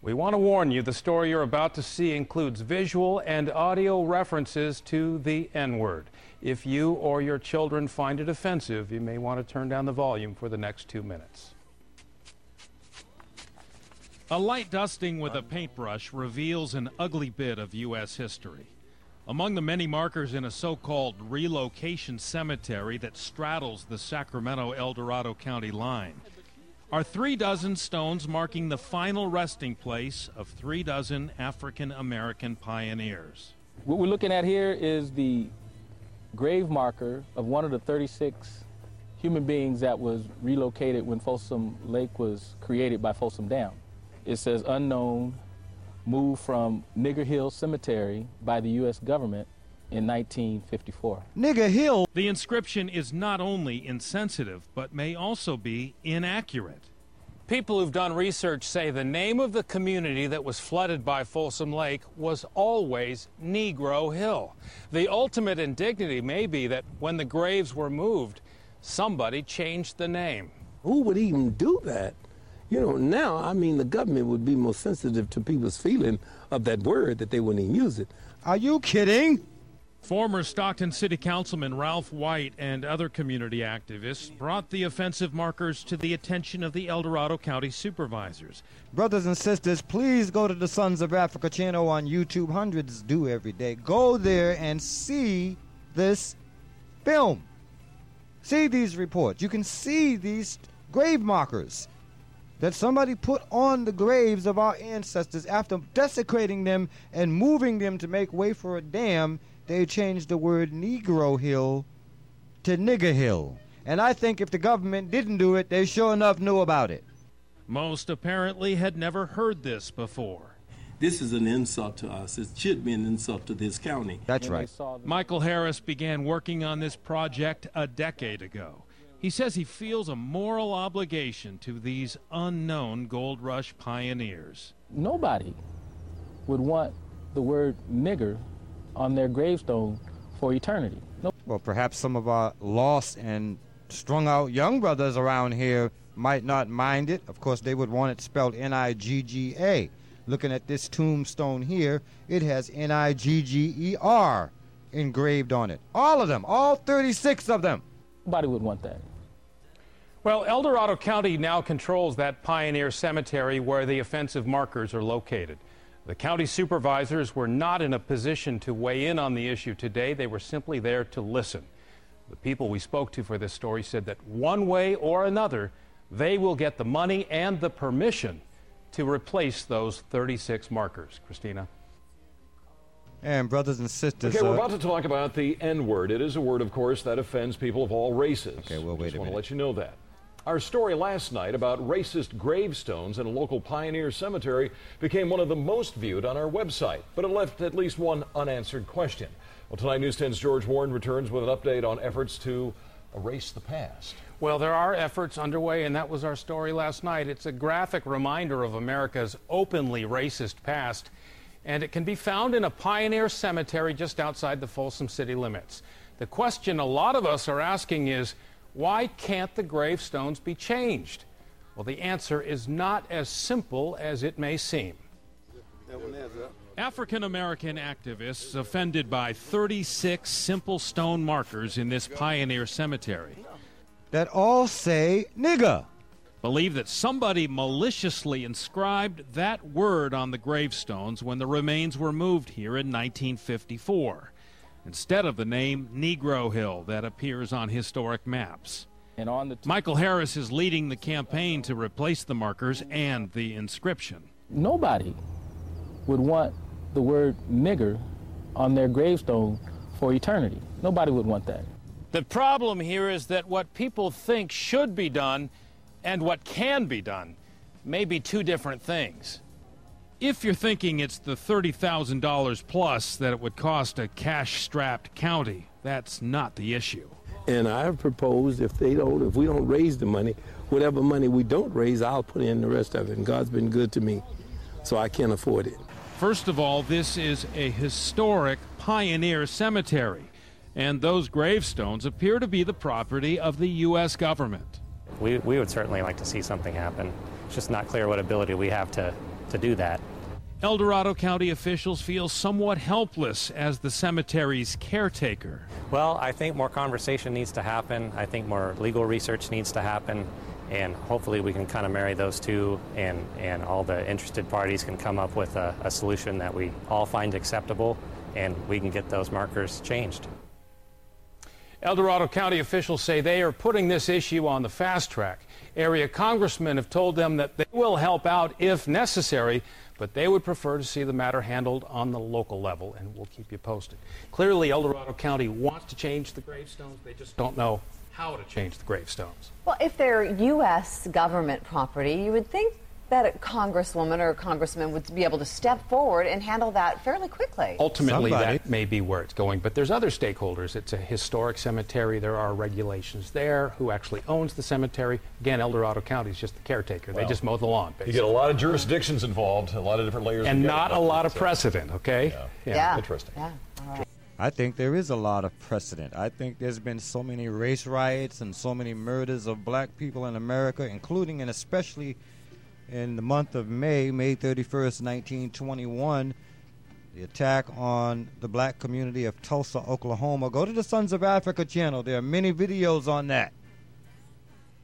We want to warn you the story you're about to see includes visual and audio references to the N word. If you or your children find it offensive, you may want to turn down the volume for the next two minutes. A light dusting with a paintbrush reveals an ugly bit of U.S. history. Among the many markers in a so called relocation cemetery that straddles the Sacramento El Dorado County line are three dozen stones marking the final resting place of three dozen African American pioneers. What we're looking at here is the grave marker of one of the 36 human beings that was relocated when Folsom Lake was created by Folsom Dam. It says unknown, moved from Nigger Hill Cemetery by the U.S. government in 1954. Nigger Hill. The inscription is not only insensitive, but may also be inaccurate. People who've done research say the name of the community that was flooded by Folsom Lake was always Negro Hill. The ultimate indignity may be that when the graves were moved, somebody changed the name. Who would even do that? You know, now, I mean, the government would be more sensitive to people's feeling of that word that they wouldn't even use it. Are you kidding? Former Stockton City Councilman Ralph White and other community activists brought the offensive markers to the attention of the El Dorado County supervisors. Brothers and sisters, please go to the Sons of Africa channel on YouTube. Hundreds do every day. Go there and see this film. See these reports. You can see these grave markers that somebody put on the graves of our ancestors after desecrating them and moving them to make way for a dam. They changed the word Negro Hill to Nigger Hill. And I think if the government didn't do it, they sure enough knew about it. Most apparently had never heard this before. This is an insult to us. It should be an insult to this county. That's right. Michael Harris began working on this project a decade ago. He says he feels a moral obligation to these unknown gold rush pioneers. Nobody would want the word nigger on their gravestone for eternity. No. Well, perhaps some of our lost and strung out young brothers around here might not mind it. Of course, they would want it spelled N I G G A. Looking at this tombstone here, it has N I G G E R engraved on it. All of them, all 36 of them. Nobody would want that. Well, El Dorado County now controls that pioneer cemetery where the offensive markers are located. The county supervisors were not in a position to weigh in on the issue today. They were simply there to listen. The people we spoke to for this story said that one way or another, they will get the money and the permission to replace those 36 markers. Christina. And brothers and sisters. Okay, we're uh, about to talk about the N word. It is a word, of course, that offends people of all races. Okay, well, wait Just a want to let you know that. Our story last night about racist gravestones in a local pioneer cemetery became one of the most viewed on our website, but it left at least one unanswered question. Well, tonight, News 10's George Warren returns with an update on efforts to erase the past. Well, there are efforts underway, and that was our story last night. It's a graphic reminder of America's openly racist past, and it can be found in a pioneer cemetery just outside the Folsom city limits. The question a lot of us are asking is why can't the gravestones be changed? Well, the answer is not as simple as it may seem. African American activists offended by 36 simple stone markers in this pioneer cemetery that all say nigger. Believe that somebody maliciously inscribed that word on the gravestones when the remains were moved here in 1954, instead of the name Negro Hill that appears on historic maps. And on the Michael Harris is leading the campaign to replace the markers and the inscription. Nobody would want the word nigger on their gravestone for eternity. Nobody would want that. The problem here is that what people think should be done and what can be done may be two different things. If you're thinking it's the $30,000 plus that it would cost a cash strapped county, that's not the issue. And I have proposed if they don't, if we don't raise the money, whatever money we don't raise, I'll put in the rest of it. And God's been good to me, so I can't afford it. First of all, this is a historic pioneer cemetery, and those gravestones appear to be the property of the U.S. government. We, we would certainly like to see something happen. It's just not clear what ability we have to, to do that. El Dorado County officials feel somewhat helpless as the cemetery's caretaker. Well, I think more conversation needs to happen. I think more legal research needs to happen. And hopefully we can kind of marry those two and, and all the interested parties can come up with a, a solution that we all find acceptable and we can get those markers changed. El Dorado County officials say they are putting this issue on the fast track. Area congressmen have told them that they will help out if necessary, but they would prefer to see the matter handled on the local level, and we'll keep you posted. Clearly, El Dorado County wants to change the gravestones. They just don't know how to change the gravestones. Well, if they're U.S. government property, you would think that a congresswoman or a congressman would be able to step forward and handle that fairly quickly. Ultimately, Somebody. that may be where it's going, but there's other stakeholders. It's a historic cemetery. There are regulations there. Who actually owns the cemetery? Again, El Dorado County is just the caretaker. they just mow the lawn, You get a lot of jurisdictions involved, a lot of different layers. and not a lot of So- precedent, okay? Yeah. Interesting. Yeah. All right. I think there is a lot of precedent. I think there's been so many race riots and so many murders of black people in America, including and especially in the month of May, May 31st, 1921, the attack on the black community of Tulsa, Oklahoma. Go to the Sons of Africa channel. There are many videos on that.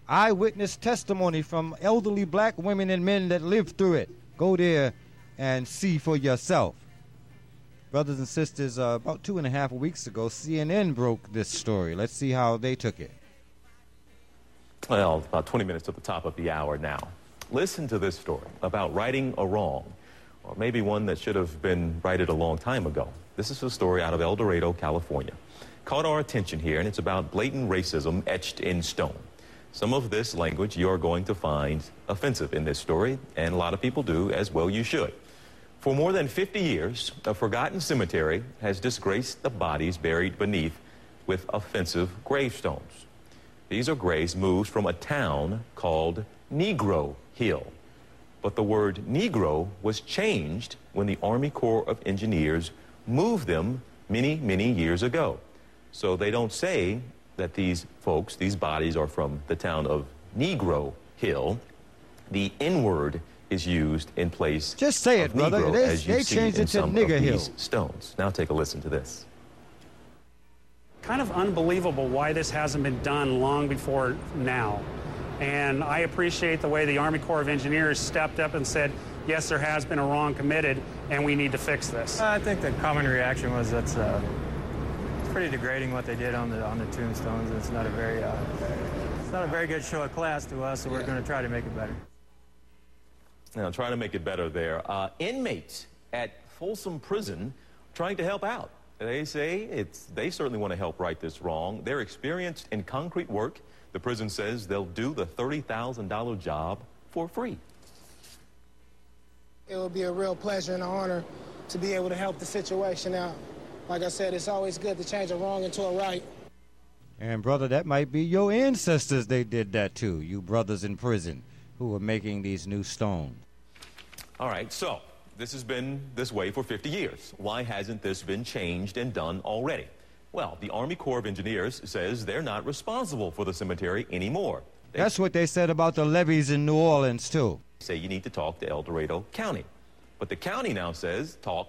Eyewitness testimony from elderly black women and men that lived through it. Go there and see for yourself. Brothers and sisters, uh, about two and a half weeks ago, CNN broke this story. Let's see how they took it. Well, about 20 minutes to the top of the hour now. Listen to this story about righting a wrong, or maybe one that should have been righted a long time ago. This is a story out of El Dorado, California. Caught our attention here, and it's about blatant racism etched in stone. Some of this language you're going to find offensive in this story, and a lot of people do, as well you should. For more than 50 years, a forgotten cemetery has disgraced the bodies buried beneath with offensive gravestones. These are graves moved from a town called Negro Hill. But the word Negro was changed when the Army Corps of Engineers moved them many, many years ago. So they don't say that these folks, these bodies are from the town of Negro Hill. The N word is used in place Just say of it, brother. Negro, They- as you they see changed in it to some Nigger of Hill. these stones. Now take a listen to this. kind of unbelievable why this hasn't been done long before now. And I appreciate the way the Army Corps of Engineers stepped up and said, yes, there has been a wrong committed, and we need to fix this. I think the common reaction was that's uh, it's pretty degrading what they did on the on the tombstones. It's not a very uh, it's not a very good show of class to us, so we're going to try to make it better. Now, trying to make it better there. Uh, inmates at Folsom Prison trying to help out. They say it's, they certainly want to help right this wrong. They're experienced in concrete work. The prison says they'll do the $30,000 job for free. It will be a real pleasure and an honor to be able to help the situation out. Like I said, it's always good to change a wrong into a right. And brother, that might be your ancestors they did that to, you brothers in prison who were making these new stones. All right, so this has been this way for 50 years. Why hasn't this been changed and done already? Well, the Army Corps of Engineers says they're not responsible for the cemetery anymore. They That's what they said about the levees in New Orleans, too. say you need to talk to El Dorado County. But the county now says talk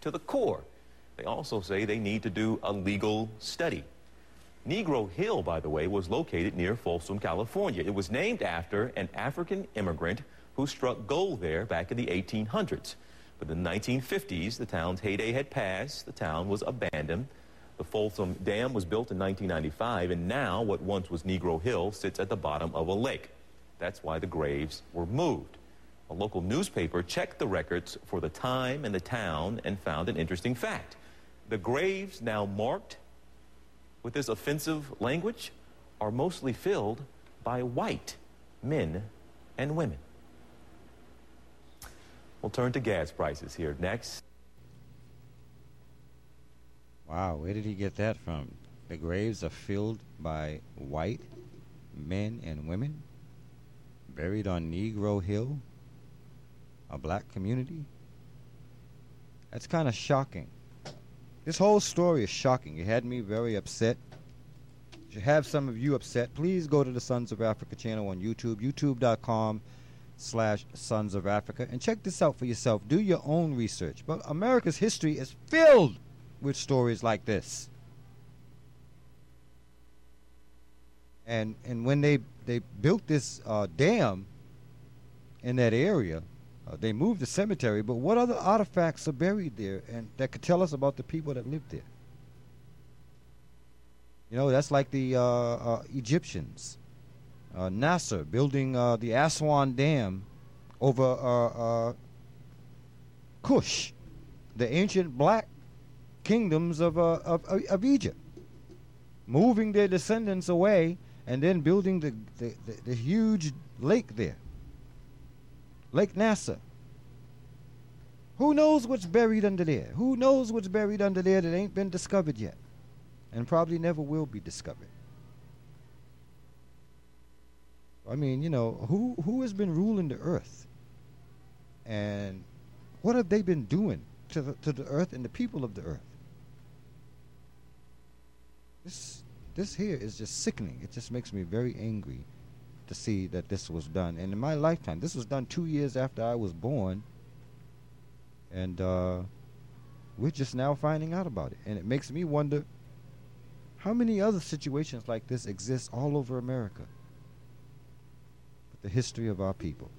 to the Corps. They also say they need to do a legal study. Negro Hill, by the way, was located near Folsom, California. It was named after an African immigrant who struck gold there back in the 1800s. But in the 1950s, the town's heyday had passed. The town was abandoned. The Folsom Dam was built in 1995, and now what once was Negro Hill sits at the bottom of a lake. That's why the graves were moved. A local newspaper checked the records for the time and the town and found an interesting fact. The graves now marked with this offensive language are mostly filled by white men and women. We'll turn to gas prices here next. Wow, where did he get that from? The graves are filled by white men and women buried on Negro Hill, a black community. That's kind of shocking. This whole story is shocking. It had me very upset. To have some of you upset, please go to the Sons of Africa channel on YouTube, youtube.com slash Sons of Africa, and check this out for yourself. Do your own research. But America's history is filled with stories like this. And and when they they built this uh, dam in that area, uh, they moved the cemetery. But what other artifacts are buried there, and that could tell us about the people that lived there? You know, that's like the uh, uh Egyptians. Uh, Nasser building uh, the Aswan Dam over Kush, the ancient black kingdoms uh, of, of, of Egypt, moving their descendants away and then building the, the, the, the huge lake there. Lake Nasser. Who knows what's buried under there? Who knows what's buried under there that ain't been discovered yet? And probably never will be discovered. I mean, you know, who who has been ruling the earth? And what have they been doing to the, to the earth and the people of the earth? This this here is just sickening. It just makes me very angry to see that this was done. And in my lifetime, this was done two years after I was born. And uh, we're just now finding out about it. And it makes me wonder how many other situations like this exist all over America? With the history of our people.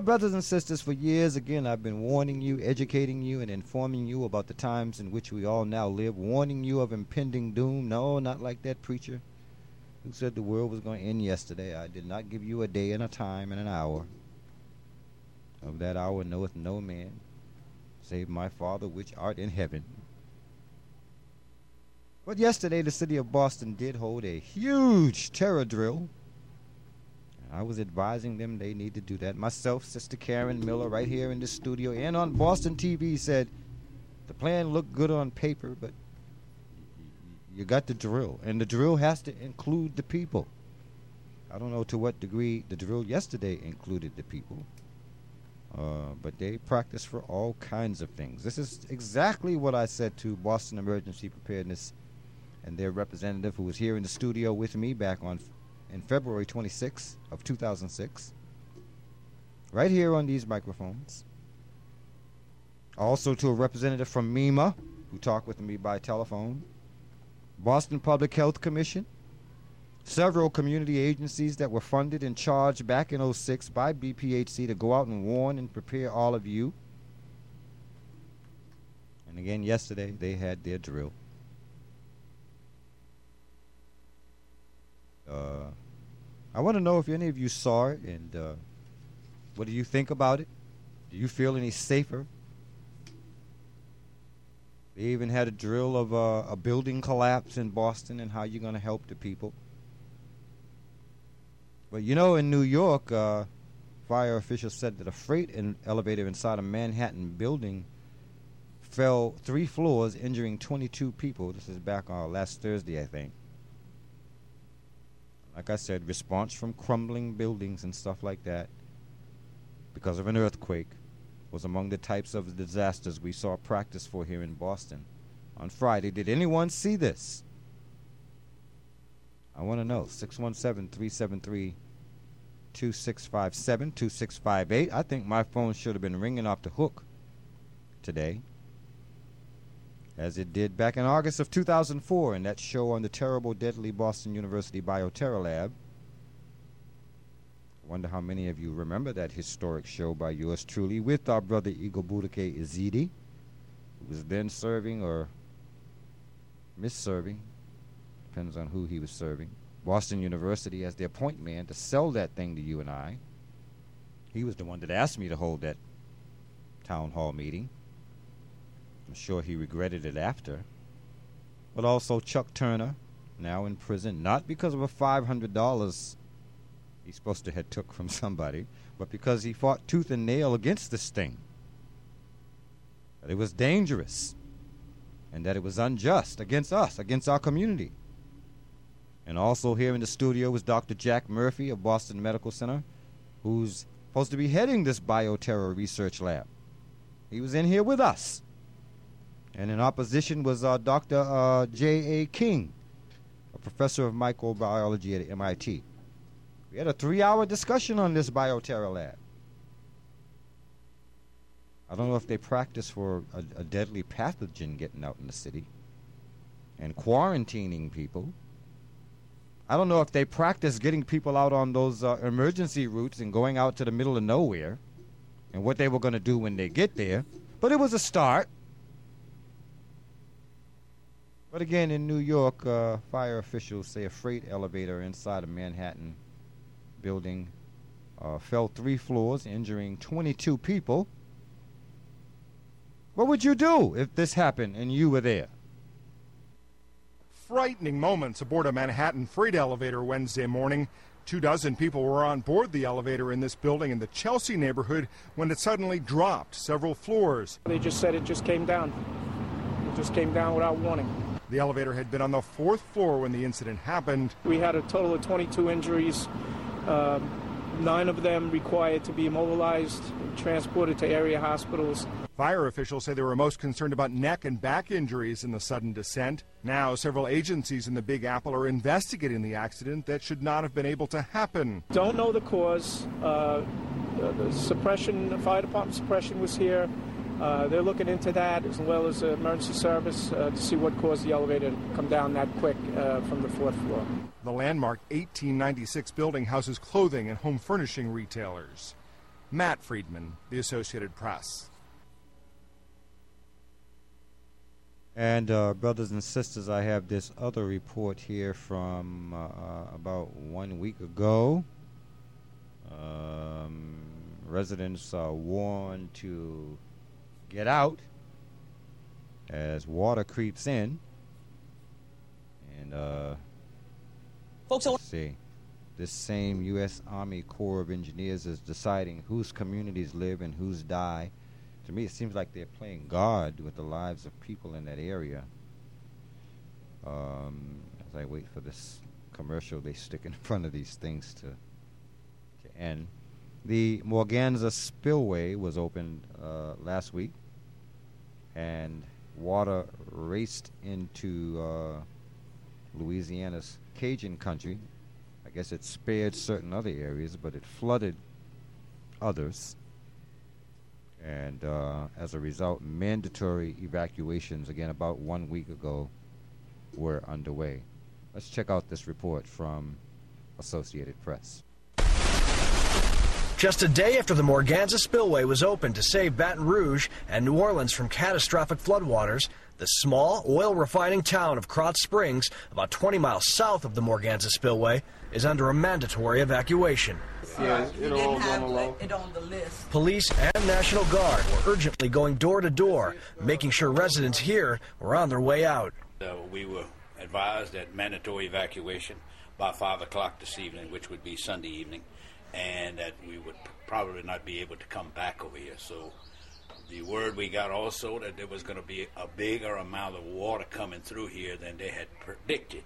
Brothers and sisters, for years, again, I've been warning you, educating you, and informing you about the times in which we all now live, warning you of impending doom. No, not like that preacher who said the world was going to end yesterday. I did not give you a day and a time and an hour. Of that hour knoweth no man, save my Father which art in heaven. But yesterday, the city of Boston did hold a huge terror drill. I was advising them they need to do that. Myself, Sister Karen Miller, right here in the studio and on Boston TV, said the plan looked good on paper, but you got the drill, and the drill has to include the people. I don't know to what degree the drill yesterday included the people, uh, but they practice for all kinds of things. This is exactly what I said to Boston Emergency Preparedness and their representative who was here in the studio with me back on in February 26 of 2006 right here on these microphones also to a representative from MEMA who talked with me by telephone Boston Public Health Commission several community agencies that were funded and charged back in 06 by BPHC to go out and warn and prepare all of you. And again yesterday they had their drill. Uh, I want to know if any of you saw it and uh, what do you think about it? Do you feel any safer? They even had a drill of uh, a building collapse in Boston and how you're going to help the people. But you know, in New York, uh, fire officials said that a freight elevator inside a Manhattan building fell three floors, injuring 22 people. This is back on last Thursday, I think like I said, response from crumbling buildings and stuff like that because of an earthquake was among the types of disasters we saw practice for here in Boston on Friday. Did anyone see this? I want to know. 617 373 2657 2658. I think my phone should have been ringing off the hook today as it did back in August of 2004 in that show on the terrible, deadly Boston University Bioterror Lab. I wonder how many of you remember that historic show by yours truly with our brother Igor Igobudike Izidi, who was then serving or misserving, depends on who he was serving, Boston University as their point man to sell that thing to you and I. He was the one that asked me to hold that town hall meeting. I'm sure he regretted it after. But also Chuck Turner, now in prison, not because of a $500 he's supposed to have took from somebody, but because he fought tooth and nail against this thing. That it was dangerous. and that it was unjust against us, against our community. And also here in the studio was Dr. Jack Murphy of Boston Medical Center, who's supposed to be heading this bioterror research lab. He was in here with us. And in opposition was uh, Dr. Uh, J.A. King, a professor of microbiology at MIT. We had a three hour discussion on this bioterror lab. I don't know if they practice for a, a deadly pathogen getting out in the city and quarantining people. I don't know if they practice getting people out on those uh, emergency routes and going out to the middle of nowhere and what they were going to do when they get there. But it was a start. But again, in New York, uh, fire officials say a freight elevator inside a Manhattan building uh, fell three floors, injuring 22 people. What would you do if this happened and you were there? Frightening moments aboard a Manhattan freight elevator Wednesday morning. Two dozen people were on board the elevator in this building in the Chelsea neighborhood when it suddenly dropped several floors. They just said it just came down. It just came down without warning. The elevator had been on the fourth floor when the incident happened. We had a total of 22 injuries. Um, nine of them required to be immobilized, transported to area hospitals. Fire officials say they were most concerned about neck and back injuries in the sudden descent. Now, several agencies in the Big Apple are investigating the accident that should not have been able to happen. Don't know the cause. Uh, the suppression, the fire department suppression was here. Uh, they're looking into that as well as the emergency service uh, to see what caused the elevator to come down that quick uh, from the fourth floor. The landmark 1896 building houses clothing and home furnishing retailers. Matt Friedman, The Associated Press. And uh, brothers and sisters, I have this other report here from uh, uh, about one week ago. Um, residents are warned to get out as water creeps in. And uh, folks, let's see. This same U.S. Army Corps of Engineers is deciding whose communities live and whose die to me, it seems like they're playing God with the lives of people in that area. Um, as I wait for this commercial they stick in front of these things to to end. The Morganza Spillway was opened uh, last week, and water raced into uh, Louisiana's Cajun country. I guess it spared certain other areas, but it flooded others and uh, as a result, mandatory evacuations, again about one week ago, were underway. Let's check out this report from Associated Press. Just a day after the Morganza spillway was opened to save Baton Rouge and New Orleans from catastrophic floodwaters, the small oil refining town of Krotz Springs, about 20 miles south of the Morganza spillway, is under a mandatory evacuation. Yeah, it all on it on the list. Police and National Guard were urgently going door to door, making sure residents here were on their way out. Uh, we were advised that mandatory evacuation by 5 o'clock this evening, which would be Sunday evening, and that we would probably not be able to come back over here. So the word we got also that there was going to be a bigger amount of water coming through here than they had predicted.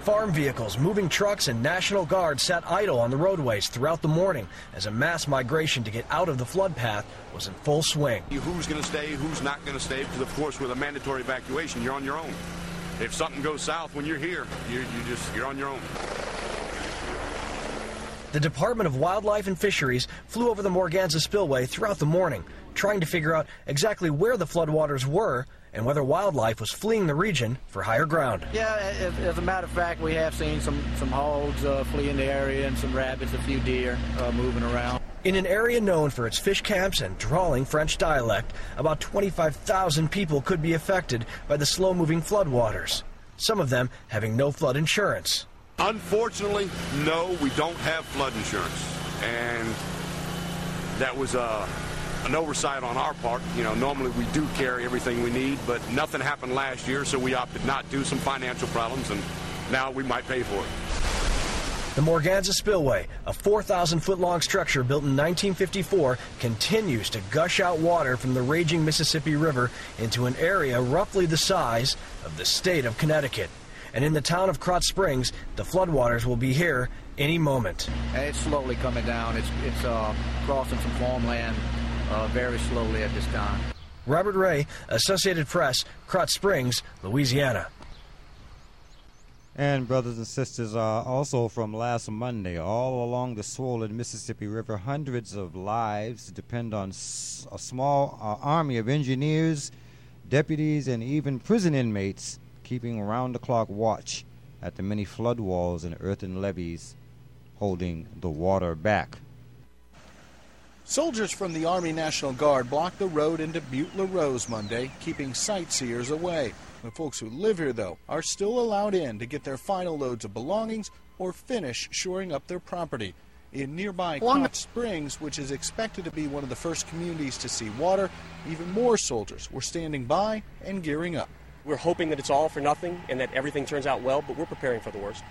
Farm vehicles, moving trucks, and National Guard sat idle on the roadways throughout the morning as a mass migration to get out of the flood path was in full swing. Who's going to stay, who's not going to stay, because of course with a mandatory evacuation, you're on your own. If something goes south when you're here, you you just you're on your own. The Department of Wildlife and Fisheries flew over the Morganza spillway throughout the morning, trying to figure out exactly where the floodwaters were and whether wildlife was fleeing the region for higher ground. Yeah, as, as a matter of fact, we have seen some, some hogs uh, flee in the area and some rabbits, a few deer uh, moving around. In an area known for its fish camps and drawling French dialect, about 25,000 people could be affected by the slow moving floodwaters, some of them having no flood insurance. Unfortunately, no, we don't have flood insurance. And that was a. Uh, an oversight on our part. You know, normally we do carry everything we need, but nothing happened last year, so we opted not to. Some financial problems, and now we might pay for it. The Morganza Spillway, a 4,000 foot long structure built in 1954, continues to gush out water from the raging Mississippi River into an area roughly the size of the state of Connecticut. And in the town of Krotz Springs, the floodwaters will be here any moment. And it's slowly coming down. It's, it's uh, crossing some farmland uh, very slowly at this time. Robert Ray, Associated Press, Krotz Springs, Louisiana. And brothers and sisters, uh, also from last Monday, all along the swollen Mississippi River, hundreds of lives depend on s- a small uh, army of engineers, deputies, and even prison inmates keeping round-the-clock watch at the many flood walls and earthen levees holding the water back. Soldiers from the Army National Guard blocked the road into Butte La Rose Monday, keeping sightseers away. The folks who live here, though, are still allowed in to get their final loads of belongings or finish shoring up their property. In nearby Hot Springs, which is expected to be one of the first communities to see water, even more soldiers were standing by and gearing up. We're hoping that it's all for nothing and that everything turns out well, but we're preparing for the worst.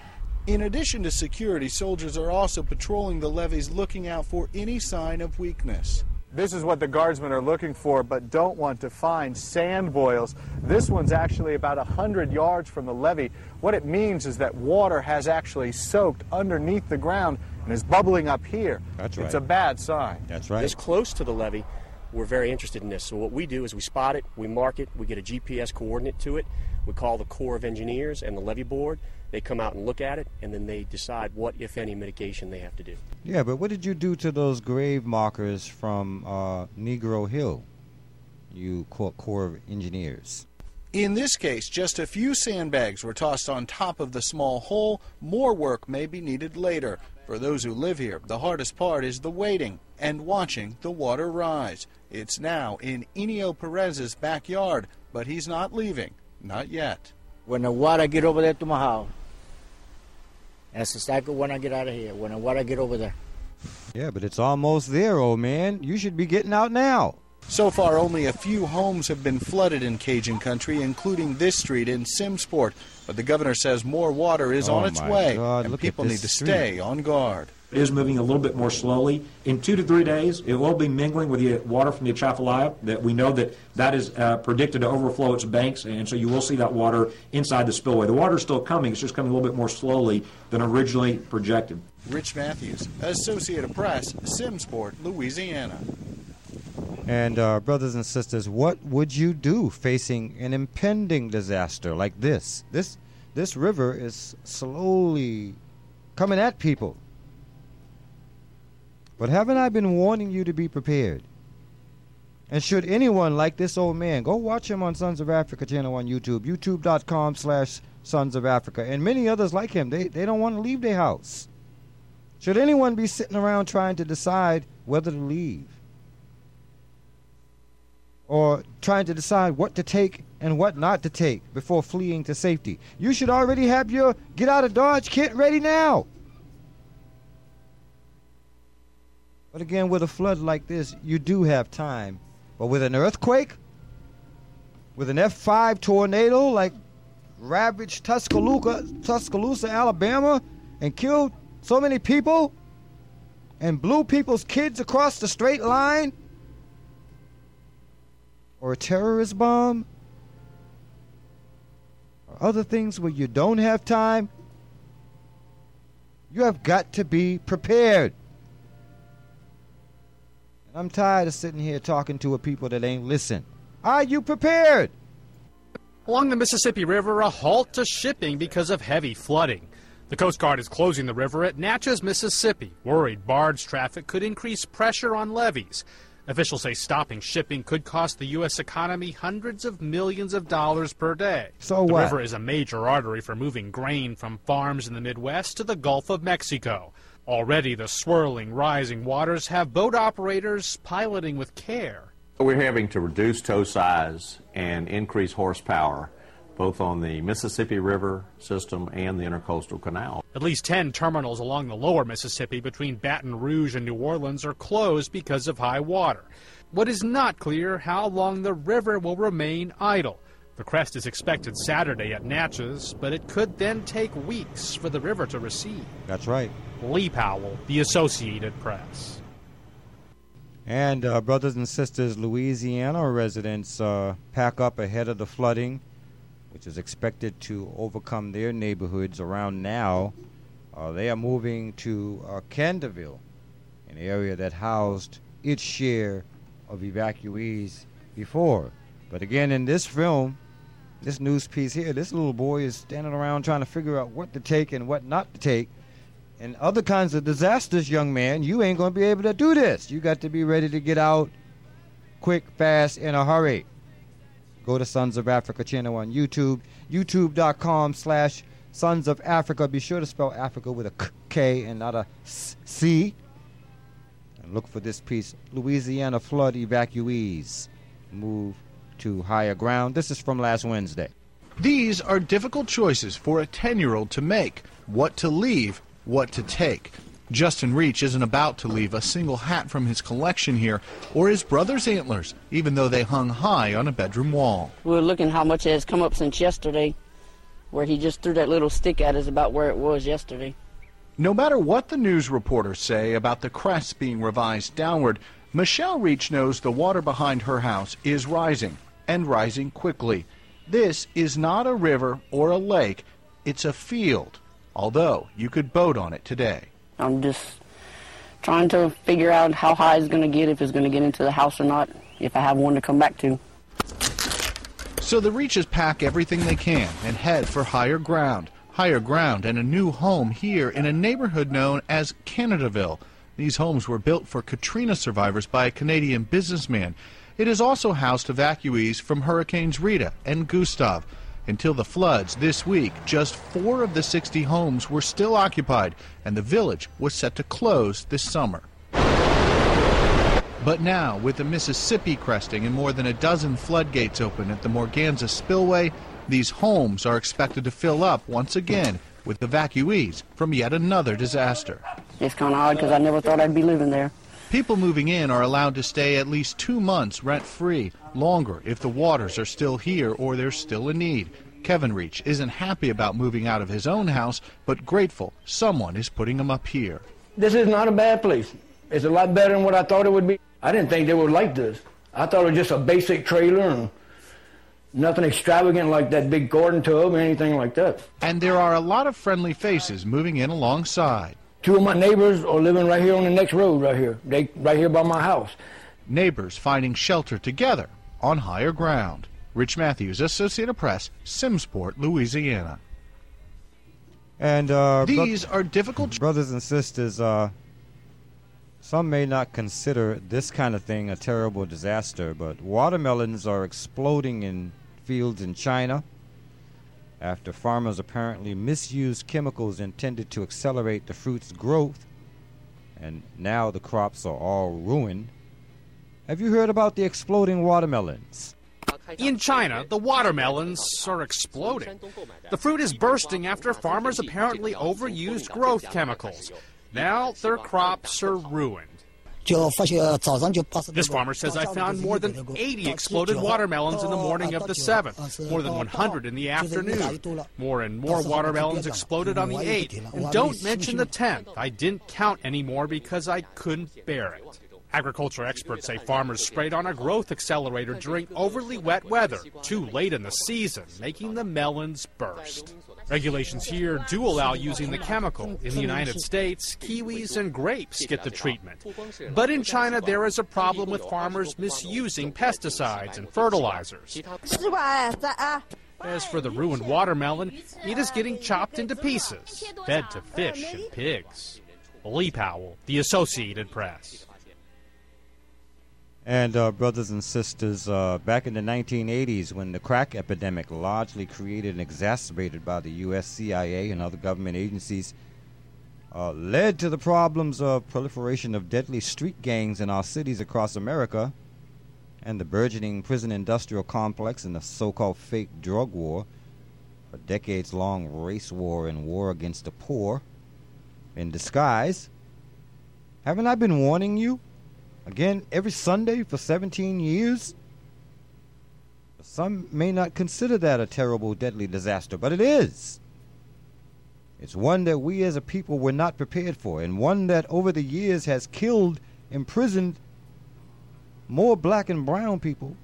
In addition to security, soldiers are also patrolling the levees looking out for any sign of weakness. This is what the guardsmen are looking for, but don't want to find sand boils. This one's actually about 100 yards from the levee. What it means is that water has actually soaked underneath the ground and is bubbling up here. That's right. It's a bad sign. That's right. This close to the levee, we're very interested in this. So what we do is we spot it, we mark it, we get a GPS coordinate to it. We call the Corps of Engineers and the levee board. They come out and look at it, and then they decide what, if any, mitigation they have to do. Yeah, but what did you do to those grave markers from uh, Negro Hill, you Corps, Corps of Engineers? In this case, just a few sandbags were tossed on top of the small hole. More work may be needed later. For those who live here, the hardest part is the waiting and watching the water rise. It's now in Enio Perez's backyard, but he's not leaving. Not yet. When the water get over there to my house, that's exactly when I get out of here. When the water get over there. Yeah, but it's almost there, old man. You should be getting out now. So far, only a few homes have been flooded in Cajun country, including this street in Simmesport. But the governor says more water is Oh, on its way, God, and people need to street. stay on guard. It is moving a little bit more slowly. In two to three days, it will be mingling with the water from the Atchafalaya. That we know that that is uh, predicted to overflow its banks, and so you will see that water inside the spillway. The water is still coming; it's just coming a little bit more slowly than originally projected. Rich Matthews, Associated Press, Simmesport, Louisiana. And uh, brothers and sisters, what would you do facing an impending disaster like this? This this river is slowly coming at people. But haven't I been warning you to be prepared? And should anyone like this old man, go watch him on Sons of Africa channel on YouTube, youtube.com slash Sons of Africa, and many others like him. They, they don't want to leave their house. Should anyone be sitting around trying to decide whether to leave? Or trying to decide what to take and what not to take before fleeing to safety? You should already have your get out of Dodge kit ready now. But again, with a flood like this, you do have time. But with an earthquake, with an F5 tornado like ravaged Tuscaloosa, Tuscaloosa, Alabama, and killed so many people, and blew people's kids across the straight line, or a terrorist bomb, or other things where you don't have time, you have got to be prepared. I'm tired of sitting here talking to a people that ain't listen. Are you prepared? Along the Mississippi River, a halt to shipping because of heavy flooding. The Coast Guard is closing the river at Natchez, Mississippi, worried barge traffic could increase pressure on levees. Officials say stopping shipping could cost the U.S. economy hundreds of millions of dollars per day. So the what? river is a major artery for moving grain from farms in the Midwest to the Gulf of Mexico. Already, the swirling, rising waters have boat operators piloting with care. We're having to reduce tow size and increase horsepower both on the Mississippi River system and the Intercoastal Canal. At least 10 terminals along the lower Mississippi between Baton Rouge and New Orleans are closed because of high water. What is not clear how long the river will remain idle. The crest is expected Saturday at Natchez, but it could then take weeks for the river to recede. That's right. Lee Powell, The Associated Press. And uh, brothers and sisters, Louisiana residents uh, pack up ahead of the flooding, which is expected to overcome their neighborhoods around now. Uh, they are moving to uh, Canadaville, an area that housed its share of evacuees before. But again, in this film, this news piece here, this little boy is standing around trying to figure out what to take and what not to take. And other kinds of disasters, young man, you ain't going to be able to do this. You got to be ready to get out quick, fast, in a hurry. Go to Sons of Africa channel on YouTube, youtube.com slash Sons of Africa. Be sure to spell Africa with a K and not a C. And look for this piece Louisiana flood evacuees move to higher ground. This is from last Wednesday. These are difficult choices for a 10 year old to make what to leave, what to take. Justin Reach isn't about to leave a single hat from his collection here or his brother's antlers, even though they hung high on a bedroom wall. We are looking how much it has come up since yesterday, where he just threw that little stick at us about where it was yesterday. No matter what the news reporters say about the crest being revised downward, Michelle Reach knows the water behind her house is rising and rising quickly. This is not a river or a lake, it's a field, although you could boat on it today. I'm just trying to figure out how high it's going to get, if it's going to get into the house or not, if I have one to come back to. So the Reaches pack everything they can and head for higher ground. Higher ground and a new home here in a neighborhood known as Canadaville. These homes were built for Katrina survivors by a Canadian businessman. It has also housed evacuees from Hurricanes Rita and Gustav. Until the floods this week, just four of the 60 homes were still occupied, and the village was set to close this summer. But now, with the Mississippi cresting and more than a dozen floodgates open at the Morganza Spillway, these homes are expected to fill up once again with evacuees from yet another disaster. It's kind of odd because I never thought I'd be living there. People moving in are allowed to stay at least two months rent free, longer if the waters are still here or there's still a need. Kevin Reach isn't happy about moving out of his own house, but grateful someone is putting him up here. This is not a bad place. It's a lot better than what I thought it would be. I didn't think they would like this. I thought it was just a basic trailer and nothing extravagant like that big garden tub or anything like that. And there are a lot of friendly faces moving in alongside. Two of my neighbors are living right here on the next road right here. They right here by my house. Neighbors finding shelter together on higher ground. Rich Matthews, Associated Press, Simmesport, Louisiana. And uh, these bro- are difficult. Brothers and sisters, uh, some may not consider this kind of thing a terrible disaster, but watermelons are exploding in fields in China after farmers apparently misused chemicals intended to accelerate the fruit's growth, and now the crops are all ruined. Have you heard about the exploding watermelons? In China, the watermelons are exploding. The fruit is bursting after farmers apparently overused growth chemicals. Now their crops are ruined. This farmer says I found more than 80 exploded watermelons in the morning of the 7th, more than 100 in the afternoon. More and more watermelons exploded on the 8th. And don't mention the 10th. I didn't count anymore because I couldn't bear it. Agriculture experts say farmers sprayed on a growth accelerator during overly wet weather, too late in the season, making the melons burst. Regulations here do allow using the chemical. In the United States, kiwis and grapes get the treatment. But in China, there is a problem with farmers misusing pesticides and fertilizers. As for the ruined watermelon, it is getting chopped into pieces, fed to fish and pigs. Lee Powell, The Associated Press. And uh, brothers and sisters, uh, back in the 1980s, when the crack epidemic, largely created and exacerbated by the U.S. CIA and other government agencies, uh, led to the problems of proliferation of deadly street gangs in our cities across America, and the burgeoning prison industrial complex and the so-called fake drug war, a decades-long race war and war against the poor, in disguise. Haven't I been warning you? Again, every Sunday for 17 years? Some may not consider that a terrible, deadly disaster, but it is. It's one that we as a people were not prepared for, and one that over the years has killed, imprisoned more black and brown people,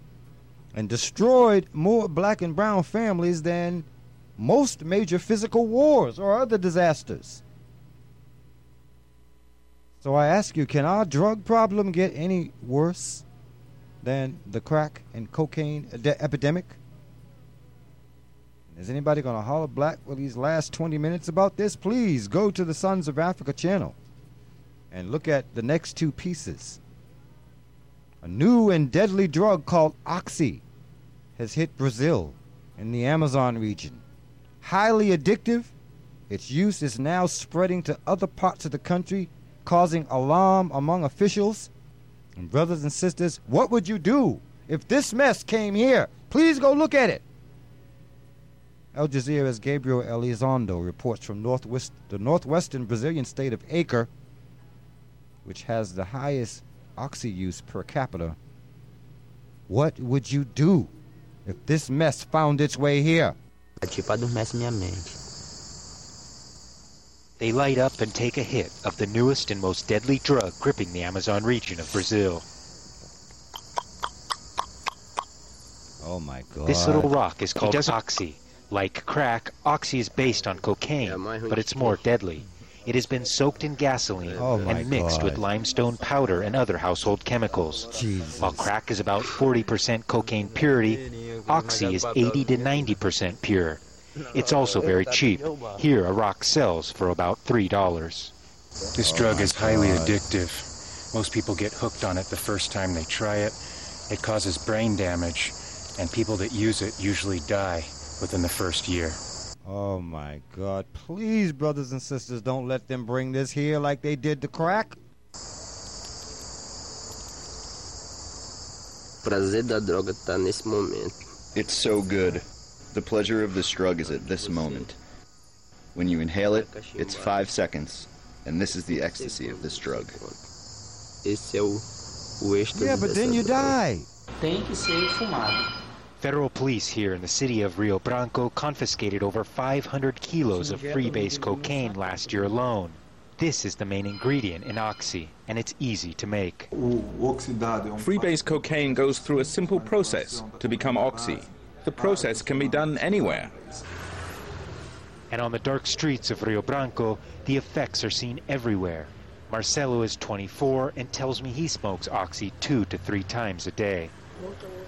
and destroyed more black and brown families than most major physical wars or other disasters. So I ask you, can our drug problem get any worse than the crack and cocaine epidemic? Is anybody going to holler black for these last 20 minutes about this? Please go to the Sons of Africa channel and look at the next two pieces. A new and deadly drug called Oxy has hit Brazil in the Amazon region. Highly addictive, its use is now spreading to other parts of the country, causing alarm among officials. And brothers and sisters, what would you do if this mess came here? Please go look at it. Al Jazeera's Gabriel Elizondo reports from northwest, the northwestern Brazilian state of Acre, which has the highest oxy use per capita. What would you do if this mess found its way here? They light up and take a hit of the newest and most deadly drug gripping the Amazon region of Brazil. Oh my god. This little rock is called oxy. Like crack, oxy is based on cocaine, but it's more deadly. It has been soaked in gasoline oh and mixed God. with limestone powder and other household chemicals. Jesus. While crack is about 40% cocaine purity, oxy is 80 to 90% pure. It's also very cheap. Here, a rock sells for about $3. This drug is highly addictive. Most people get hooked on it the first time they try it. It causes brain damage, and people that use it usually die within the first year. Oh my God. Please, brothers and sisters, don't let them bring this here like they did the crack. prazer da droga tá nesse momento. It's so good. The pleasure of this drug is at this moment. When you inhale it, it's five seconds, and this is the ecstasy of this drug. Esse é o, o êxtase Yeah, but then you die. Tem que ser fumado. Federal police here in the city of Rio Branco confiscated over 500 kilos of freebase cocaine last year alone. This is the main ingredient in oxy, and it's easy to make. Freebase cocaine goes through a simple process to become oxy. The process can be done anywhere. And on the dark streets of Rio Branco, the effects are seen everywhere. Marcelo is 24 and tells me he smokes oxy two to three times a day.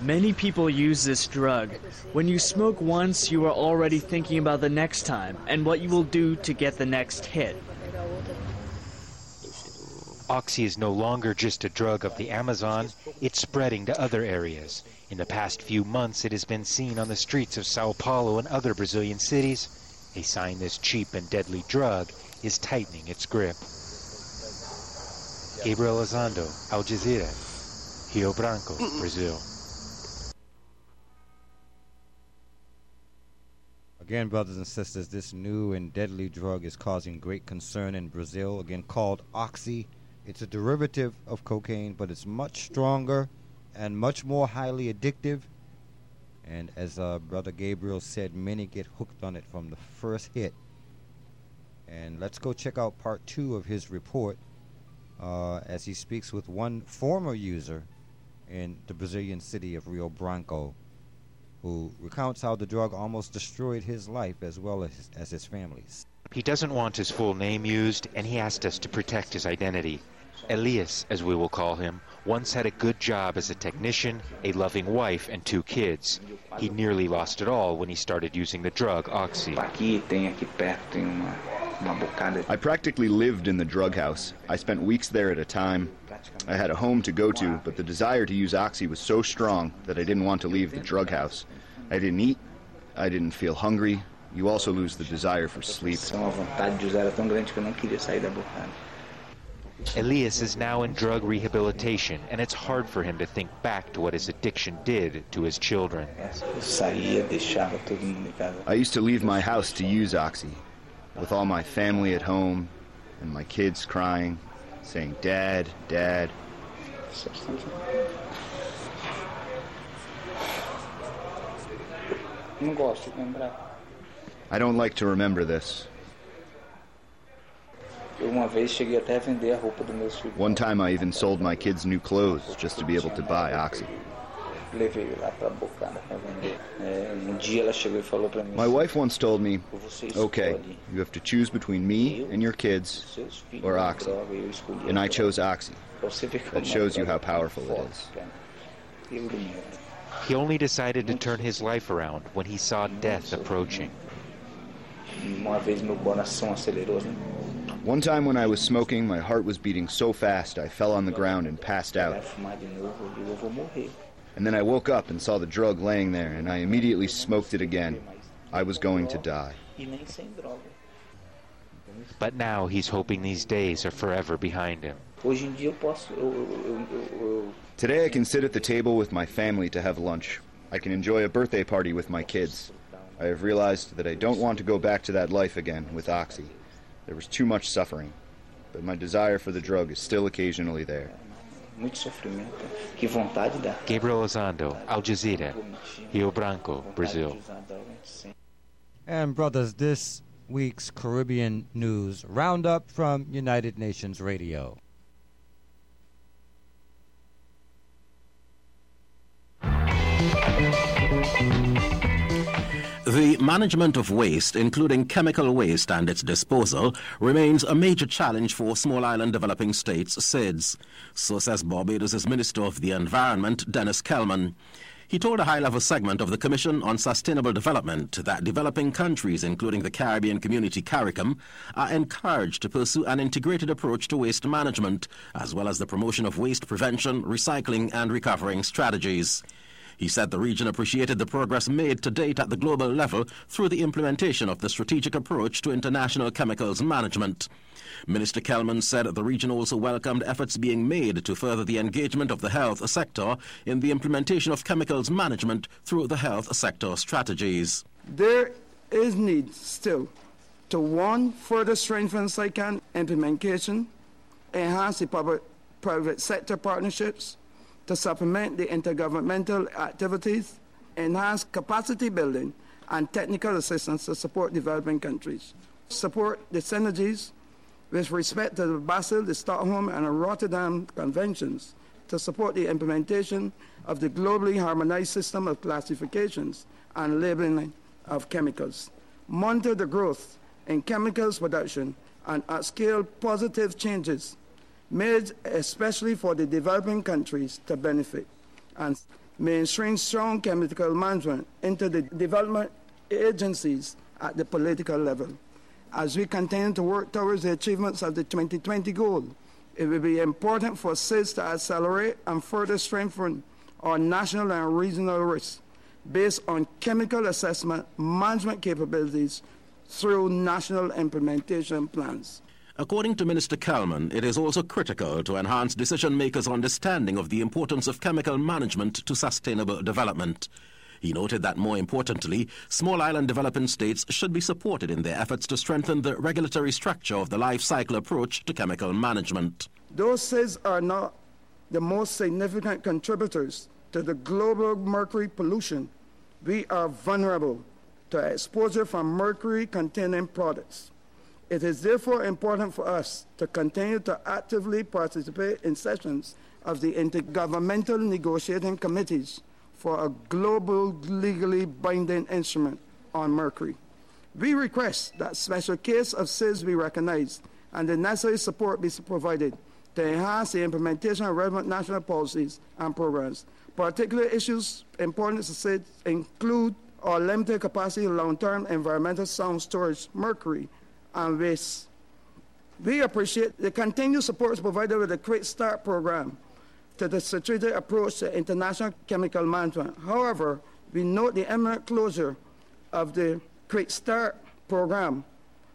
Many people use this drug. When you smoke once, you are already thinking about the next time and what you will do to get the next hit. Oxy is no longer just a drug of the Amazon, it's spreading to other areas. In the past few months, it has been seen on the streets of Sao Paulo and other Brazilian cities, a sign this cheap and deadly drug is tightening its grip. Gabriel Elizondo, Al Jazeera, Rio Branco, Brazil. Again, brothers and sisters, this new and deadly drug is causing great concern in Brazil. Again, called Oxy. It's a derivative of cocaine, but it's much stronger and much more highly addictive. And as uh, Brother Gabriel said, many get hooked on it from the first hit. And let's go check out part two of his report uh, as he speaks with one former user in the Brazilian city of Rio Branco who recounts how the drug almost destroyed his life as well as as his family's. He doesn't want his full name used, and he asked us to protect his identity. Elias, as we will call him, once had a good job as a technician, a loving wife, and two kids. He nearly lost it all when he started using the drug Oxy. I practically lived in the drug house. I spent weeks there at a time. I had a home to go to, but the desire to use Oxy was so strong that I didn't want to leave the drug house. I didn't eat. I didn't feel hungry. You also lose the desire for sleep. Elias is now in drug rehabilitation, and it's hard for him to think back to what his addiction did to his children. I used to leave my house to use Oxy, with all my family at home and my kids crying, saying, Dad, Dad. I don't like to remember this. One time I even sold my kids new clothes just to be able to buy Oxy. My wife once told me, okay, you have to choose between me and your kids or Oxy. And I chose Oxy. That shows you how powerful it is. He only decided to turn his life around when he saw death approaching. One time when I was smoking, my heart was beating so fast I fell on the ground and passed out. And then I woke up and saw the drug laying there, and I immediately smoked it again. I was going to die. But now he's hoping these days are forever behind him. Today I can sit at the table with my family to have lunch. I can enjoy a birthday party with my kids. I have realized that I don't want to go back to that life again with Oxy. There was too much suffering, but my desire for the drug is still occasionally there. Gabriel Elizondo, Al Jazeera, Rio Branco, Brazil. And brothers, this week's Caribbean news roundup from United Nations Radio. The management of waste, including chemical waste and its disposal, remains a major challenge for small island developing states, SIDS. So says Barbados' Minister of the Environment, Dennis Kelman. He told a high level segment of the Commission on Sustainable Development that developing countries, including the Caribbean community CARICOM, are encouraged to pursue an integrated approach to waste management, as well as the promotion of waste prevention, recycling, and recovering strategies. He said the region appreciated the progress made to date at the global level through the implementation of the strategic approach to international chemicals management. Minister Kelman said the region also welcomed efforts being made to further the engagement of the health sector in the implementation of chemicals management through the health sector strategies. There is need still to one, further strengthen SAICM implementation, enhance the public private sector partnerships, to supplement the intergovernmental activities, enhance capacity building, and technical assistance to support developing countries. Support the synergies with respect to the Basel, the Stockholm, and the Rotterdam conventions to support the implementation of the globally harmonized system of classifications and labeling of chemicals. Monitor the growth in chemicals production and scale positive changes made especially for the developing countries to benefit, and mainstream strong chemical management into the development agencies at the political level. As we continue to work towards the achievements of the 2020 goal, it will be important for SIDS to accelerate and further strengthen our national and regional risks based on chemical assessment management capabilities through national implementation plans. According to Minister Kelman, it is also critical to enhance decision makers' understanding of the importance of chemical management to sustainable development. He noted that more importantly, small island developing states should be supported in their efforts to strengthen the regulatory structure of the life cycle approach to chemical management. SIDS are not the most significant contributors to the global mercury pollution. We are vulnerable to exposure from mercury containing products. It is therefore important for us to continue to actively participate in sessions of the intergovernmental negotiating committees for a global legally binding instrument on mercury. We request that special case of SIDS be recognized and the necessary support be provided to enhance the implementation of relevant national policies and programs. Particular issues important to SIDS include our limited capacity long-term environmental sound storage mercury and waste. We appreciate the continued support provided with the Quick Start program to the strategic approach to international chemical management. However, we note the imminent closure of the Quick Start program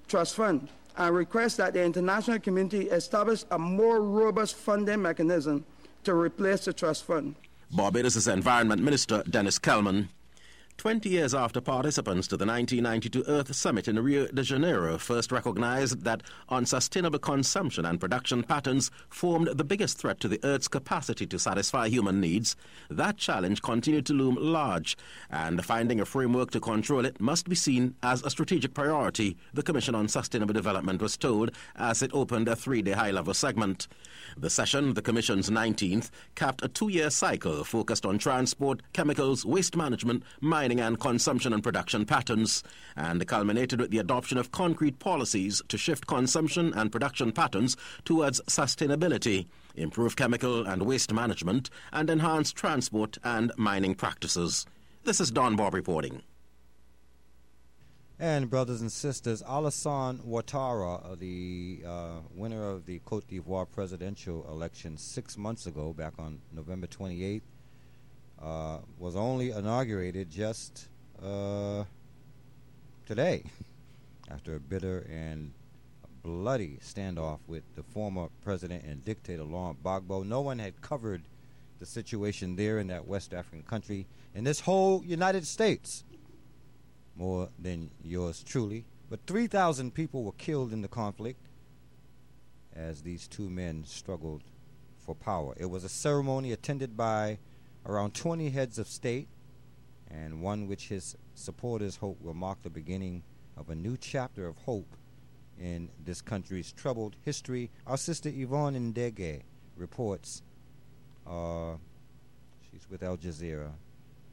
trust fund and request that the international community establish a more robust funding mechanism to replace the trust fund. Barbados' Environment Minister Dennis Kelman 20 years after participants to the 1992 Earth Summit in Rio de Janeiro first recognized that unsustainable consumption and production patterns formed the biggest threat to the Earth's capacity to satisfy human needs, that challenge continued to loom large, and finding a framework to control it must be seen as a strategic priority, the Commission on Sustainable Development was told as it opened a three day high level segment. The session, the Commission's 19th, capped a two year cycle focused on transport, chemicals, waste management, mining, and consumption and production patterns, and culminated with the adoption of concrete policies to shift consumption and production patterns towards sustainability, improve chemical and waste management, and enhance transport and mining practices. This is Donn Bobb reporting. And brothers and sisters, Alassane Ouattara, the uh, winner of the Cote d'Ivoire presidential election six months ago, back on November 28th, uh, was only inaugurated just uh, today after a bitter and bloody standoff with the former president and dictator Laurent Gbagbo. No one had covered the situation there in that West African country in this whole United States more than yours truly. But 3,000 people were killed in the conflict as these two men struggled for power. It was a ceremony attended by around 20 heads of state, and one which his supporters hope will mark the beginning of a new chapter of hope in this country's troubled history. Our sister Yvonne Ndege reports. Uh, she's with Al Jazeera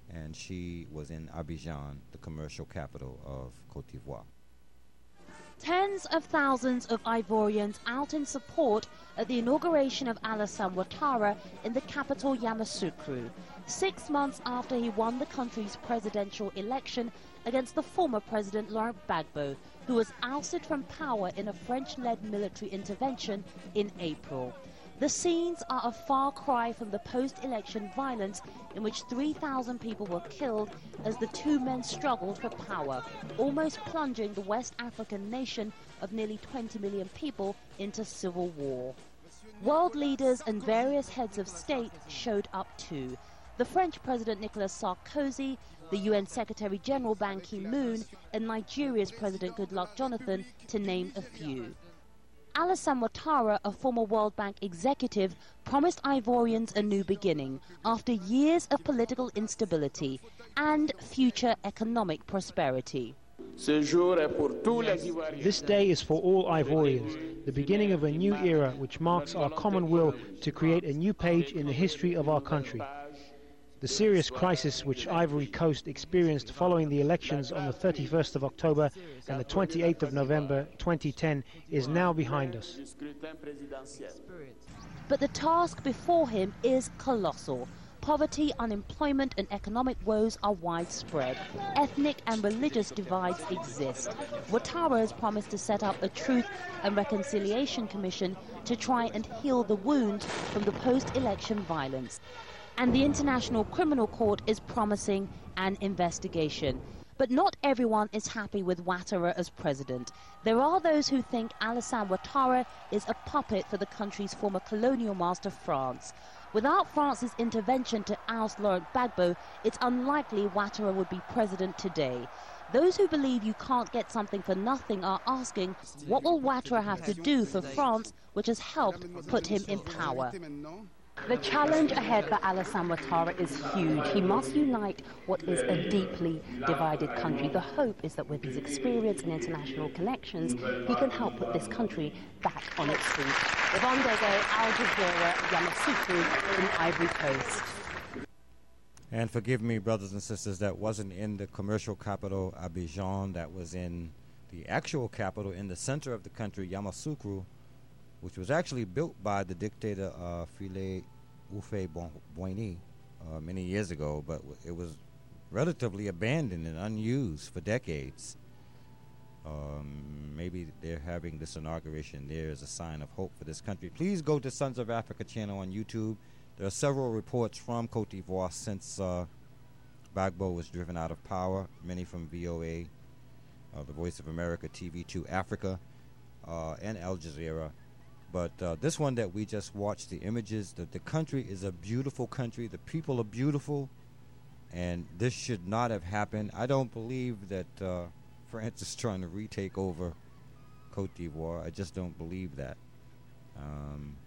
and she was in Abidjan, the commercial capital of Cote d'Ivoire. Tens of thousands of Ivorians out in support at the inauguration of Alassane Ouattara in the capital Yamoussoukro, six months after he won the country's presidential election against the former president Laurent Gbagbo, who was ousted from power in a French-led military intervention in April. The scenes are a far cry from the post-election violence in which 3,000 people were killed as the two men struggled for power, almost plunging the West African nation of nearly 20 million people into civil war. World leaders and various heads of state showed up too. The French President Nicolas Sarkozy, the UN Secretary General Ban Ki-moon, and Nigeria's President Goodluck Jonathan, to name a few. Alassane Ouattara, a former World Bank executive, promised Ivorians a new beginning after years of political instability and future economic prosperity. This day is for all Ivorians, the beginning of a new era which marks our common will to create a new page in the history of our country. The serious crisis which Ivory Coast experienced following the elections on the 31st of October and the 28th of November 2010 is now behind us. But the task before him is colossal. Poverty, unemployment, and economic woes are widespread. Ethnic and religious divides exist. Ouattara has promised to set up a Truth and Reconciliation Commission to try and heal the wounds from the post-election violence and the International Criminal Court is promising an investigation. But not everyone is happy with Ouattara as president. There are those who think Alassane Ouattara is a puppet for the country's former colonial master, France. Without France's intervention to oust Laurent Gbagbo, it's unlikely Ouattara would be president today. Those who believe you can't get something for nothing are asking, what will Ouattara have to do for France, which has helped put him in power? The challenge ahead for Alassane Ouattara is huge. He must unite what is a deeply divided country. The hope is that with his experience and international connections, he can help put this country back on its feet. Yvonne Ndege, Al Jazeera, Yamoussoukro in Ivory Coast. And forgive me, brothers and sisters, that wasn't in the commercial capital Abidjan, that was in the actual capital in the center of the country, Yamoussoukro, which was actually built by the dictator uh, Philippe Houphouët-Boigny uh, many years ago, but it was relatively abandoned and unused for decades. Um, maybe they're having this inauguration there as a sign of hope for this country. Please go to Sons of Africa channel on YouTube. There are several reports from Cote d'Ivoire since uh, Gbagbo was driven out of power, many from VOA, uh, the Voice of America, TV2 Africa, uh, and Al Jazeera. But uh, this one that we just watched, the images, the, the country is a beautiful country. The people are beautiful. And this should not have happened. I don't believe that uh, France is trying to retake over Cote d'Ivoire. I just don't believe that. Um,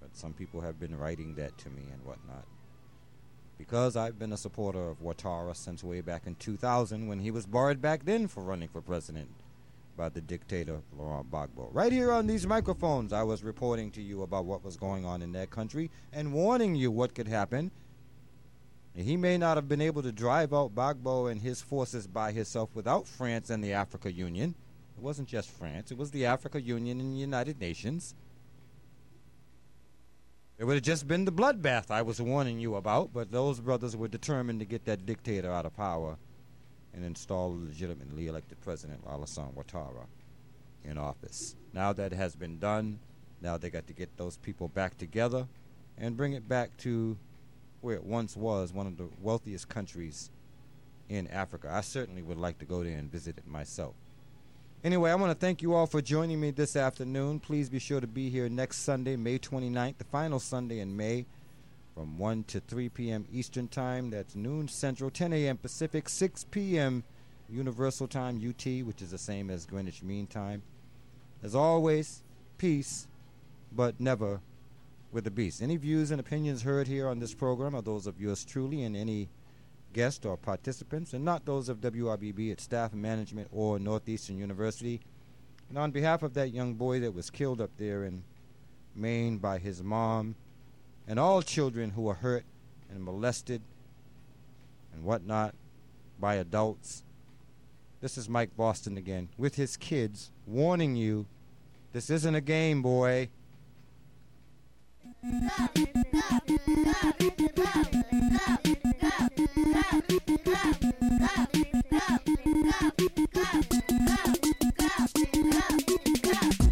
but some people have been writing that to me and whatnot. Because I've been a supporter of Ouattara since way back in 2000 when he was barred back then for running for president by the dictator Laurent Gbagbo. Right here on these microphones, I was reporting to you about what was going on in that country and warning you what could happen. He may not have been able to drive out Gbagbo and his forces by himself without France and the Africa Union. It wasn't just France, it was the Africa Union and the United Nations. It would have just been the bloodbath I was warning you about, but those brothers were determined to get that dictator out of power and install a legitimately elected president, Alassane Ouattara, in office. Now that has been done, now they got to get those people back together and bring it back to where it once was, one of the wealthiest countries in Africa. I certainly would like to go there and visit it myself. Anyway, I want to thank you all for joining me this afternoon. Please be sure to be here next Sunday, May 29th, the final Sunday in May, from 1 to 3 p.m. Eastern Time. That's noon Central, 10 a.m. Pacific, 6 p.m. Universal Time, UT, which is the same as Greenwich Mean Time. As always, peace, but never with the beast. Any views and opinions heard here on this program are those of yours truly and any guest or participants, and not those of WRBB, its staff management, or Northeastern University. And on behalf of that young boy that was killed up there in Maine by his mom, and all children who are hurt and molested and whatnot by adults, this is Mike Boston again with his kids warning you this isn't a game, boy.